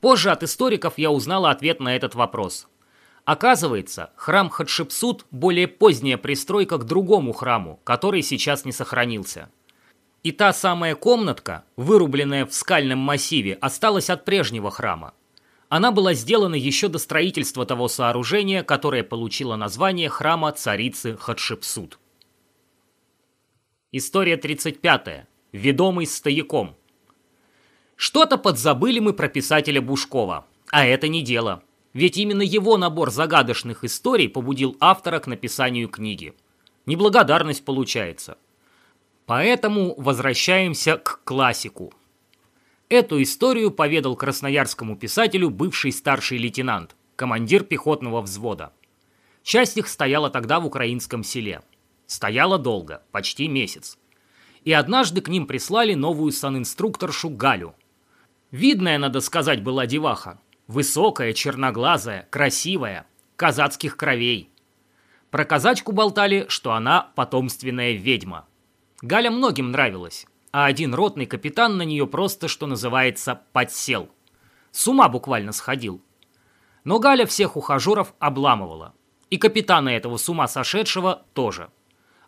Позже от историков я узнала ответ на этот вопрос. Оказывается, храм Хатшепсут – более поздняя пристройка к другому храму, который сейчас не сохранился. И та самая комнатка, вырубленная в скальном массиве, осталась от прежнего храма. Она была сделана еще до строительства того сооружения, которое получило название храма царицы Хатшепсут. История 35. Ведомый стояком. Что-то подзабыли мы про писателя Бушкова. А это не дело. Ведь именно его набор загадочных историй побудил автора к написанию книги. Неблагодарность получается. Поэтому возвращаемся к классику – Эту историю поведал красноярскому писателю бывший старший лейтенант, командир пехотного взвода. Часть их стояла тогда в украинском селе. Стояла долго, почти месяц. И однажды к ним прислали новую санинструкторшу Галю. Видная, надо сказать, была деваха. Высокая, черноглазая, красивая, казацких кровей. Про казачку болтали, что она потомственная ведьма. Галя многим нравилась а один ротный капитан на нее просто, что называется, подсел. С ума буквально сходил. Но Галя всех ухажеров обламывала. И капитана этого с ума сошедшего тоже.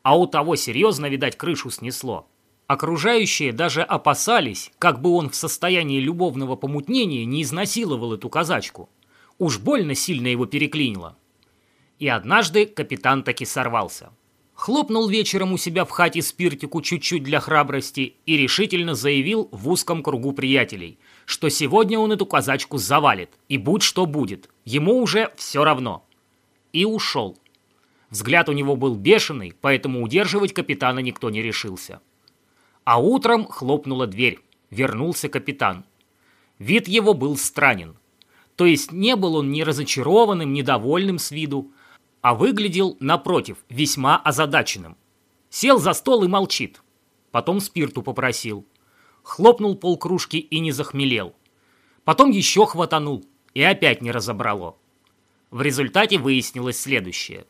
А у того серьезно, видать, крышу снесло. Окружающие даже опасались, как бы он в состоянии любовного помутнения не изнасиловал эту казачку. Уж больно сильно его переклинило. И однажды капитан таки сорвался. Хлопнул вечером у себя в хате спиртику чуть-чуть для храбрости и решительно заявил в узком кругу приятелей, что сегодня он эту казачку завалит, и будь что будет, ему уже все равно. И ушел. Взгляд у него был бешеный, поэтому удерживать капитана никто не решился. А утром хлопнула дверь. Вернулся капитан. Вид его был странен. То есть не был он ни разочарованным, ни довольным с виду, а выглядел, напротив, весьма озадаченным. Сел за стол и молчит. Потом спирту попросил. Хлопнул полкружки и не захмелел. Потом еще хватанул, и опять не разобрало. В результате выяснилось следующее.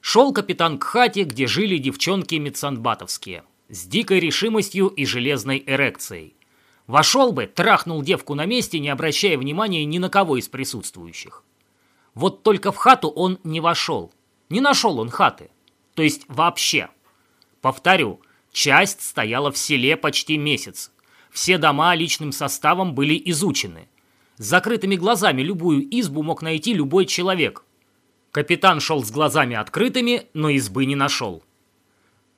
Шел капитан к хате, где жили девчонки мецанбатовские, с дикой решимостью и железной эрекцией. Вошел бы, трахнул девку на месте, не обращая внимания ни на кого из присутствующих. Вот только в хату он не вошел. Не нашел он хаты. То есть вообще. Повторю, часть стояла в селе почти месяц. Все дома личным составом были изучены. С закрытыми глазами любую избу мог найти любой человек. Капитан шел с глазами открытыми, но избы не нашел.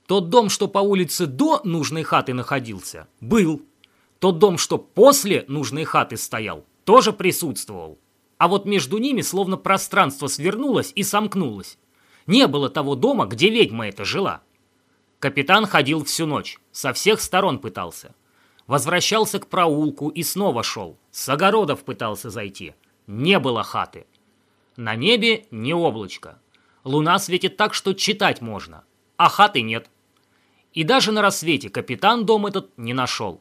Тот дом, что по улице до нужной хаты находился, был. Тот дом, что после нужной хаты стоял, тоже присутствовал а вот между ними словно пространство свернулось и сомкнулось. Не было того дома, где ведьма эта жила. Капитан ходил всю ночь, со всех сторон пытался. Возвращался к проулку и снова шел. С огородов пытался зайти. Не было хаты. На небе не облачко. Луна светит так, что читать можно. А хаты нет. И даже на рассвете капитан дом этот не нашел.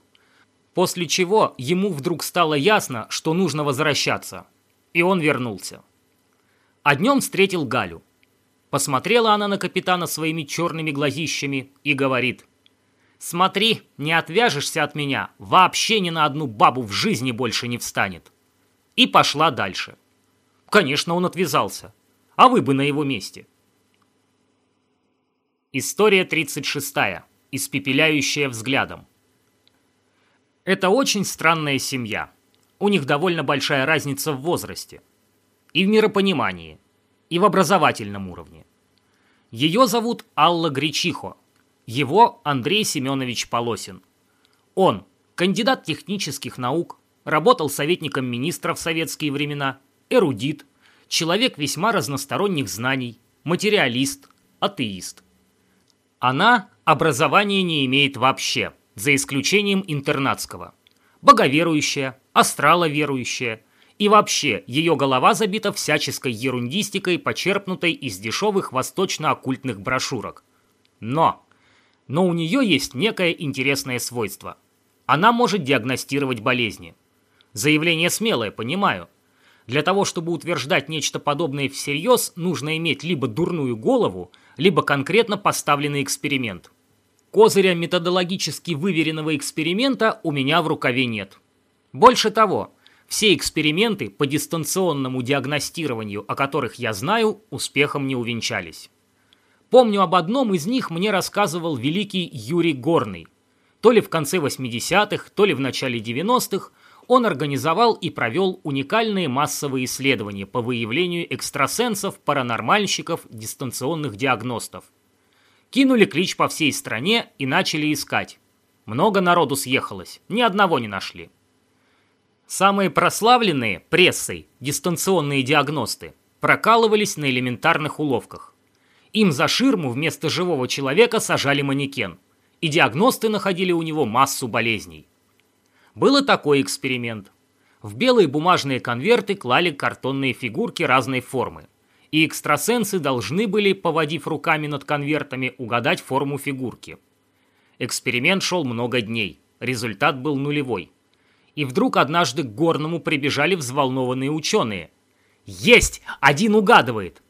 После чего ему вдруг стало ясно, что нужно возвращаться. И он вернулся. А днем встретил Галю. Посмотрела она на капитана своими черными глазищами и говорит. «Смотри, не отвяжешься от меня, вообще ни на одну бабу в жизни больше не встанет». И пошла дальше. Конечно, он отвязался. А вы бы на его месте. История 36. испепеляющая взглядом. Это очень странная семья. У них довольно большая разница в возрасте. И в миропонимании, и в образовательном уровне. Ее зовут Алла Гречихо, его Андрей Семенович Полосин. Он – кандидат технических наук, работал советником министра в советские времена, эрудит, человек весьма разносторонних знаний, материалист, атеист. Она образования не имеет вообще, за исключением интернатского. Боговерующая, астраловерующая, и вообще ее голова забита всяческой ерундистикой, почерпнутой из дешевых восточно-оккультных брошюрок. Но! Но у нее есть некое интересное свойство. Она может диагностировать болезни. Заявление смелое, понимаю. Для того, чтобы утверждать нечто подобное всерьез, нужно иметь либо дурную голову, либо конкретно поставленный эксперимент. Козыря методологически выверенного эксперимента у меня в рукаве нет. Больше того, все эксперименты по дистанционному диагностированию, о которых я знаю, успехом не увенчались. Помню об одном из них мне рассказывал великий Юрий Горный. То ли в конце 80-х, то ли в начале 90-х он организовал и провел уникальные массовые исследования по выявлению экстрасенсов, паранормальщиков, дистанционных диагностов. Кинули клич по всей стране и начали искать. Много народу съехалось, ни одного не нашли. Самые прославленные прессой дистанционные диагносты прокалывались на элементарных уловках. Им за ширму вместо живого человека сажали манекен, и диагносты находили у него массу болезней. Был и такой эксперимент. В белые бумажные конверты клали картонные фигурки разной формы. И экстрасенсы должны были, поводив руками над конвертами, угадать форму фигурки. Эксперимент шел много дней. Результат был нулевой. И вдруг однажды к Горному прибежали взволнованные ученые. «Есть! Один угадывает!»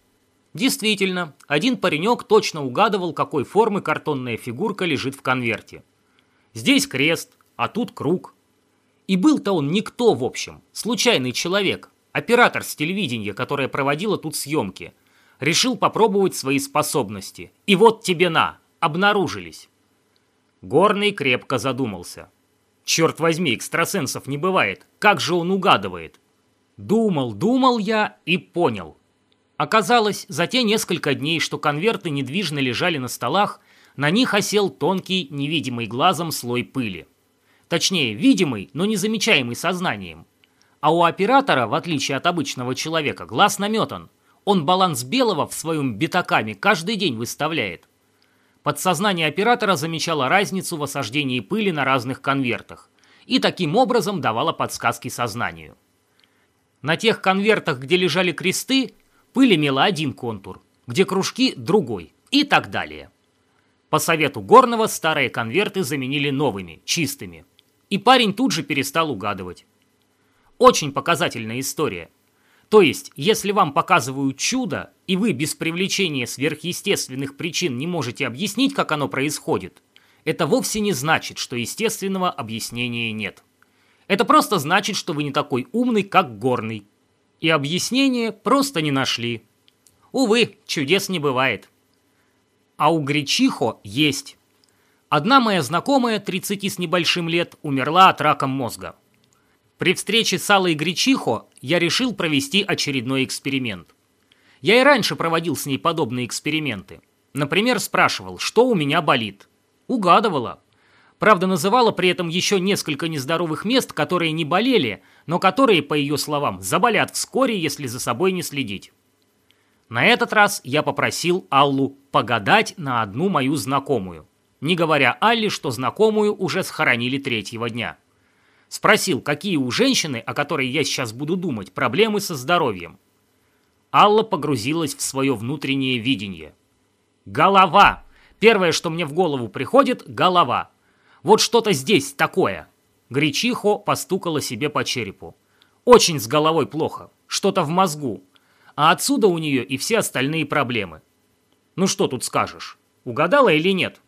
Действительно, один паренек точно угадывал, какой формы картонная фигурка лежит в конверте. Здесь крест, а тут круг. И был-то он никто, в общем, случайный человек, оператор с телевидения, которая проводила тут съемки. Решил попробовать свои способности. И вот тебе на, обнаружились. Горный крепко задумался. Черт возьми, экстрасенсов не бывает. Как же он угадывает? Думал, думал я и понял. Оказалось, за те несколько дней, что конверты недвижно лежали на столах, на них осел тонкий, невидимый глазом слой пыли. Точнее, видимый, но не замечаемый сознанием. А у оператора, в отличие от обычного человека, глаз наметан. Он баланс белого в своем битаками каждый день выставляет. Подсознание оператора замечало разницу в осаждении пыли на разных конвертах и таким образом давало подсказки сознанию. На тех конвертах, где лежали кресты, пыль имела один контур, где кружки – другой и так далее. По совету Горного старые конверты заменили новыми, чистыми – и парень тут же перестал угадывать. Очень показательная история. То есть, если вам показывают чудо, и вы без привлечения сверхъестественных причин не можете объяснить, как оно происходит, это вовсе не значит, что естественного объяснения нет. Это просто значит, что вы не такой умный, как горный. И объяснение просто не нашли. Увы, чудес не бывает. А у Гречихо есть. Одна моя знакомая, 30 с небольшим лет, умерла от рака мозга. При встрече с Аллой Гречихо я решил провести очередной эксперимент. Я и раньше проводил с ней подобные эксперименты. Например, спрашивал, что у меня болит. Угадывала. Правда, называла при этом еще несколько нездоровых мест, которые не болели, но которые, по ее словам, заболят вскоре, если за собой не следить. На этот раз я попросил Аллу погадать на одну мою знакомую не говоря Алле, что знакомую уже схоронили третьего дня. Спросил, какие у женщины, о которой я сейчас буду думать, проблемы со здоровьем. Алла погрузилась в свое внутреннее видение. «Голова! Первое, что мне в голову приходит – голова. Вот что-то здесь такое». Гречихо постукала себе по черепу. «Очень с головой плохо. Что-то в мозгу. А отсюда у нее и все остальные проблемы. Ну что тут скажешь? Угадала или нет?»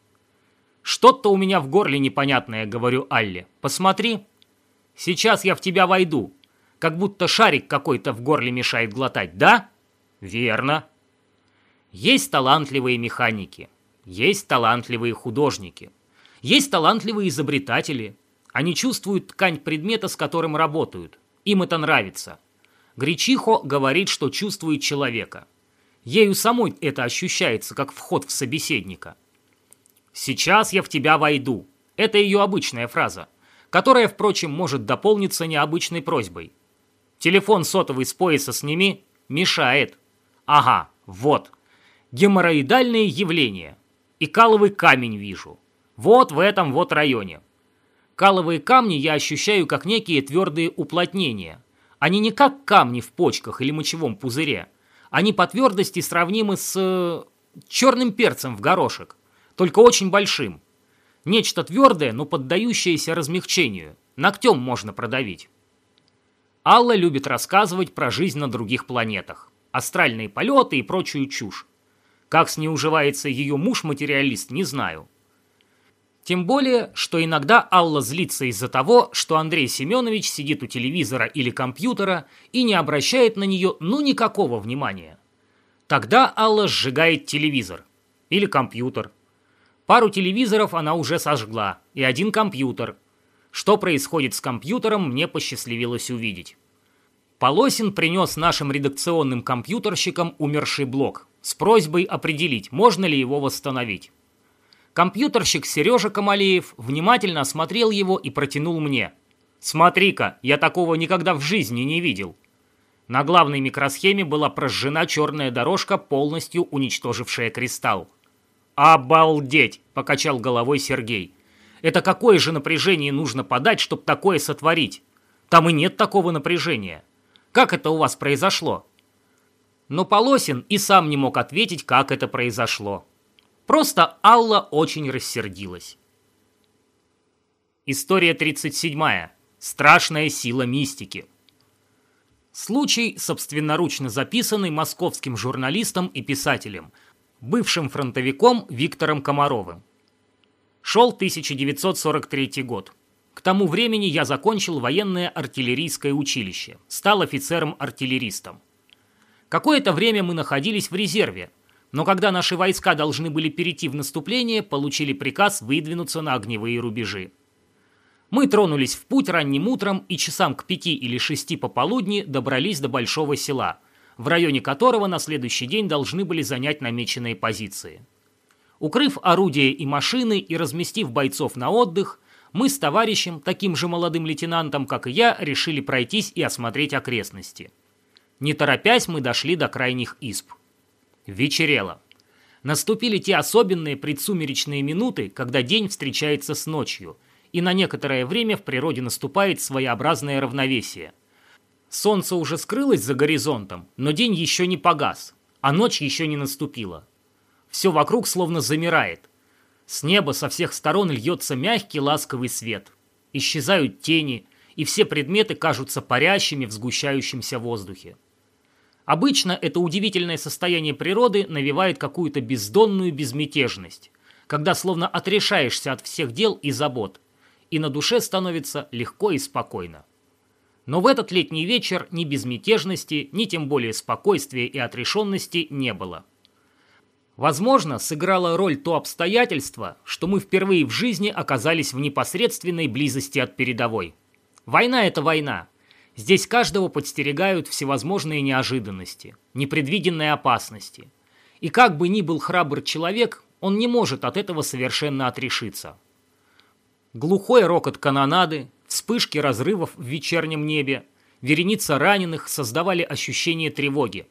«Что-то у меня в горле непонятное», — говорю Алле. «Посмотри. Сейчас я в тебя войду. Как будто шарик какой-то в горле мешает глотать, да?» «Верно». Есть талантливые механики, есть талантливые художники. Есть талантливые изобретатели. Они чувствуют ткань предмета, с которым работают. Им это нравится. Гречихо говорит, что чувствует человека. Ею самой это ощущается, как вход в собеседника. «Сейчас я в тебя войду». Это ее обычная фраза, которая, впрочем, может дополниться необычной просьбой. «Телефон сотовый с пояса сними. Мешает». «Ага, вот. Геморроидальные явления. И каловый камень вижу. Вот в этом вот районе. Каловые камни я ощущаю как некие твердые уплотнения. Они не как камни в почках или мочевом пузыре. Они по твердости сравнимы с... Э, черным перцем в горошек, только очень большим. Нечто твердое, но поддающееся размягчению. Ногтем можно продавить. Алла любит рассказывать про жизнь на других планетах. Астральные полеты и прочую чушь. Как с ней уживается ее муж-материалист, не знаю. Тем более, что иногда Алла злится из-за того, что Андрей Семенович сидит у телевизора или компьютера и не обращает на нее ну никакого внимания. Тогда Алла сжигает телевизор или компьютер. Пару телевизоров она уже сожгла, и один компьютер. Что происходит с компьютером, мне посчастливилось увидеть. Полосин принес нашим редакционным компьютерщикам умерший блок с просьбой определить, можно ли его восстановить. Компьютерщик Сережа Камалеев внимательно осмотрел его и протянул мне. «Смотри-ка, я такого никогда в жизни не видел». На главной микросхеме была прожжена черная дорожка, полностью уничтожившая кристалл. «Обалдеть!» – покачал головой Сергей. «Это какое же напряжение нужно подать, чтобы такое сотворить? Там и нет такого напряжения. Как это у вас произошло?» Но Полосин и сам не мог ответить, как это произошло. Просто Алла очень рассердилась. История 37. Страшная сила мистики. Случай, собственноручно записанный московским журналистом и писателем, бывшим фронтовиком Виктором Комаровым. Шел 1943 год. К тому времени я закончил военное артиллерийское училище, стал офицером-артиллеристом. Какое-то время мы находились в резерве, но когда наши войска должны были перейти в наступление, получили приказ выдвинуться на огневые рубежи. Мы тронулись в путь ранним утром и часам к пяти или шести пополудни добрались до большого села, в районе которого на следующий день должны были занять намеченные позиции. Укрыв орудия и машины и разместив бойцов на отдых, мы с товарищем, таким же молодым лейтенантом, как и я, решили пройтись и осмотреть окрестности. Не торопясь, мы дошли до крайних исп. Вечерело. Наступили те особенные предсумеречные минуты, когда день встречается с ночью, и на некоторое время в природе наступает своеобразное равновесие. Солнце уже скрылось за горизонтом, но день еще не погас, а ночь еще не наступила. Все вокруг словно замирает. С неба со всех сторон льется мягкий ласковый свет. Исчезают тени, и все предметы кажутся парящими в сгущающемся воздухе. Обычно это удивительное состояние природы навевает какую-то бездонную безмятежность, когда словно отрешаешься от всех дел и забот, и на душе становится легко и спокойно. Но в этот летний вечер ни безмятежности, ни тем более спокойствия и отрешенности не было. Возможно, сыграло роль то обстоятельство, что мы впервые в жизни оказались в непосредственной близости от передовой. Война – это война, Здесь каждого подстерегают всевозможные неожиданности, непредвиденные опасности. И как бы ни был храбр человек, он не может от этого совершенно отрешиться. Глухой рокот канонады, вспышки разрывов в вечернем небе, вереница раненых создавали ощущение тревоги.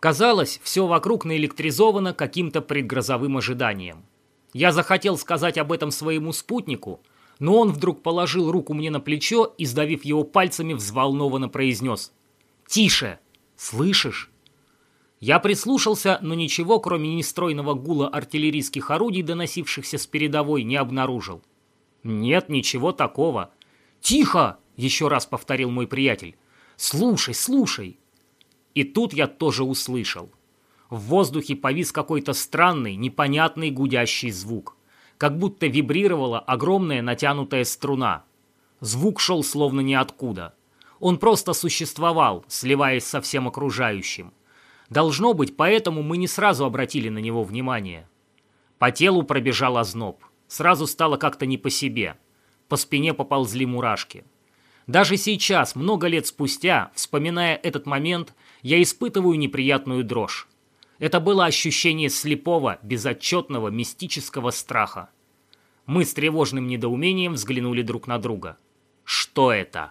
Казалось, все вокруг наэлектризовано каким-то предгрозовым ожиданием. Я захотел сказать об этом своему спутнику, но он вдруг положил руку мне на плечо и, сдавив его пальцами, взволнованно произнес «Тише! Слышишь?» Я прислушался, но ничего, кроме нестройного гула артиллерийских орудий, доносившихся с передовой, не обнаружил. «Нет, ничего такого». «Тихо!» — еще раз повторил мой приятель. «Слушай, слушай!» И тут я тоже услышал. В воздухе повис какой-то странный, непонятный гудящий звук как будто вибрировала огромная натянутая струна. Звук шел словно ниоткуда. Он просто существовал, сливаясь со всем окружающим. Должно быть, поэтому мы не сразу обратили на него внимание. По телу пробежал озноб. Сразу стало как-то не по себе. По спине поползли мурашки. Даже сейчас, много лет спустя, вспоминая этот момент, я испытываю неприятную дрожь. Это было ощущение слепого, безотчетного, мистического страха. Мы с тревожным недоумением взглянули друг на друга. Что это?